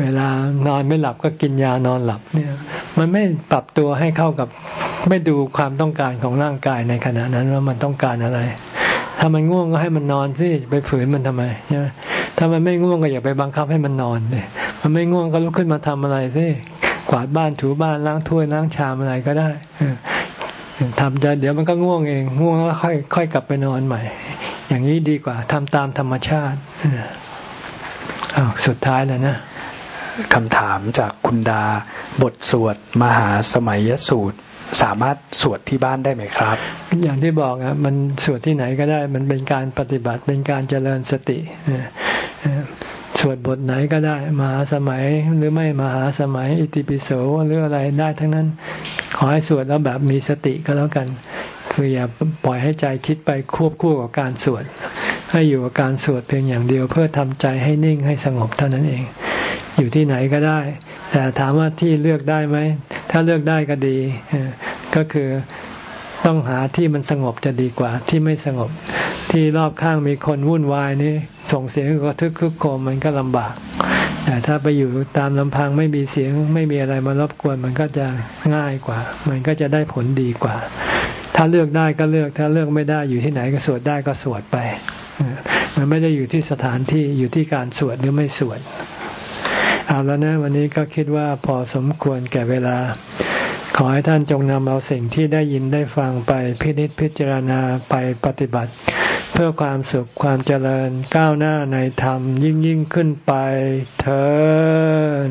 เวลานอนไม่หลับก็กินยานอนหลับเนี่ย มันไม่ปรับตัวให้เข้ากับไม่ดูความต้องการของร่างกายในขณะนั้นว่ามันต้องการอะไร ถ้ามันง่วงก็ให้มันนอนสิไปฝืนมันทำไมใช่ไหม ถ้ามันไม่ง่วงก็อย่าไปบังคับให้มันนอนเลยมันไม่ง่วงก็ลุกขึ้นมาทำอะไรสิกวาดบ้านถูบ้านล้างถ้วยล้างชามอะไรก็ได้ทำจะเดี๋ยวมันก็ง่วงเอง ง่วงแล้วค่อยค่อยกลับไปนอนใหม่ อย่างนี้ดีกว่าทำตามธรรมชาติอ้าวสุดท้ายแล้วนะคำถามจากคุณดา บทสวด มหาสมัยยสูตร สามารถสวดที่บ้านได้ไหมครับ อย่างที่บอกอะมันสวดที่ไหนก็ได้ มันเป็นการปฏิบัติเป็นการเจริญสติสวดบทไหนก็ได้ มหาสมัยหรือไม่มหาสมัย อิติปิโสหรืออะไรได้ทั้งนั้น ขอให้สวดแล้วแบบมีสติก็แล้วกัน คืออย่าปล่อยให้ใจคิดไปควบคู่กับการสวด ให้อยู่กับการสวดเพียงอย่างเดียวเพื่อทำใจให้นิ่งให้สงบเท่านั้นเอง อยู่ที่ไหนก็ได้ แต่ถามว่าที่เลือกได้ไหม ถ้าเลือกได้ก็ดี ก็คือต้องหาที่มันสงบจะดีกว่า ที่ไม่สงบ ที่รอบข้างมีคนวุ่นวายนี่ส่งเสียงกระทึกคึกโคมมันก็ลำบาก แต่ถ้าไปอยู่ตามลำพังไม่มีเสียงไม่มีอะไรมารบกวนมันก็จะง่ายกว่า มันก็จะได้ผลดีกว่า ถ้าเลือกได้ก็เลือก ถ้าเลือกไม่ได้อยู่ที่ไหนก็สวดได้ก็สวดไป มันไม่ได้อยู่ที่สถานที่อยู่ที่การสวดหรือไม่สวด เอาแล้วนะวันนี้ก็คิดว่าพอสมควรแก่เวลา ขอให้ท่านจงนำเอาสิ่งที่ได้ยินได้ฟังไปพินิจพิจารณาไปปฏิบัติ เพื่อความสุขความเจริญก้าวหน้าในธรรมยิ่งยิ่งขึ้นไปเถิด